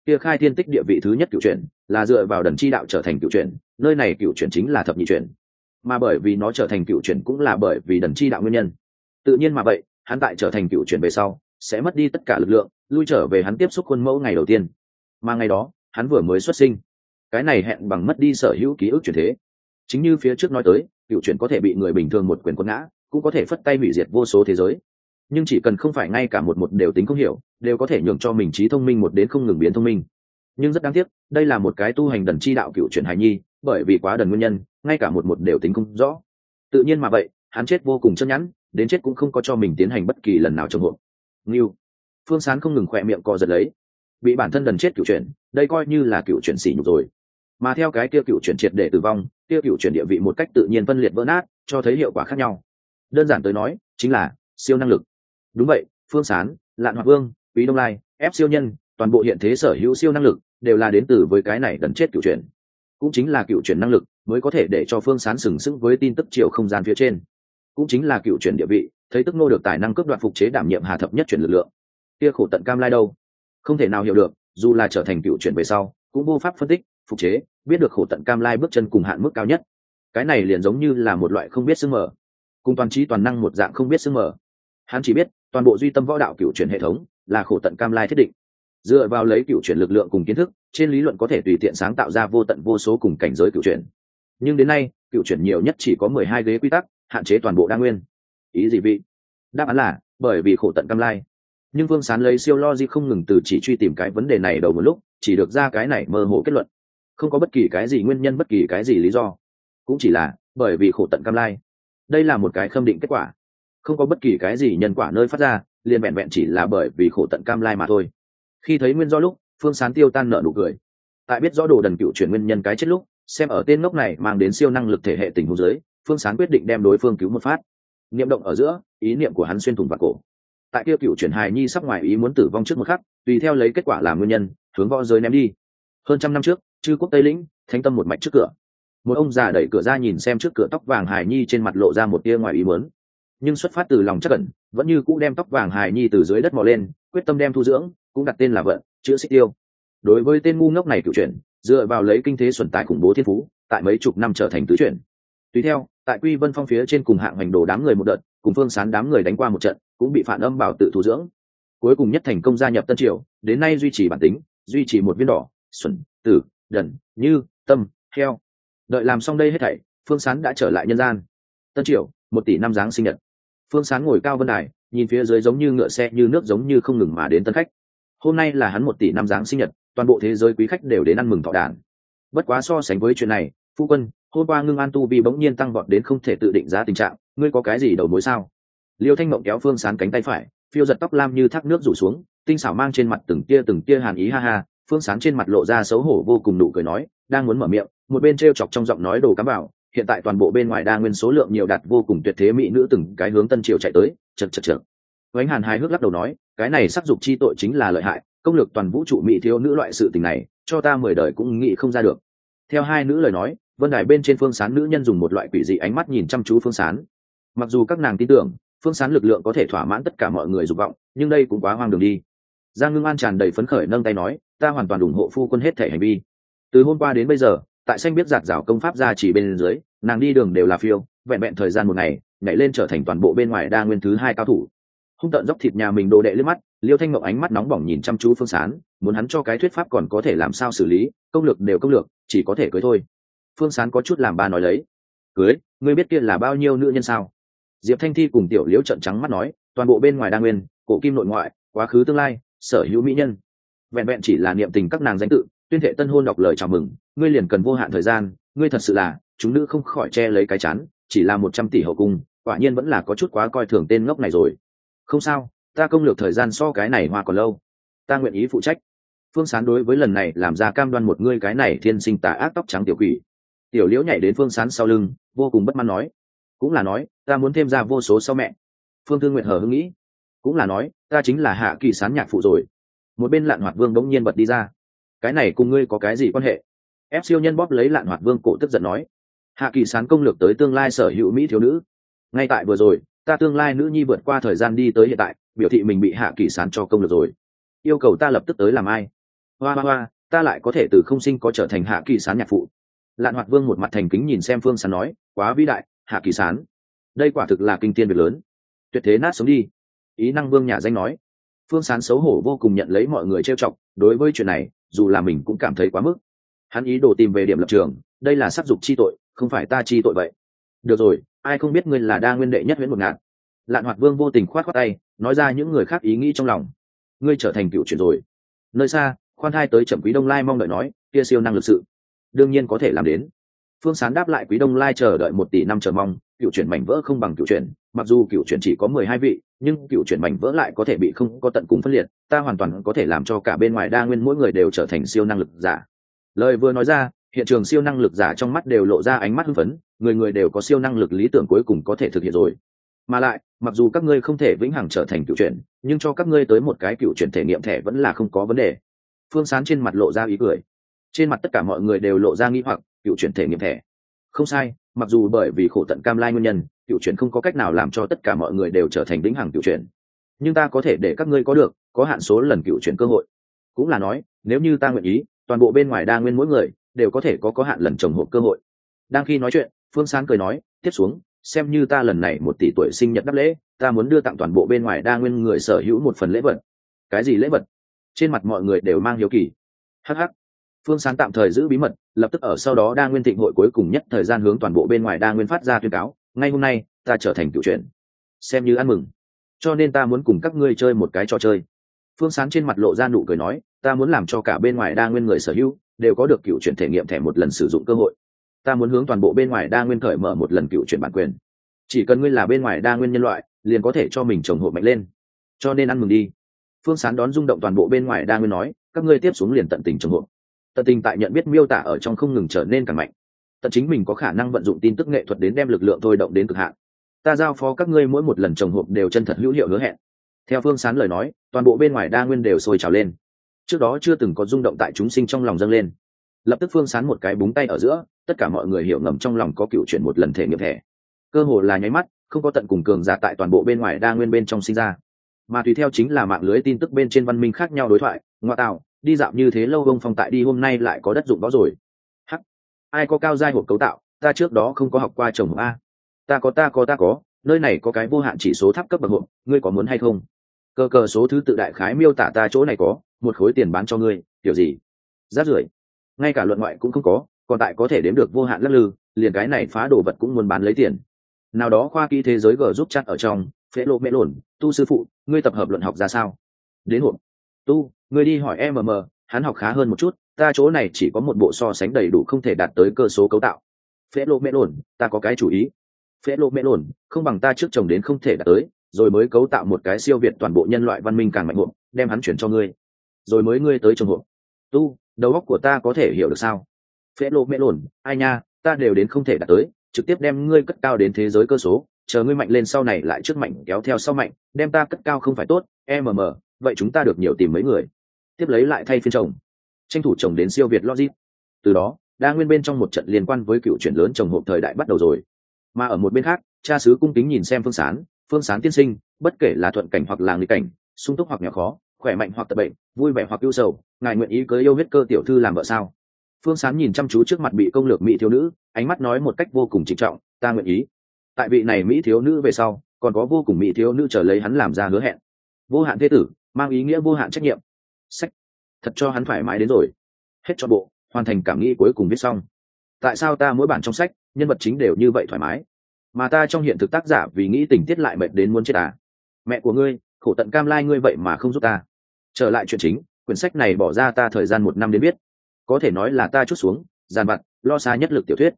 Kia khai thiên tích địa vị thứ nhất cựu chuyển là dựa vào đần chi đạo trở thành cựu chuyển nơi này cựu chuyển chính là thập nhị chuyển mà bởi vì nó trở thành cựu chuyển cũng là bởi vì đần chi đạo nguyên nhân. Tự nhiên mà vậy hắn tại trở thành cựu chuyển về sau sẽ mất đi tất cả lực lượng, lui trở về hắn tiếp xúc khuôn mẫu ngày đầu tiên. Mà ngày đó, hắn vừa mới xuất sinh. Cái này hẹn bằng mất đi sở hữu ký ức chuyển thế. Chính như phía trước nói tới, cựu chuyển có thể bị người bình thường một quyền quân ngã, cũng có thể phất tay hủy diệt vô số thế giới. Nhưng chỉ cần không phải ngay cả một một đều tính không hiểu, đều có thể nhường cho mình trí thông minh một đến không ngừng biến thông minh. Nhưng rất đáng tiếc, đây là một cái tu hành đần chi đạo cựu chuyển hài nhi, bởi vì quá đần nguyên nhân, ngay cả một một đều tính không rõ. Tự nhiên mà vậy, hắn chết vô cùng chân nhẵn đến chết cũng không có cho mình tiến hành bất kỳ lần nào trong hộ ngưu. Phương sán không ngừng khỏe miệng co giật lấy. Bị bản thân đần chết cựu chuyển, đây coi như là cựu chuyển xỉ nhục rồi. Mà theo cái kia cựu chuyển triệt để tử vong, kia cựu chuyển địa vị một cách tự nhiên phân liệt vỡ nát, cho thấy hiệu quả khác nhau. Đơn giản tới nói, chính là siêu năng lực. Đúng vậy, phương sán, lạn hoạt vương, quý đông lai, ép siêu nhân, toàn bộ hiện thế sở hữu siêu năng lực, đều là đến từ với cái này đần chết cựu chuyển. Cũng chính là cựu chuyển năng lực, mới có thể để cho phương sán sừng sững với tin tức chiều không gian phía trên. Cũng chính là cựu chuyển địa vị thấy tức ngô được tài năng cướp đoạt phục chế đảm nhiệm hà thập nhất chuyển lực lượng. Kia khổ tận cam lai đâu? Không thể nào hiểu được, dù là trở thành cựu chuyển về sau, cũng vô pháp phân tích, phục chế, biết được khổ tận cam lai bước chân cùng hạn mức cao nhất. Cái này liền giống như là một loại không biết sưng mở. Cùng toàn trí toàn năng một dạng không biết sưng mở. Hắn chỉ biết, toàn bộ duy tâm võ đạo cựu chuyển hệ thống là khổ tận cam lai thiết định. Dựa vào lấy cựu chuyển lực lượng cùng kiến thức, trên lý luận có thể tùy tiện sáng tạo ra vô tận vô số cùng cảnh giới cựu chuyển. Nhưng đến nay, cựu chuyển nhiều nhất chỉ có mười hai ghế quy tắc, hạn chế toàn bộ đa nguyên ý gì vị? Đáp án là, bởi vì khổ tận cam lai. Nhưng vương sán lấy siêu logic không ngừng từ chỉ truy tìm cái vấn đề này đầu một lúc, chỉ được ra cái này mơ hồ kết luận. Không có bất kỳ cái gì nguyên nhân, bất kỳ cái gì lý do. Cũng chỉ là, bởi vì khổ tận cam lai. Đây là một cái khâm định kết quả. Không có bất kỳ cái gì nhân quả nơi phát ra, liền vẹn vẹn chỉ là bởi vì khổ tận cam lai mà thôi. Khi thấy nguyên do lúc, phương sán tiêu tan nợ nụ cười. Tại biết rõ đồ đần cựu chuyển nguyên nhân cái chết lúc, xem ở tên ngốc này mang đến siêu năng lực thể hệ tình huống giới phương sán quyết định đem đối phương cứu một phát niệm động ở giữa ý niệm của hắn xuyên thủng vào cổ. Tại kia cựu chuyển hài nhi sắp ngoài ý muốn tử vong trước một khắc tùy theo lấy kết quả làm nguyên nhân hướng võ giới ném đi. Hơn trăm năm trước chư quốc tây lĩnh thanh tâm một mạch trước cửa. Một ông già đẩy cửa ra nhìn xem trước cửa tóc vàng hài nhi trên mặt lộ ra một tia ngoài ý muốn. Nhưng xuất phát từ lòng chắc cẩn vẫn như cũ đem tóc vàng hài nhi từ dưới đất mò lên quyết tâm đem thu dưỡng cũng đặt tên là vợ, chữ xích tiêu. Đối với tên ngu ngốc này cựu chuyển dựa vào lấy kinh thế xuẩn tài khủng bố thiên phú tại mấy chục năm trở thành tứ chuyển. Tùy theo tại quy vân phong phía trên cùng hạng hành đồ đám người một đợt, cùng phương sán đám người đánh qua một trận, cũng bị phản âm bảo tự thủ dưỡng. Cuối cùng nhất thành công gia nhập tân triều, đến nay duy trì bản tính, duy trì một viên đỏ, xuẩn, tử đần như, tâm, heo. Đợi làm xong đây hết thảy, phương sán đã trở lại nhân gian. Tân triều, một tỷ năm giáng sinh nhật. Phương sán ngồi cao vân đài, nhìn phía dưới giống như ngựa xe như nước giống như không ngừng mà đến tân khách. Hôm nay là hắn một tỷ năm giáng sinh nhật, toàn bộ thế giới quý khách đều đến ăn mừng thọ đàn. Bất quá so sánh với chuyện này phu quân, hôm qua ngưng an tu vi bỗng nhiên tăng vọt đến không thể tự định giá tình trạng, ngươi có cái gì đầu mối sao? Liêu thanh mộng kéo phương sán cánh tay phải, phiêu giật tóc lam như thác nước rủ xuống, tinh xảo mang trên mặt từng tia từng tia hàn ý ha ha, phương sán trên mặt lộ ra xấu hổ vô cùng nụ cười nói, đang muốn mở miệng, một bên t r e o chọc trong giọng nói đồ cám bảo, hiện tại toàn bộ bên ngoài đa nguyên số lượng nhiều đạt vô cùng tuyệt thế mỹ nữ từng cái hướng tân triều chạy tới, chật chật chật. Vánh hàn hài hước lắc đầu nói, cái này sắc dục chi tội chính là lợi hại, công lực toàn vũ trụ mỹ thiếu nữ loại sự tình này, cho ta mười đời cũng nghĩ không ra được. Theo hai nữ lời nói vân đài bên trên phương sán nữ nhân dùng một loại quỷ dị ánh mắt nhìn chăm chú phương sán. Mặc dù các nàng tin tưởng, phương sán lực lượng có thể thỏa mãn tất cả mọi người dục vọng, nhưng đây cũng quá hoang đường đi. Giang ngưng an tràn đầy phấn khởi nâng tay nói, ta hoàn toàn ủng hộ phu quân hết thể hành vi. Từ hôm qua đến bây giờ, tại xanh biết giạt rào công pháp ra chỉ bên dưới, nàng đi đường đều là phiêu, vẹn vẹn thời gian một ngày, nhảy lên trở thành toàn bộ bên ngoài đa nguyên thứ hai cao thủ. Hung tợn dốc thịt nhà mình đồ đệ lên mắt, liêu thanh ngọc ánh mắt nóng bỏng nhìn chăm chú phương sán, muốn hắn cho cái thuyết pháp còn có thể làm sao xử lý, công lược đều công lược, chỉ có thể cưới thôi phương sán có chút làm ba nói lấy. Cưới, ngươi biết kia là bao nhiêu nữ nhân sao? Diệp thanh thi cùng tiểu liễu trận trắng mắt nói, toàn bộ bên ngoài đa nguyên, cổ kim nội ngoại, quá khứ tương lai, sở hữu mỹ nhân. Vẹn vẹn chỉ là niệm tình các nàng danh tự, tuyên thệ tân hôn đọc lời chào mừng, ngươi liền cần vô hạn thời gian, ngươi thật sự là, chúng nữ không khỏi che lấy cái chán, chỉ là một trăm tỷ hậu cung, quả nhiên vẫn là có chút quá coi thường tên ngốc này rồi. Không sao, ta công lược thời gian so cái này hoa còn lâu. Ta nguyện ý phụ trách. Phương sán đối với lần này làm ra cam đoan một ngươi cái này thiên sinh tà ác tóc trắng tiểu quỷ tiểu liễu nhảy đến phương sán sau lưng, vô cùng bất mãn nói, cũng là nói, ta muốn thêm ra vô số sau mẹ. Phương thương nguyện hờ hưng nghĩ, cũng là nói, ta chính là hạ kỳ sán nhạc phụ rồi. Một bên lạn hoạt vương bỗng nhiên bật đi ra, cái này cùng ngươi có cái gì quan hệ? Ép siêu nhân bóp lấy lạn hoạt vương cổ tức giận nói, hạ kỳ sán công lược tới tương lai sở hữu mỹ thiếu nữ. Ngay tại vừa rồi, ta tương lai nữ nhi vượt qua thời gian đi tới hiện tại, biểu thị mình bị hạ kỳ sán cho công lược rồi. Yêu cầu ta lập tức tới làm ai? Hoa hoa hoa, ta lại có thể từ không sinh có trở thành hạ kỳ sán nhạc phụ lạn hoạt vương một mặt thành kính nhìn xem phương sán nói, quá vĩ đại, hạ kỳ sán. Đây quả thực là kinh tiên việc lớn. Tuyệt thế nát sống đi. Ý năng vương nhà danh nói. Phương sán xấu hổ vô cùng nhận lấy mọi người trêu chọc, đối với chuyện này, dù là mình cũng cảm thấy quá mức. Hắn ý đồ tìm về điểm lập trường, đây là sắc dục chi tội, không phải ta chi tội vậy. Được rồi, ai không biết ngươi là đa nguyên đệ nhất huyễn một ngạn lạn hoạt vương vô tình khoát khoát tay, nói ra những người khác ý nghĩ trong lòng. Ngươi trở thành cựu chuyện rồi. Nơi xa, khoan hai tới trầm quý đông lai mong đợi nói, kia siêu năng lực sự đương nhiên có thể làm đến. Phương sán đáp lại quý đông lai chờ đợi một tỷ năm chờ mong, cựu chuyển mảnh vỡ không bằng cựu chuyển, mặc dù cựu chuyển chỉ có mười hai vị, nhưng cựu chuyển mảnh vỡ lại có thể bị không có tận cùng phân liệt, ta hoàn toàn có thể làm cho cả bên ngoài đa nguyên mỗi người đều trở thành siêu năng lực giả. Lời vừa nói ra, hiện trường siêu năng lực giả trong mắt đều lộ ra ánh mắt hưng phấn, người người đều có siêu năng lực lý tưởng cuối cùng có thể thực hiện rồi. Mà lại, mặc dù các ngươi không thể vĩnh hằng trở thành cựu chuyển, nhưng cho các ngươi tới một cái cựu chuyển thể nghiệm thẻ vẫn là không có vấn đề. Phương sán trên mặt lộ ra ý cười trên mặt tất cả mọi người đều lộ ra nghi hoặc, cựu chuyển thể nghiệm thẻ. Không sai, mặc dù bởi vì khổ tận cam lai nguyên nhân, cựu chuyển không có cách nào làm cho tất cả mọi người đều trở thành vĩnh hằng cựu chuyển. Nhưng ta có thể để các ngươi có được, có hạn số lần cựu chuyển cơ hội. Cũng là nói, nếu như ta nguyện ý, toàn bộ bên ngoài đa nguyên mỗi người đều có thể có có hạn lần trồng hộp cơ hội. Đang khi nói chuyện, phương sáng cười nói, tiếp xuống, xem như ta lần này một tỷ tuổi sinh nhật đáp lễ, ta muốn đưa tặng toàn bộ bên ngoài đa nguyên người sở hữu một phần lễ vật. Cái gì lễ vật? Trên mặt mọi người đều mang hiếu kỳ. Hh phương sán tạm thời giữ bí mật, lập tức ở sau đó đa nguyên thịnh hội cuối cùng nhất thời gian hướng toàn bộ bên ngoài đa nguyên phát ra tuyên cáo, ngay hôm nay, ta trở thành cựu chuyện xem như ăn mừng. Cho nên ta muốn cùng các ngươi chơi một cái trò chơi. Phương sán trên mặt lộ ra nụ cười nói, ta muốn làm cho cả bên ngoài đa nguyên người sở hữu đều có được cựu chuyện thể nghiệm thẻ một lần sử dụng cơ hội. Ta muốn hướng toàn bộ bên ngoài đa nguyên cởi mở một lần cựu chuyện bản quyền. Chỉ cần ngươi là bên ngoài đa nguyên nhân loại, liền có thể cho mình trồng hộ mạnh lên. Cho nên ăn mừng đi. Phương sán đón rung động toàn bộ bên ngoài đa nguyên nói, các ngươi tiếp xuống liền tận tình trồng hộ tận tình tại nhận biết miêu tả ở trong không ngừng trở nên càng mạnh. Tận chính mình có khả năng vận dụng tin tức nghệ thuật đến đem lực lượng thôi động đến cực hạn. Ta giao phó các ngươi mỗi một lần trồng hộp đều chân thật hữu hiệu hứa hẹn. Theo phương sán lời nói, toàn bộ bên ngoài đa nguyên đều sôi trào lên. Trước đó chưa từng có rung động tại chúng sinh trong lòng dâng lên. Lập tức phương sán một cái búng tay ở giữa, tất cả mọi người hiểu ngầm trong lòng có cựu chuyển một lần thể nghiệm thẻ. Cơ hồ là nháy mắt, không có tận cùng cường giả tại toàn bộ bên ngoài đa nguyên bên trong sinh ra. Mà tùy theo chính là mạng lưới tin tức bên trên văn minh khác nhau đối thoại, ngoại tạo đi dạo như thế lâu, ông phong tại đi hôm nay lại có đất dụng võ rồi. Hắc, ai có cao giai hộp cấu tạo, ta trước đó không có học qua trồng a. Ta có ta có ta có, nơi này có cái vô hạn chỉ số tháp cấp bậc hộp, ngươi có muốn hay không? Cơ cờ số thứ tự đại khái miêu tả ta chỗ này có, một khối tiền bán cho ngươi, kiểu gì? Rát rưởi. Ngay cả luận ngoại cũng không có, còn tại có thể đếm được vô hạn lắc lư, liền cái này phá đồ vật cũng muốn bán lấy tiền. Nào đó khoa kỹ thế giới g giúp chặt ở trong phễ lộ mễ lồn, tu sư phụ, ngươi tập hợp luận học ra sao? Đến hộp. Tu Người đi hỏi mm hắn học khá hơn một chút, ta chỗ này chỉ có một bộ so sánh đầy đủ không thể đạt tới cơ số cấu tạo. Phễ lộ mê lồn, ta có cái chủ ý. Phễ lộ mê lồn, không bằng ta trước chồng đến không thể đạt tới, rồi mới cấu tạo một cái siêu việt toàn bộ nhân loại văn minh càng mạnh hộp đem hắn chuyển cho ngươi. Rồi mới ngươi tới trồng hộ. tu, đầu óc của ta có thể hiểu được sao? Phễ lộ mê lồn, ai nha, ta đều đến không thể đạt tới, trực tiếp đem ngươi cất cao đến thế giới cơ số, chờ ngươi mạnh lên sau này lại trước mạnh, kéo theo sau mạnh, đem ta cất cao không phải tốt mm vậy chúng ta được nhiều tìm mấy người tiếp lấy lại thay phiên chồng. Tranh thủ chồng đến siêu việt logic. Từ đó, đa nguyên bên trong một trận liên quan với cựu chuyển lớn chồng hộp thời đại bắt đầu rồi. Mà ở một bên khác, cha sứ cung kính nhìn xem phương sán phương sán tiên sinh, bất kể là thuận cảnh hoặc là nghịch cảnh, sung túc hoặc nhỏ khó, khỏe mạnh hoặc tập bệnh, vui vẻ hoặc yêu sầu, ngài nguyện ý cưới yêu huyết cơ tiểu thư làm vợ sao? Phương sán nhìn chăm chú trước mặt bị công lược mỹ thiếu nữ, ánh mắt nói một cách vô cùng trịnh trọng, ta nguyện ý. Tại vị này mỹ thiếu nữ về sau, còn có vô cùng mỹ thiếu nữ trở lấy hắn làm ra hứa hẹn. Vô hạn thế tử, mang ý nghĩa vô hạn trách nhiệm sách. Thật cho hắn thoải mái đến rồi. Hết cho bộ, hoàn thành cảm nghĩ cuối cùng viết xong. Tại sao ta mỗi bản trong sách, nhân vật chính đều như vậy thoải mái? Mà ta trong hiện thực tác giả vì nghĩ tình tiết lại mệt đến muốn chết à? Mẹ của ngươi, khổ tận cam lai ngươi vậy mà không giúp ta. Trở lại chuyện chính, quyển sách này bỏ ra ta thời gian một năm đến biết. Có thể nói là ta chút xuống giàn vặt, lo xa nhất lực tiểu thuyết.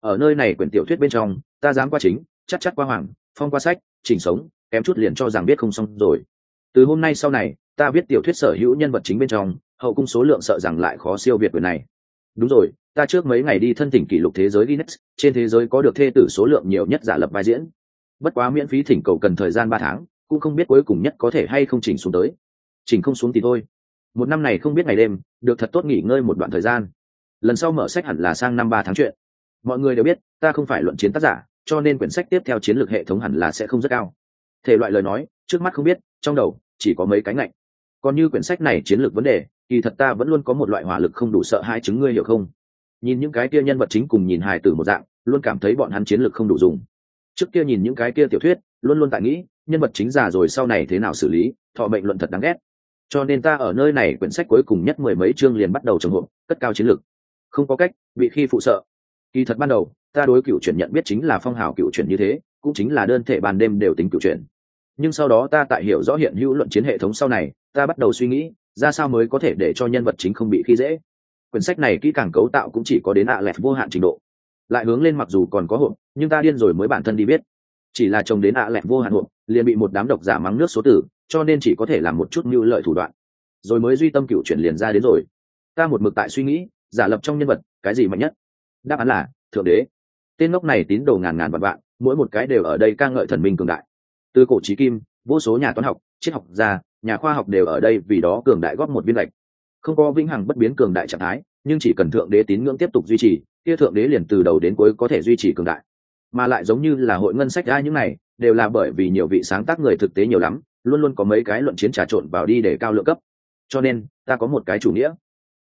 Ở nơi này quyển tiểu thuyết bên trong, ta dám qua chính, chắc chắc qua hoàng, phong qua sách, chỉnh sống, kém chút liền cho rằng biết không xong rồi. Từ hôm nay sau này ta viết tiểu thuyết sở hữu nhân vật chính bên trong hậu cung số lượng sợ rằng lại khó siêu việt quyền này đúng rồi ta trước mấy ngày đi thân thỉnh kỷ lục thế giới Guinness, trên thế giới có được thê tử số lượng nhiều nhất giả lập vai diễn. Bất quá miễn phí thỉnh cầu cần thời gian ba tháng, cũng không biết cuối cùng nhất có thể hay không chỉnh xuống tới. Chỉnh không xuống thì thôi. Một năm này không biết ngày đêm, được thật tốt nghỉ ngơi một đoạn thời gian. Lần sau mở sách hẳn là sang năm ba tháng chuyện. Mọi người đều biết, ta không phải luận chiến tác giả, cho nên quyển sách tiếp theo chiến lược hệ thống hẳn là sẽ không rất cao. Thể loại lời nói, trước mắt không biết, trong đầu chỉ có mấy cái ngạnh. Còn như quyển sách này chiến lược vấn đề, kỳ thật ta vẫn luôn có một loại hỏa lực không đủ sợ hai chứng ngươi hiểu không? nhìn những cái kia nhân vật chính cùng nhìn hài tử một dạng luôn cảm thấy bọn hắn chiến lược không đủ dùng. Trước kia nhìn những cái kia tiểu thuyết luôn luôn tại nghĩ nhân vật chính già rồi sau này thế nào xử lý thọ mệnh luận thật đáng ghét. Cho nên ta ở nơi này quyển sách cuối cùng nhất mười mấy chương liền bắt đầu trồng hộ cất cao chiến lược. Không có cách bị khi phụ sợ. Kỳ thật ban đầu ta đối cựu chuyển nhận biết chính là phong hào cựu chuyển như thế cũng chính là đơn thể ban đêm đều tính cựu chuyển nhưng sau đó ta tại hiểu rõ hiện hữu luận chiến hệ thống sau này, ta bắt đầu suy nghĩ, ra sao mới có thể để cho nhân vật chính không bị khi dễ. Quyển sách này kỹ càng cấu tạo cũng chỉ có đến ạ à lẹt vô hạn trình độ. Lại hướng lên mặc dù còn có hộp, nhưng ta điên rồi mới bản thân đi biết. Chỉ là trồng đến ạ à lẹt vô hạn hộp, liền bị một đám độc giả mắng nước số tử, cho nên chỉ có thể làm một chút mưu lợi thủ đoạn. Rồi mới duy tâm cựu chuyển liền ra đến rồi. Ta một mực tại suy nghĩ, giả lập trong nhân vật, cái gì mạnh nhất? Đáp án là, thượng đế. Tên ngốc này tín đồ ngàn ngàn vạn vạn, mỗi một cái đều ở đây ca ngợi thần minh cường đại từ cổ trí kim, vô số nhà toán học, triết học gia, nhà khoa học đều ở đây vì đó cường đại góp một viên lệch. Không có vĩnh hằng bất biến cường đại trạng thái, nhưng chỉ cần thượng đế tín ngưỡng tiếp tục duy trì, kia thượng đế liền từ đầu đến cuối có thể duy trì cường đại. Mà lại giống như là hội ngân sách ra những này, đều là bởi vì nhiều vị sáng tác người thực tế nhiều lắm, luôn luôn có mấy cái luận chiến trà trộn vào đi để cao lượng cấp. Cho nên, ta có một cái chủ nghĩa.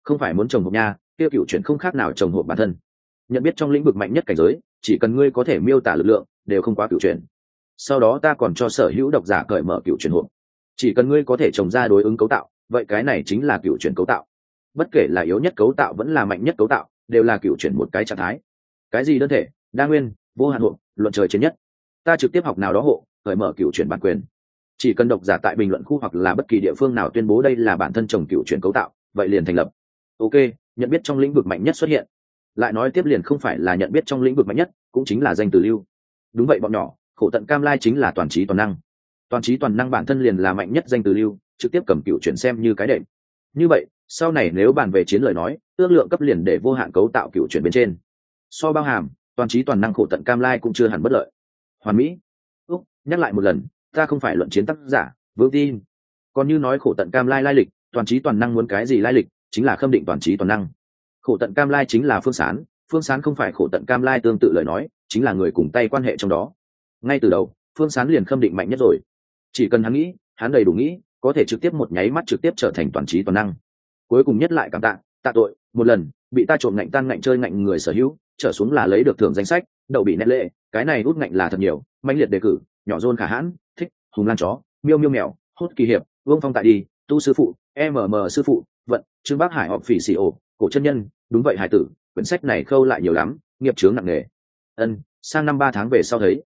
Không phải muốn trồng hộp nha kia cựu chuyện không khác nào trồng hộp bản thân. Nhận biết trong lĩnh vực mạnh nhất cảnh giới, chỉ cần ngươi có thể miêu tả lực lượng, đều không quá cựu chuyện sau đó ta còn cho sở hữu độc giả cởi mở cựu chuyển hộp. Chỉ cần ngươi có thể trồng ra đối ứng cấu tạo, vậy cái này chính là cựu chuyển cấu tạo. Bất kể là yếu nhất cấu tạo vẫn là mạnh nhất cấu tạo, đều là cựu chuyển một cái trạng thái. Cái gì đơn thể, đa nguyên, vô hạn hộ luận trời chiến nhất. Ta trực tiếp học nào đó hộ, cởi mở cựu chuyển bản quyền. Chỉ cần độc giả tại bình luận khu hoặc là bất kỳ địa phương nào tuyên bố đây là bản thân chồng cựu chuyển cấu tạo, vậy liền thành lập. Ok, nhận biết trong lĩnh vực mạnh nhất xuất hiện. Lại nói tiếp liền không phải là nhận biết trong lĩnh vực mạnh nhất, cũng chính là danh từ lưu. Đúng vậy bọn nhỏ khổ tận cam lai chính là toàn trí toàn năng. Toàn trí toàn năng bản thân liền là mạnh nhất danh từ lưu, trực tiếp cầm cựu chuyển xem như cái đệm. Như vậy, sau này nếu bàn về chiến lời nói, ước lượng cấp liền để vô hạn cấu tạo cựu chuyển bên trên. So bao hàm, toàn trí toàn năng khổ tận cam lai cũng chưa hẳn bất lợi. Hoàn mỹ. Úc, nhắc lại một lần, ta không phải luận chiến tác giả vững tin. Còn như nói khổ tận cam lai lai lịch, toàn trí toàn năng muốn cái gì lai lịch, chính là khâm định toàn trí toàn năng. Khổ tận cam lai chính là phương sán phương sán không phải khổ tận cam lai tương tự lời nói, chính là người cùng tay quan hệ trong đó ngay từ đầu, phương sán liền khâm định mạnh nhất rồi. Chỉ cần hắn nghĩ, hắn đầy đủ nghĩ, có thể trực tiếp một nháy mắt trực tiếp trở thành toàn trí toàn năng. Cuối cùng nhất lại cảm tạ tạ tội, một lần, bị ta trộm ngạnh tan ngạnh chơi ngạnh người sở hữu, trở xuống là lấy được thưởng danh sách, đậu bị nét lệ, cái này út ngạnh là thật nhiều mạnh liệt đề cử, nhỏ rôn khả hãn, thích, hùng lan chó, miêu miêu mèo hốt kỳ hiệp, vương phong tại đi, tu sư phụ mm sư phụ, vận, trương bác hải họp phỉ xì ổ, cổ chân nhân, đúng vậy hải tử, quyển sách này khâu lại nhiều lắm, nghiệp chướng nặng nề. Ân, sang năm ba tháng về sau thấy